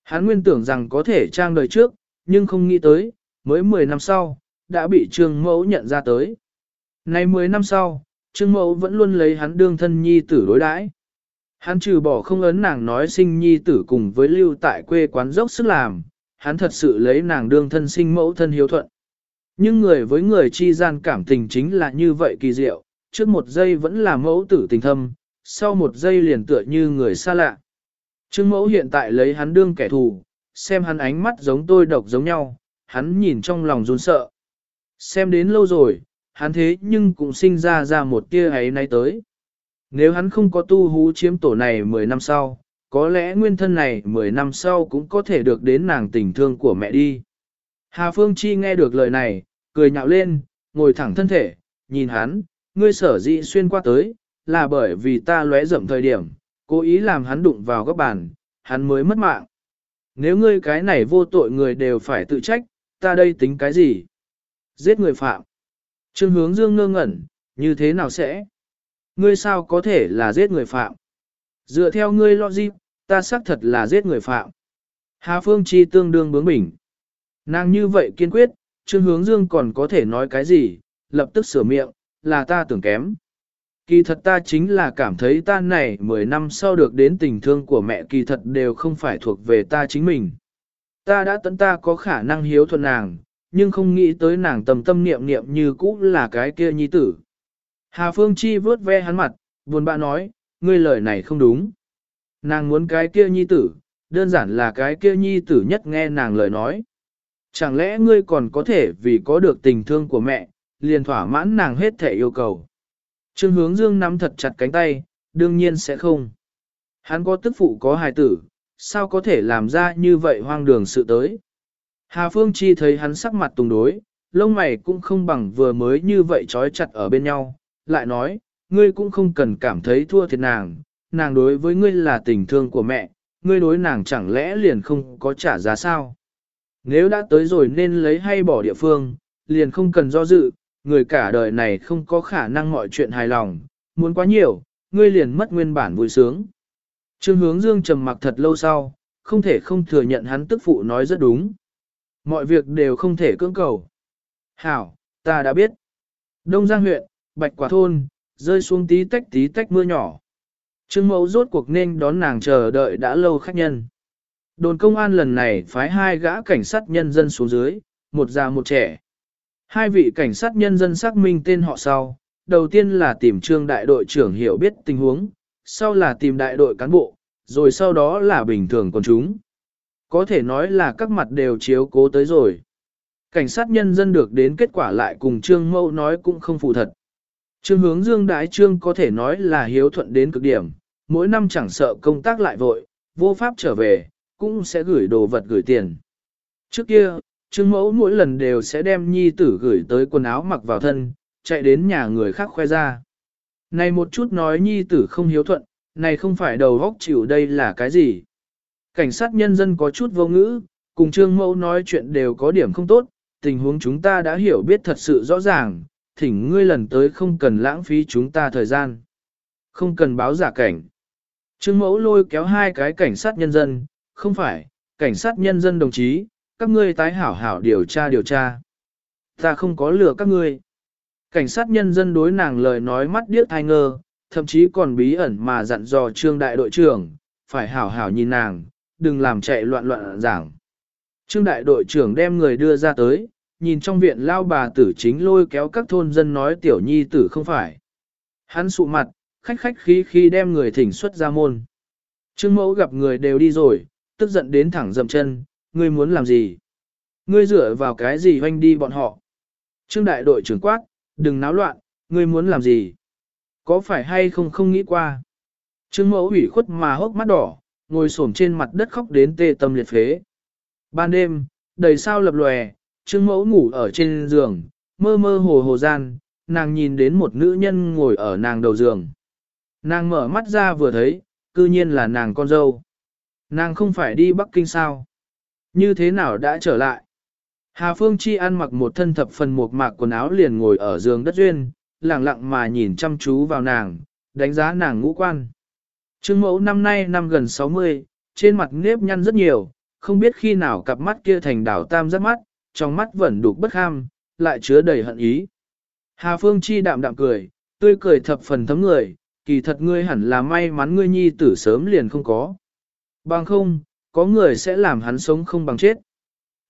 Hắn nguyên tưởng rằng có thể trang đời trước, nhưng không nghĩ tới, mới 10 năm sau, đã bị Trương Mẫu nhận ra tới. Nay 10 năm sau, Trương Mẫu vẫn luôn lấy hắn đương thân nhi tử đối đãi. Hắn trừ bỏ không ấn nàng nói sinh nhi tử cùng với lưu tại quê quán dốc sức làm, hắn thật sự lấy nàng đương thân sinh mẫu thân hiếu thuận. Nhưng người với người chi gian cảm tình chính là như vậy kỳ diệu, trước một giây vẫn là mẫu tử tình thâm, sau một giây liền tựa như người xa lạ. Trương mẫu hiện tại lấy hắn đương kẻ thù, xem hắn ánh mắt giống tôi độc giống nhau, hắn nhìn trong lòng run sợ. Xem đến lâu rồi, hắn thế nhưng cũng sinh ra ra một tia ấy nay tới. Nếu hắn không có tu hú chiếm tổ này 10 năm sau, có lẽ nguyên thân này 10 năm sau cũng có thể được đến nàng tình thương của mẹ đi. Hà Phương Chi nghe được lời này, cười nhạo lên, ngồi thẳng thân thể, nhìn hắn, ngươi sở dị xuyên qua tới, là bởi vì ta lóe rậm thời điểm, cố ý làm hắn đụng vào góc bàn, hắn mới mất mạng. Nếu ngươi cái này vô tội người đều phải tự trách, ta đây tính cái gì? Giết người phạm. Trương hướng dương ngơ ngẩn, như thế nào sẽ? Ngươi sao có thể là giết người phạm? Dựa theo ngươi logic, ta xác thật là giết người phạm. Hà Phương Chi tương đương bướng bỉnh. Nàng như vậy kiên quyết, Trương Hướng Dương còn có thể nói cái gì, lập tức sửa miệng, là ta tưởng kém. Kỳ thật ta chính là cảm thấy ta này 10 năm sau được đến tình thương của mẹ kỳ thật đều không phải thuộc về ta chính mình. Ta đã tận ta có khả năng hiếu thuận nàng, nhưng không nghĩ tới nàng tầm tâm niệm niệm như cũ là cái kia nhi tử. Hà Phương Chi vớt ve hắn mặt, buồn bã nói, ngươi lời này không đúng. Nàng muốn cái kia nhi tử, đơn giản là cái kia nhi tử nhất nghe nàng lời nói. Chẳng lẽ ngươi còn có thể vì có được tình thương của mẹ, liền thỏa mãn nàng hết thể yêu cầu. Trương hướng dương nắm thật chặt cánh tay, đương nhiên sẽ không. Hắn có tức phụ có hài tử, sao có thể làm ra như vậy hoang đường sự tới. Hà Phương Chi thấy hắn sắc mặt tùng đối, lông mày cũng không bằng vừa mới như vậy trói chặt ở bên nhau, lại nói, ngươi cũng không cần cảm thấy thua thiệt nàng, nàng đối với ngươi là tình thương của mẹ, ngươi đối nàng chẳng lẽ liền không có trả giá sao. Nếu đã tới rồi nên lấy hay bỏ địa phương, liền không cần do dự, người cả đời này không có khả năng mọi chuyện hài lòng, muốn quá nhiều, ngươi liền mất nguyên bản vui sướng. Trương hướng dương trầm mặc thật lâu sau, không thể không thừa nhận hắn tức phụ nói rất đúng. Mọi việc đều không thể cưỡng cầu. Hảo, ta đã biết. Đông Giang huyện, Bạch Quả Thôn, rơi xuống tí tách tí tách mưa nhỏ. Trương mẫu rốt cuộc nên đón nàng chờ đợi đã lâu khách nhân. Đồn công an lần này phái hai gã cảnh sát nhân dân xuống dưới, một già một trẻ. Hai vị cảnh sát nhân dân xác minh tên họ sau, đầu tiên là tìm trương đại đội trưởng hiểu biết tình huống, sau là tìm đại đội cán bộ, rồi sau đó là bình thường con chúng. Có thể nói là các mặt đều chiếu cố tới rồi. Cảnh sát nhân dân được đến kết quả lại cùng trương mâu nói cũng không phụ thật. Trương hướng dương đái trương có thể nói là hiếu thuận đến cực điểm, mỗi năm chẳng sợ công tác lại vội, vô pháp trở về, cũng sẽ gửi đồ vật gửi tiền. Trước kia, Trương mẫu mỗi lần đều sẽ đem nhi tử gửi tới quần áo mặc vào thân, chạy đến nhà người khác khoe ra. Này một chút nói nhi tử không hiếu thuận, này không phải đầu góc chịu đây là cái gì. Cảnh sát nhân dân có chút vô ngữ, cùng trương mẫu nói chuyện đều có điểm không tốt, tình huống chúng ta đã hiểu biết thật sự rõ ràng, thỉnh ngươi lần tới không cần lãng phí chúng ta thời gian. Không cần báo giả cảnh. Trương mẫu lôi kéo hai cái cảnh sát nhân dân, không phải, cảnh sát nhân dân đồng chí, các ngươi tái hảo hảo điều tra điều tra. Ta không có lừa các ngươi. Cảnh sát nhân dân đối nàng lời nói mắt điếc thai ngơ, thậm chí còn bí ẩn mà dặn dò trương đại đội trưởng, phải hảo hảo nhìn nàng, đừng làm chạy loạn loạn giảng. Trương đại đội trưởng đem người đưa ra tới, nhìn trong viện lao bà tử chính lôi kéo các thôn dân nói tiểu nhi tử không phải. Hắn sụ mặt, khách khách khí khí đem người thỉnh xuất ra môn. Trương mẫu gặp người đều đi rồi, tức giận đến thẳng dậm chân, ngươi muốn làm gì? Ngươi dựa vào cái gì hoanh đi bọn họ? Trương đại đội trưởng quát, đừng náo loạn, ngươi muốn làm gì? Có phải hay không không nghĩ qua? Trương mẫu ủy khuất mà hốc mắt đỏ, ngồi xổm trên mặt đất khóc đến tê tâm liệt phế. Ban đêm, đầy sao lập lòe, Trương mẫu ngủ ở trên giường, mơ mơ hồ hồ gian, nàng nhìn đến một nữ nhân ngồi ở nàng đầu giường. Nàng mở mắt ra vừa thấy, cư nhiên là nàng con dâu. Nàng không phải đi Bắc Kinh sao? Như thế nào đã trở lại? Hà Phương Chi ăn mặc một thân thập phần một mạc quần áo liền ngồi ở giường đất duyên, lặng lặng mà nhìn chăm chú vào nàng, đánh giá nàng ngũ quan. Trương mẫu năm nay năm gần 60, trên mặt nếp nhăn rất nhiều, không biết khi nào cặp mắt kia thành đảo tam giác mắt, trong mắt vẫn đục bất ham, lại chứa đầy hận ý. Hà Phương Chi đạm đạm cười, tươi cười thập phần thấm người, kỳ thật ngươi hẳn là may mắn ngươi nhi tử sớm liền không có. Bằng không, có người sẽ làm hắn sống không bằng chết.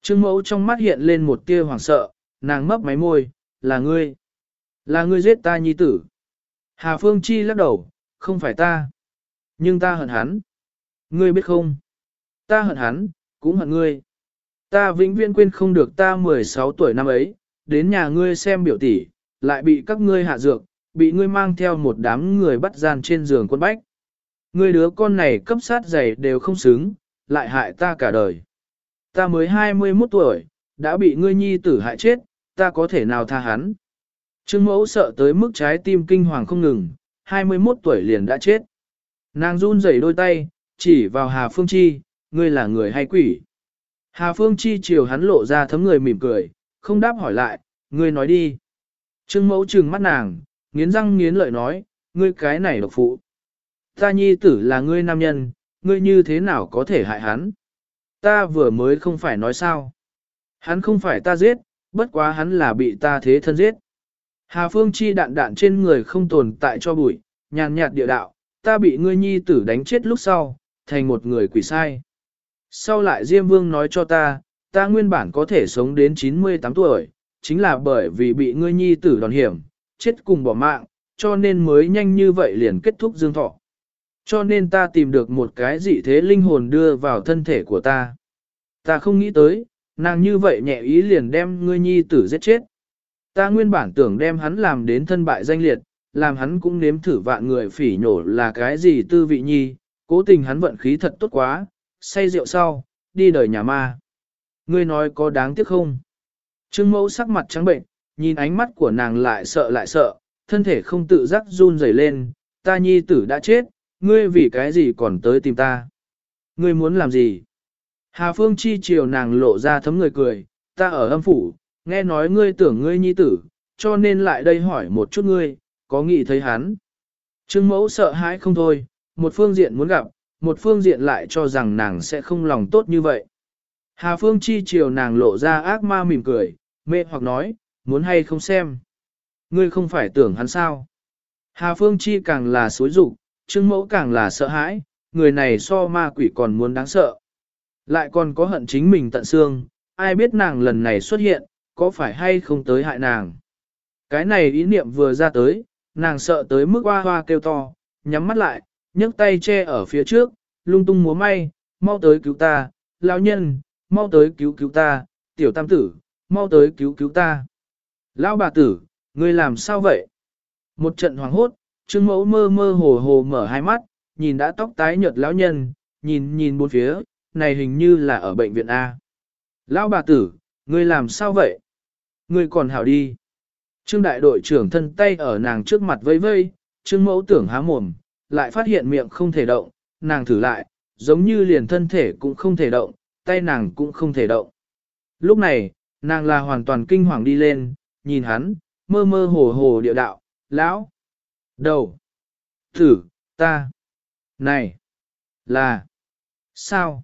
Trương mẫu trong mắt hiện lên một tia hoảng sợ, nàng mấp máy môi, là ngươi. Là ngươi giết ta nhi tử. Hà Phương Chi lắc đầu, không phải ta. Nhưng ta hận hắn. Ngươi biết không? Ta hận hắn, cũng hận ngươi. Ta vĩnh viễn quên không được ta 16 tuổi năm ấy, đến nhà ngươi xem biểu tỷ, lại bị các ngươi hạ dược, bị ngươi mang theo một đám người bắt gian trên giường quân bách. Ngươi đứa con này cấp sát giày đều không xứng, lại hại ta cả đời. Ta mới 21 tuổi, đã bị ngươi nhi tử hại chết, ta có thể nào tha hắn. Trương mẫu sợ tới mức trái tim kinh hoàng không ngừng, 21 tuổi liền đã chết. Nàng run rẩy đôi tay, chỉ vào Hà Phương Chi, ngươi là người hay quỷ. Hà Phương Chi chiều hắn lộ ra thấm người mỉm cười, không đáp hỏi lại, ngươi nói đi. Trương mẫu trừng mắt nàng, nghiến răng nghiến lợi nói, ngươi cái này độc phụ. Ta nhi tử là ngươi nam nhân, ngươi như thế nào có thể hại hắn? Ta vừa mới không phải nói sao. Hắn không phải ta giết, bất quá hắn là bị ta thế thân giết. Hà Phương Chi đạn đạn trên người không tồn tại cho bụi, nhàn nhạt địa đạo, ta bị ngươi nhi tử đánh chết lúc sau, thành một người quỷ sai. Sau lại Diêm Vương nói cho ta, ta nguyên bản có thể sống đến 98 tuổi, chính là bởi vì bị ngươi nhi tử đòn hiểm, chết cùng bỏ mạng, cho nên mới nhanh như vậy liền kết thúc dương thọ. Cho nên ta tìm được một cái dị thế linh hồn đưa vào thân thể của ta. Ta không nghĩ tới, nàng như vậy nhẹ ý liền đem ngươi nhi tử giết chết. Ta nguyên bản tưởng đem hắn làm đến thân bại danh liệt, làm hắn cũng nếm thử vạn người phỉ nhổ là cái gì tư vị nhi, cố tình hắn vận khí thật tốt quá, say rượu sau, đi đời nhà ma. Ngươi nói có đáng tiếc không? Trương mẫu sắc mặt trắng bệnh, nhìn ánh mắt của nàng lại sợ lại sợ, thân thể không tự giác run rẩy lên, ta nhi tử đã chết, ngươi vì cái gì còn tới tìm ta? Ngươi muốn làm gì? Hà Phương Chi chiều nàng lộ ra thấm người cười, ta ở âm phủ, nghe nói ngươi tưởng ngươi nhi tử, cho nên lại đây hỏi một chút ngươi, có nghĩ thấy hắn? Trương mẫu sợ hãi không thôi, một phương diện muốn gặp, một phương diện lại cho rằng nàng sẽ không lòng tốt như vậy. Hà Phương Chi chiều nàng lộ ra ác ma mỉm cười, mê hoặc nói, muốn hay không xem. Ngươi không phải tưởng hắn sao. Hà Phương Chi càng là xối rụng, Trương Mẫu càng là sợ hãi, người này so ma quỷ còn muốn đáng sợ. Lại còn có hận chính mình tận xương, ai biết nàng lần này xuất hiện, có phải hay không tới hại nàng. Cái này ý niệm vừa ra tới, nàng sợ tới mức hoa hoa kêu to, nhắm mắt lại, nhấc tay che ở phía trước, lung tung múa may, mau tới cứu ta, lão nhân, mau tới cứu cứu ta, tiểu tam tử, mau tới cứu cứu ta. Lão bà tử, ngươi làm sao vậy? Một trận hoảng hốt, trương mẫu mơ mơ hồ hồ mở hai mắt, nhìn đã tóc tái nhợt lão nhân, nhìn nhìn bốn phía, này hình như là ở bệnh viện A. Lão bà tử, ngươi làm sao vậy? Ngươi còn hảo đi. Trương đại đội trưởng thân tay ở nàng trước mặt vây vây, trương mẫu tưởng há mồm, lại phát hiện miệng không thể động, nàng thử lại, giống như liền thân thể cũng không thể động, tay nàng cũng không thể động. Lúc này, nàng là hoàn toàn kinh hoàng đi lên, nhìn hắn, mơ mơ hồ hồ địa đạo, lão, đầu, thử, ta, này, là, sao,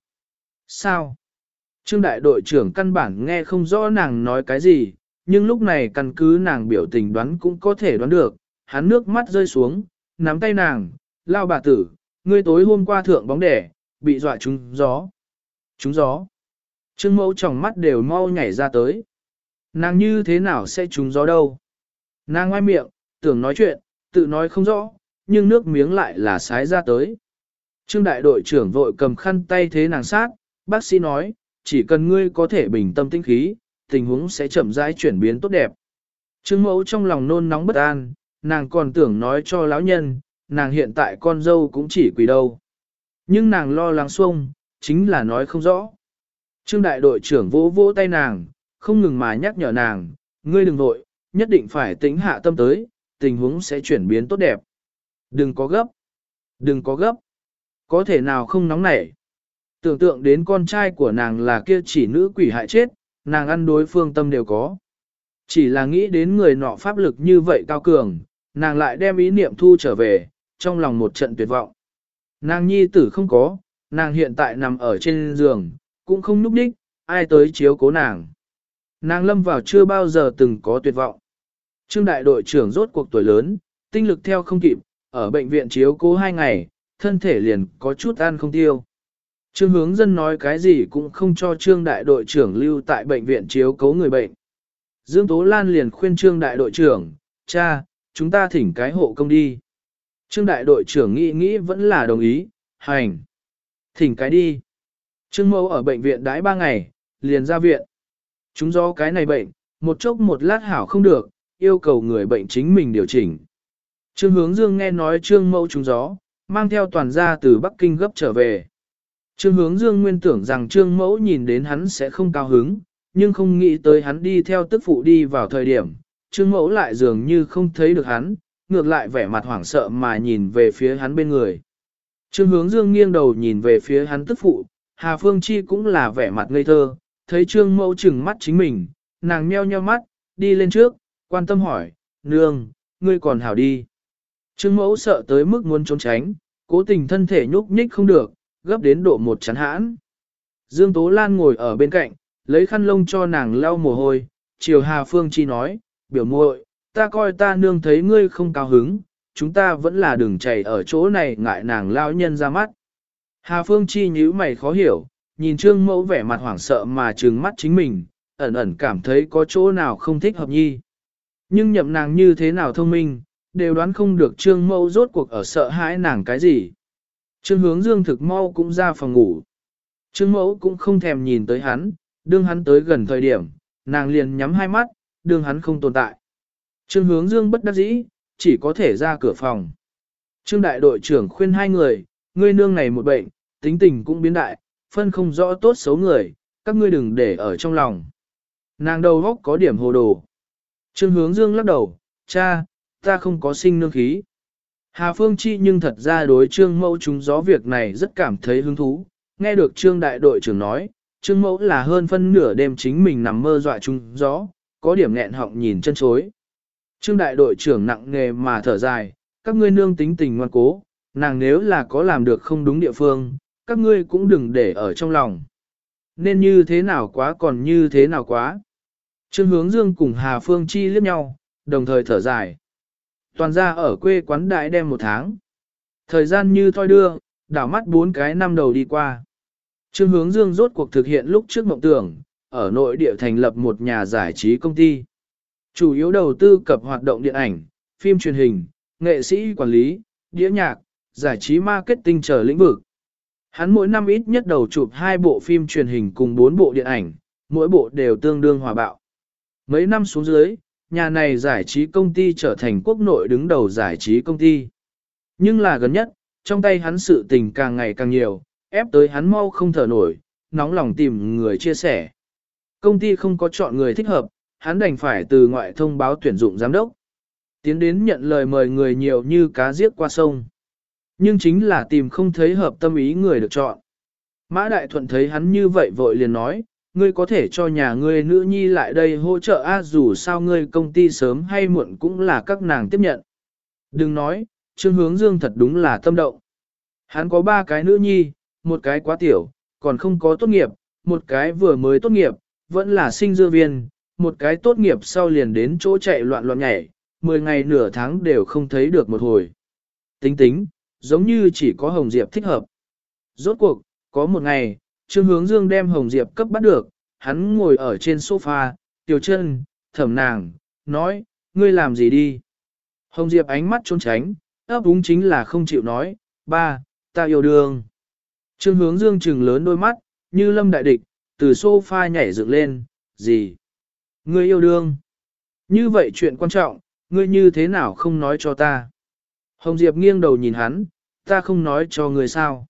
sao, Trương đại đội trưởng căn bản nghe không rõ nàng nói cái gì, nhưng lúc này căn cứ nàng biểu tình đoán cũng có thể đoán được, hắn nước mắt rơi xuống, nắm tay nàng, lao bà tử, ngươi tối hôm qua thượng bóng đẻ, bị dọa trúng gió. Trúng gió. Trương mẫu trong mắt đều mau nhảy ra tới. Nàng như thế nào sẽ trúng gió đâu? Nàng ngoài miệng, tưởng nói chuyện, tự nói không rõ, nhưng nước miếng lại là sái ra tới. Trương đại đội trưởng vội cầm khăn tay thế nàng sát, bác sĩ nói, chỉ cần ngươi có thể bình tâm tinh khí, tình huống sẽ chậm rãi chuyển biến tốt đẹp. Trương mẫu trong lòng nôn nóng bất an, nàng còn tưởng nói cho lão nhân, nàng hiện tại con dâu cũng chỉ quỷ đâu. Nhưng nàng lo lắng xuông, chính là nói không rõ. Trương đại đội trưởng vỗ vỗ tay nàng, không ngừng mà nhắc nhở nàng, ngươi đừng vội, nhất định phải tĩnh hạ tâm tới, tình huống sẽ chuyển biến tốt đẹp. Đừng có gấp, đừng có gấp, có thể nào không nóng nảy. Tưởng tượng đến con trai của nàng là kia chỉ nữ quỷ hại chết, nàng ăn đối phương tâm đều có. Chỉ là nghĩ đến người nọ pháp lực như vậy cao cường, nàng lại đem ý niệm thu trở về, trong lòng một trận tuyệt vọng. Nàng nhi tử không có, nàng hiện tại nằm ở trên giường, cũng không núp đích, ai tới chiếu cố nàng. Nàng lâm vào chưa bao giờ từng có tuyệt vọng. Trương đại đội trưởng rốt cuộc tuổi lớn, tinh lực theo không kịp, ở bệnh viện chiếu cố hai ngày, thân thể liền có chút ăn không tiêu. Trương hướng dân nói cái gì cũng không cho trương đại đội trưởng lưu tại bệnh viện chiếu cấu người bệnh. Dương Tố Lan liền khuyên trương đại đội trưởng, cha, chúng ta thỉnh cái hộ công đi. Trương đại đội trưởng nghĩ nghĩ vẫn là đồng ý, hành. Thỉnh cái đi. Trương mẫu ở bệnh viện đãi ba ngày, liền ra viện. Chúng do cái này bệnh, một chốc một lát hảo không được, yêu cầu người bệnh chính mình điều chỉnh. Trương hướng dương nghe nói trương mẫu trúng gió, mang theo toàn gia từ Bắc Kinh gấp trở về. Trương hướng dương nguyên tưởng rằng trương mẫu nhìn đến hắn sẽ không cao hứng, nhưng không nghĩ tới hắn đi theo tức phụ đi vào thời điểm, trương mẫu lại dường như không thấy được hắn, ngược lại vẻ mặt hoảng sợ mà nhìn về phía hắn bên người. Trương hướng dương nghiêng đầu nhìn về phía hắn tức phụ, Hà Phương Chi cũng là vẻ mặt ngây thơ, thấy trương mẫu chừng mắt chính mình, nàng meo nheo mắt, đi lên trước, quan tâm hỏi, nương, ngươi còn hảo đi. Trương mẫu sợ tới mức muốn trốn tránh, cố tình thân thể nhúc nhích không được, gấp đến độ một chắn hãn. Dương Tố Lan ngồi ở bên cạnh, lấy khăn lông cho nàng lau mồ hôi, chiều Hà Phương Chi nói, biểu muội, ta coi ta nương thấy ngươi không cao hứng, chúng ta vẫn là đường chảy ở chỗ này ngại nàng lao nhân ra mắt. Hà Phương Chi nhíu mày khó hiểu, nhìn Trương Mẫu vẻ mặt hoảng sợ mà trừng mắt chính mình, ẩn ẩn cảm thấy có chỗ nào không thích hợp nhi. Nhưng nhậm nàng như thế nào thông minh, đều đoán không được Trương Mẫu rốt cuộc ở sợ hãi nàng cái gì. Trương hướng dương thực mau cũng ra phòng ngủ. Trương Mẫu cũng không thèm nhìn tới hắn, đương hắn tới gần thời điểm, nàng liền nhắm hai mắt, đương hắn không tồn tại. Trương hướng dương bất đắc dĩ, chỉ có thể ra cửa phòng. Trương đại đội trưởng khuyên hai người, ngươi nương này một bệnh, tính tình cũng biến đại, phân không rõ tốt xấu người, các ngươi đừng để ở trong lòng. Nàng đầu góc có điểm hồ đồ. Trương hướng dương lắc đầu, cha, ta không có sinh nương khí. Hà Phương Chi nhưng thật ra đối trương mẫu chúng gió việc này rất cảm thấy hứng thú, nghe được trương đại đội trưởng nói, trương mẫu là hơn phân nửa đêm chính mình nằm mơ dọa chúng gió, có điểm nghẹn họng nhìn chân chối. Trương đại đội trưởng nặng nghề mà thở dài, các ngươi nương tính tình ngoan cố, nàng nếu là có làm được không đúng địa phương, các ngươi cũng đừng để ở trong lòng. Nên như thế nào quá còn như thế nào quá. Trương hướng dương cùng Hà Phương Chi liếc nhau, đồng thời thở dài. Toàn ra ở quê quán đại đem một tháng. Thời gian như thoi đưa, đảo mắt bốn cái năm đầu đi qua. Trương hướng dương rốt cuộc thực hiện lúc trước mộng tưởng, ở nội địa thành lập một nhà giải trí công ty. Chủ yếu đầu tư cập hoạt động điện ảnh, phim truyền hình, nghệ sĩ quản lý, đĩa nhạc, giải trí marketing trở lĩnh vực. Hắn mỗi năm ít nhất đầu chụp hai bộ phim truyền hình cùng bốn bộ điện ảnh, mỗi bộ đều tương đương hòa bạo. Mấy năm xuống dưới, nhà này giải trí công ty trở thành quốc nội đứng đầu giải trí công ty. Nhưng là gần nhất, trong tay hắn sự tình càng ngày càng nhiều, ép tới hắn mau không thở nổi, nóng lòng tìm người chia sẻ. Công ty không có chọn người thích hợp, hắn đành phải từ ngoại thông báo tuyển dụng giám đốc. Tiến đến nhận lời mời người nhiều như cá giết qua sông. Nhưng chính là tìm không thấy hợp tâm ý người được chọn. Mã Đại Thuận thấy hắn như vậy vội liền nói, ngươi có thể cho nhà ngươi nữ nhi lại đây hỗ trợ a dù sao ngươi công ty sớm hay muộn cũng là các nàng tiếp nhận. Đừng nói, Trương Hướng Dương thật đúng là tâm động. Hắn có ba cái nữ nhi, một cái quá tiểu, còn không có tốt nghiệp, một cái vừa mới tốt nghiệp, vẫn là sinh dư viên, một cái tốt nghiệp sau liền đến chỗ chạy loạn loạn nhảy, 10 ngày nửa tháng đều không thấy được một hồi. Tính tính, giống như chỉ có Hồng Diệp thích hợp. Rốt cuộc, có một ngày, Trương Hướng Dương đem Hồng Diệp cấp bắt được, hắn ngồi ở trên sofa, tiểu chân, thẩm nàng, nói, ngươi làm gì đi. Hồng Diệp ánh mắt trốn tránh, ấp úng chính là không chịu nói, ba, ta yêu đương. Trương Hướng Dương trừng lớn đôi mắt, như lâm đại địch, từ sofa nhảy dựng lên, gì? Ngươi yêu đương. Như vậy chuyện quan trọng, ngươi như thế nào không nói cho ta? Hồng Diệp nghiêng đầu nhìn hắn, ta không nói cho ngươi sao?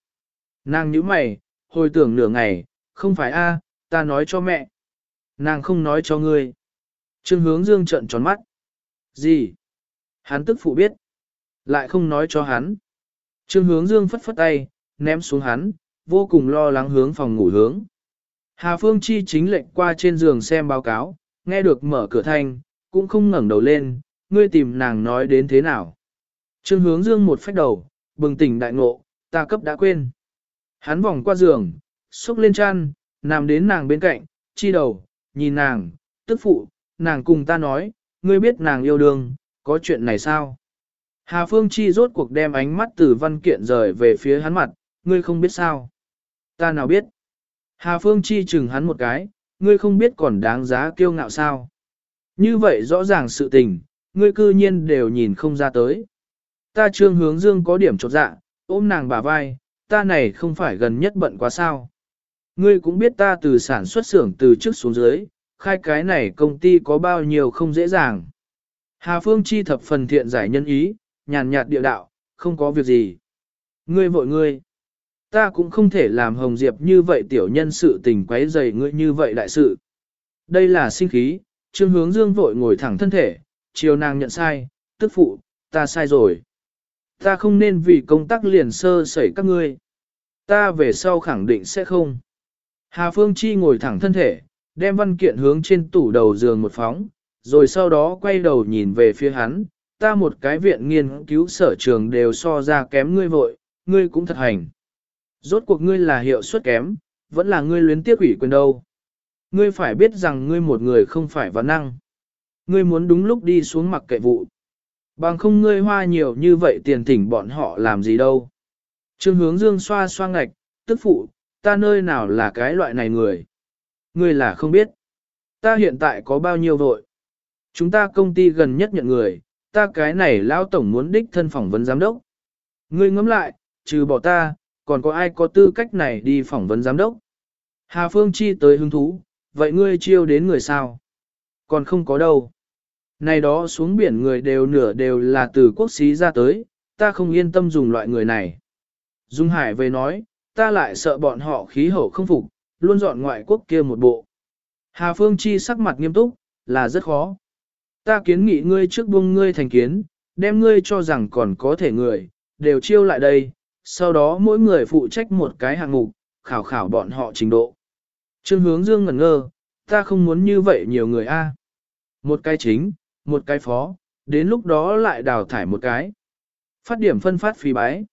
Nàng nhíu mày, hồi tưởng nửa ngày, không phải a, ta nói cho mẹ. Nàng không nói cho ngươi. Trương hướng dương trận tròn mắt. Gì? Hắn tức phụ biết. Lại không nói cho hắn. Trương hướng dương phất phất tay, ném xuống hắn, vô cùng lo lắng hướng phòng ngủ hướng. Hà Phương Chi chính lệnh qua trên giường xem báo cáo, nghe được mở cửa thanh, cũng không ngẩng đầu lên, ngươi tìm nàng nói đến thế nào. Trương hướng dương một phách đầu, bừng tỉnh đại ngộ, ta cấp đã quên. Hắn vòng qua giường, xúc lên chăn, nằm đến nàng bên cạnh, chi đầu, nhìn nàng, tức phụ, nàng cùng ta nói, ngươi biết nàng yêu đương, có chuyện này sao? Hà Phương Chi rốt cuộc đem ánh mắt từ văn kiện rời về phía hắn mặt, ngươi không biết sao? Ta nào biết? Hà Phương Chi chừng hắn một cái, ngươi không biết còn đáng giá kiêu ngạo sao? Như vậy rõ ràng sự tình, ngươi cư nhiên đều nhìn không ra tới. Ta trương hướng dương có điểm chột dạ, ôm nàng bả vai, ta này không phải gần nhất bận quá sao. Ngươi cũng biết ta từ sản xuất xưởng từ trước xuống dưới, khai cái này công ty có bao nhiêu không dễ dàng. Hà Phương Chi thập phần thiện giải nhân ý, nhàn nhạt địa đạo, không có việc gì. Ngươi vội ngươi. Ta cũng không thể làm Hồng Diệp như vậy tiểu nhân sự tình quấy dày ngươi như vậy đại sự. Đây là sinh khí, Trương Hướng Dương vội ngồi thẳng thân thể, chiều nàng nhận sai, tức phụ, ta sai rồi. Ta không nên vì công tác liền sơ sẩy các ngươi. Ta về sau khẳng định sẽ không. Hà Phương Chi ngồi thẳng thân thể, đem văn kiện hướng trên tủ đầu giường một phóng, rồi sau đó quay đầu nhìn về phía hắn, ta một cái viện nghiên cứu sở trường đều so ra kém ngươi vội, ngươi cũng thật hành. Rốt cuộc ngươi là hiệu suất kém, vẫn là ngươi luyến tiếc ủy quyền đâu. Ngươi phải biết rằng ngươi một người không phải văn năng. Ngươi muốn đúng lúc đi xuống mặc kệ vụ. Bằng không ngươi hoa nhiều như vậy tiền thỉnh bọn họ làm gì đâu. Trương hướng dương xoa xoa ngạch, tức phụ, ta nơi nào là cái loại này người. Ngươi là không biết. Ta hiện tại có bao nhiêu vội. Chúng ta công ty gần nhất nhận người, ta cái này lão tổng muốn đích thân phỏng vấn giám đốc. Ngươi ngẫm lại, trừ bỏ ta, còn có ai có tư cách này đi phỏng vấn giám đốc. Hà Phương Chi tới hứng thú, vậy ngươi chiêu đến người sao? Còn không có đâu. Này đó xuống biển người đều nửa đều là từ quốc xí ra tới, ta không yên tâm dùng loại người này. Dung Hải về nói, ta lại sợ bọn họ khí hậu không phục, luôn dọn ngoại quốc kia một bộ. Hà Phương Chi sắc mặt nghiêm túc, là rất khó. Ta kiến nghị ngươi trước buông ngươi thành kiến, đem ngươi cho rằng còn có thể người, đều chiêu lại đây, sau đó mỗi người phụ trách một cái hạng mục, khảo khảo bọn họ trình độ. Trương hướng dương ngẩn ngơ, ta không muốn như vậy nhiều người a. Một cái chính, một cái phó, đến lúc đó lại đào thải một cái. Phát điểm phân phát phí bái.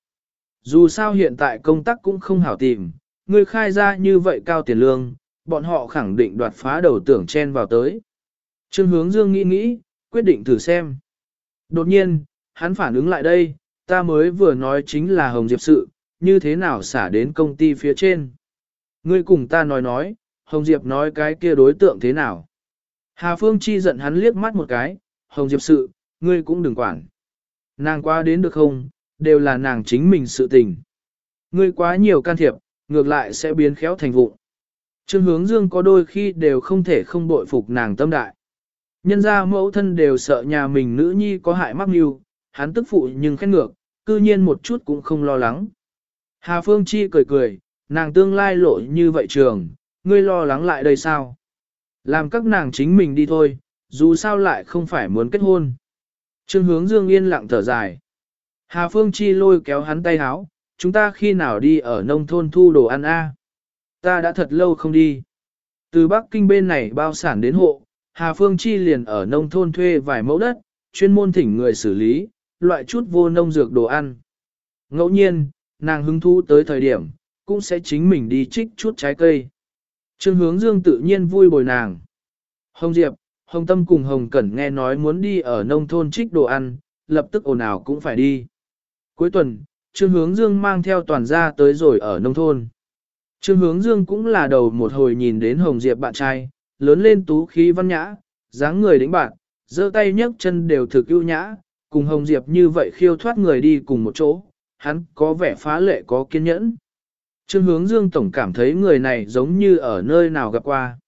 Dù sao hiện tại công tác cũng không hảo tìm, người khai ra như vậy cao tiền lương, bọn họ khẳng định đoạt phá đầu tưởng chen vào tới. Trương hướng dương nghĩ nghĩ, quyết định thử xem. Đột nhiên, hắn phản ứng lại đây, ta mới vừa nói chính là Hồng Diệp sự, như thế nào xả đến công ty phía trên. Ngươi cùng ta nói nói, Hồng Diệp nói cái kia đối tượng thế nào. Hà Phương Chi giận hắn liếc mắt một cái, Hồng Diệp sự, ngươi cũng đừng quản. Nàng qua đến được không, đều là nàng chính mình sự tình. Ngươi quá nhiều can thiệp, ngược lại sẽ biến khéo thành vụ. Trương hướng dương có đôi khi đều không thể không bội phục nàng tâm đại. Nhân ra mẫu thân đều sợ nhà mình nữ nhi có hại mắc mưu, hắn tức phụ nhưng khét ngược, cư nhiên một chút cũng không lo lắng. Hà Phương Chi cười cười, nàng tương lai lộ như vậy trường, ngươi lo lắng lại đây sao? Làm các nàng chính mình đi thôi, dù sao lại không phải muốn kết hôn. Trương hướng dương yên lặng thở dài. Hà Phương Chi lôi kéo hắn tay háo, chúng ta khi nào đi ở nông thôn thu đồ ăn a? Ta đã thật lâu không đi. Từ Bắc Kinh bên này bao sản đến hộ, Hà Phương Chi liền ở nông thôn thuê vài mẫu đất, chuyên môn thỉnh người xử lý, loại chút vô nông dược đồ ăn. Ngẫu nhiên, nàng hứng thú tới thời điểm, cũng sẽ chính mình đi trích chút trái cây. Trương hướng dương tự nhiên vui bồi nàng. Hồng Diệp, Hồng Tâm cùng Hồng Cẩn nghe nói muốn đi ở nông thôn trích đồ ăn, lập tức ồn ào cũng phải đi. Cuối tuần, Trương Hướng Dương mang theo toàn gia tới rồi ở nông thôn. Trương Hướng Dương cũng là đầu một hồi nhìn đến Hồng Diệp bạn trai, lớn lên tú khí văn nhã, dáng người đĩnh bạn, giơ tay nhấc chân đều thực ưu nhã, cùng Hồng Diệp như vậy khiêu thoát người đi cùng một chỗ, hắn có vẻ phá lệ có kiên nhẫn. Trương Hướng Dương tổng cảm thấy người này giống như ở nơi nào gặp qua.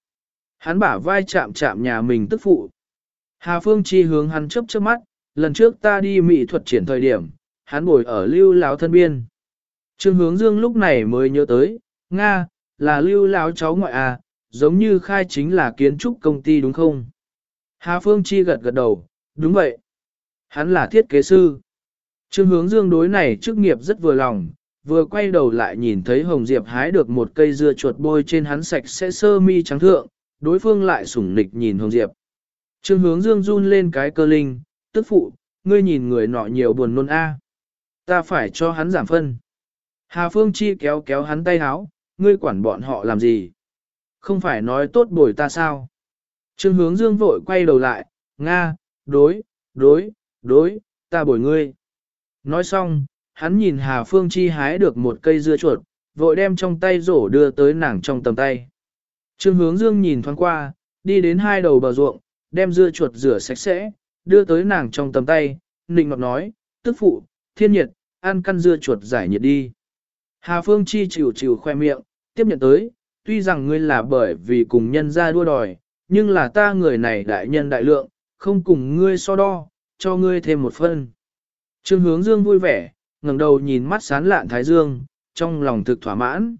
Hắn bả vai chạm chạm nhà mình tức phụ. Hà Phương Chi hướng hắn chớp chớp mắt, lần trước ta đi mỹ thuật triển thời điểm, hắn ngồi ở lưu lão thân biên. Trương hướng dương lúc này mới nhớ tới, Nga, là lưu lão cháu ngoại à, giống như khai chính là kiến trúc công ty đúng không? Hà Phương Chi gật gật đầu, đúng vậy. Hắn là thiết kế sư. Trương hướng dương đối này chức nghiệp rất vừa lòng, vừa quay đầu lại nhìn thấy Hồng Diệp hái được một cây dưa chuột bôi trên hắn sạch sẽ sơ mi trắng thượng, đối phương lại sủng nịch nhìn Hồng Diệp. Trương hướng dương run lên cái cơ linh, tức phụ, ngươi nhìn người nọ nhiều buồn nôn a. Ta phải cho hắn giảm phân. Hà Phương Chi kéo kéo hắn tay háo, ngươi quản bọn họ làm gì? Không phải nói tốt bồi ta sao? Trương hướng dương vội quay đầu lại, Nga, đối, đối, đối, ta bồi ngươi. Nói xong, hắn nhìn Hà Phương Chi hái được một cây dưa chuột, vội đem trong tay rổ đưa tới nàng trong tầm tay. Trương hướng dương nhìn thoáng qua, đi đến hai đầu bờ ruộng, đem dưa chuột rửa sạch sẽ, đưa tới nàng trong tầm tay, nịnh ngọt nói, tức phụ, thiên nhiệt, ăn căn dưa chuột giải nhiệt đi. Hà Phương Chi chịu chịu khoe miệng, tiếp nhận tới, tuy rằng ngươi là bởi vì cùng nhân ra đua đòi, nhưng là ta người này đại nhân đại lượng, không cùng ngươi so đo, cho ngươi thêm một phân. Trương hướng dương vui vẻ, ngẩng đầu nhìn mắt sán lạn thái dương, trong lòng thực thỏa mãn.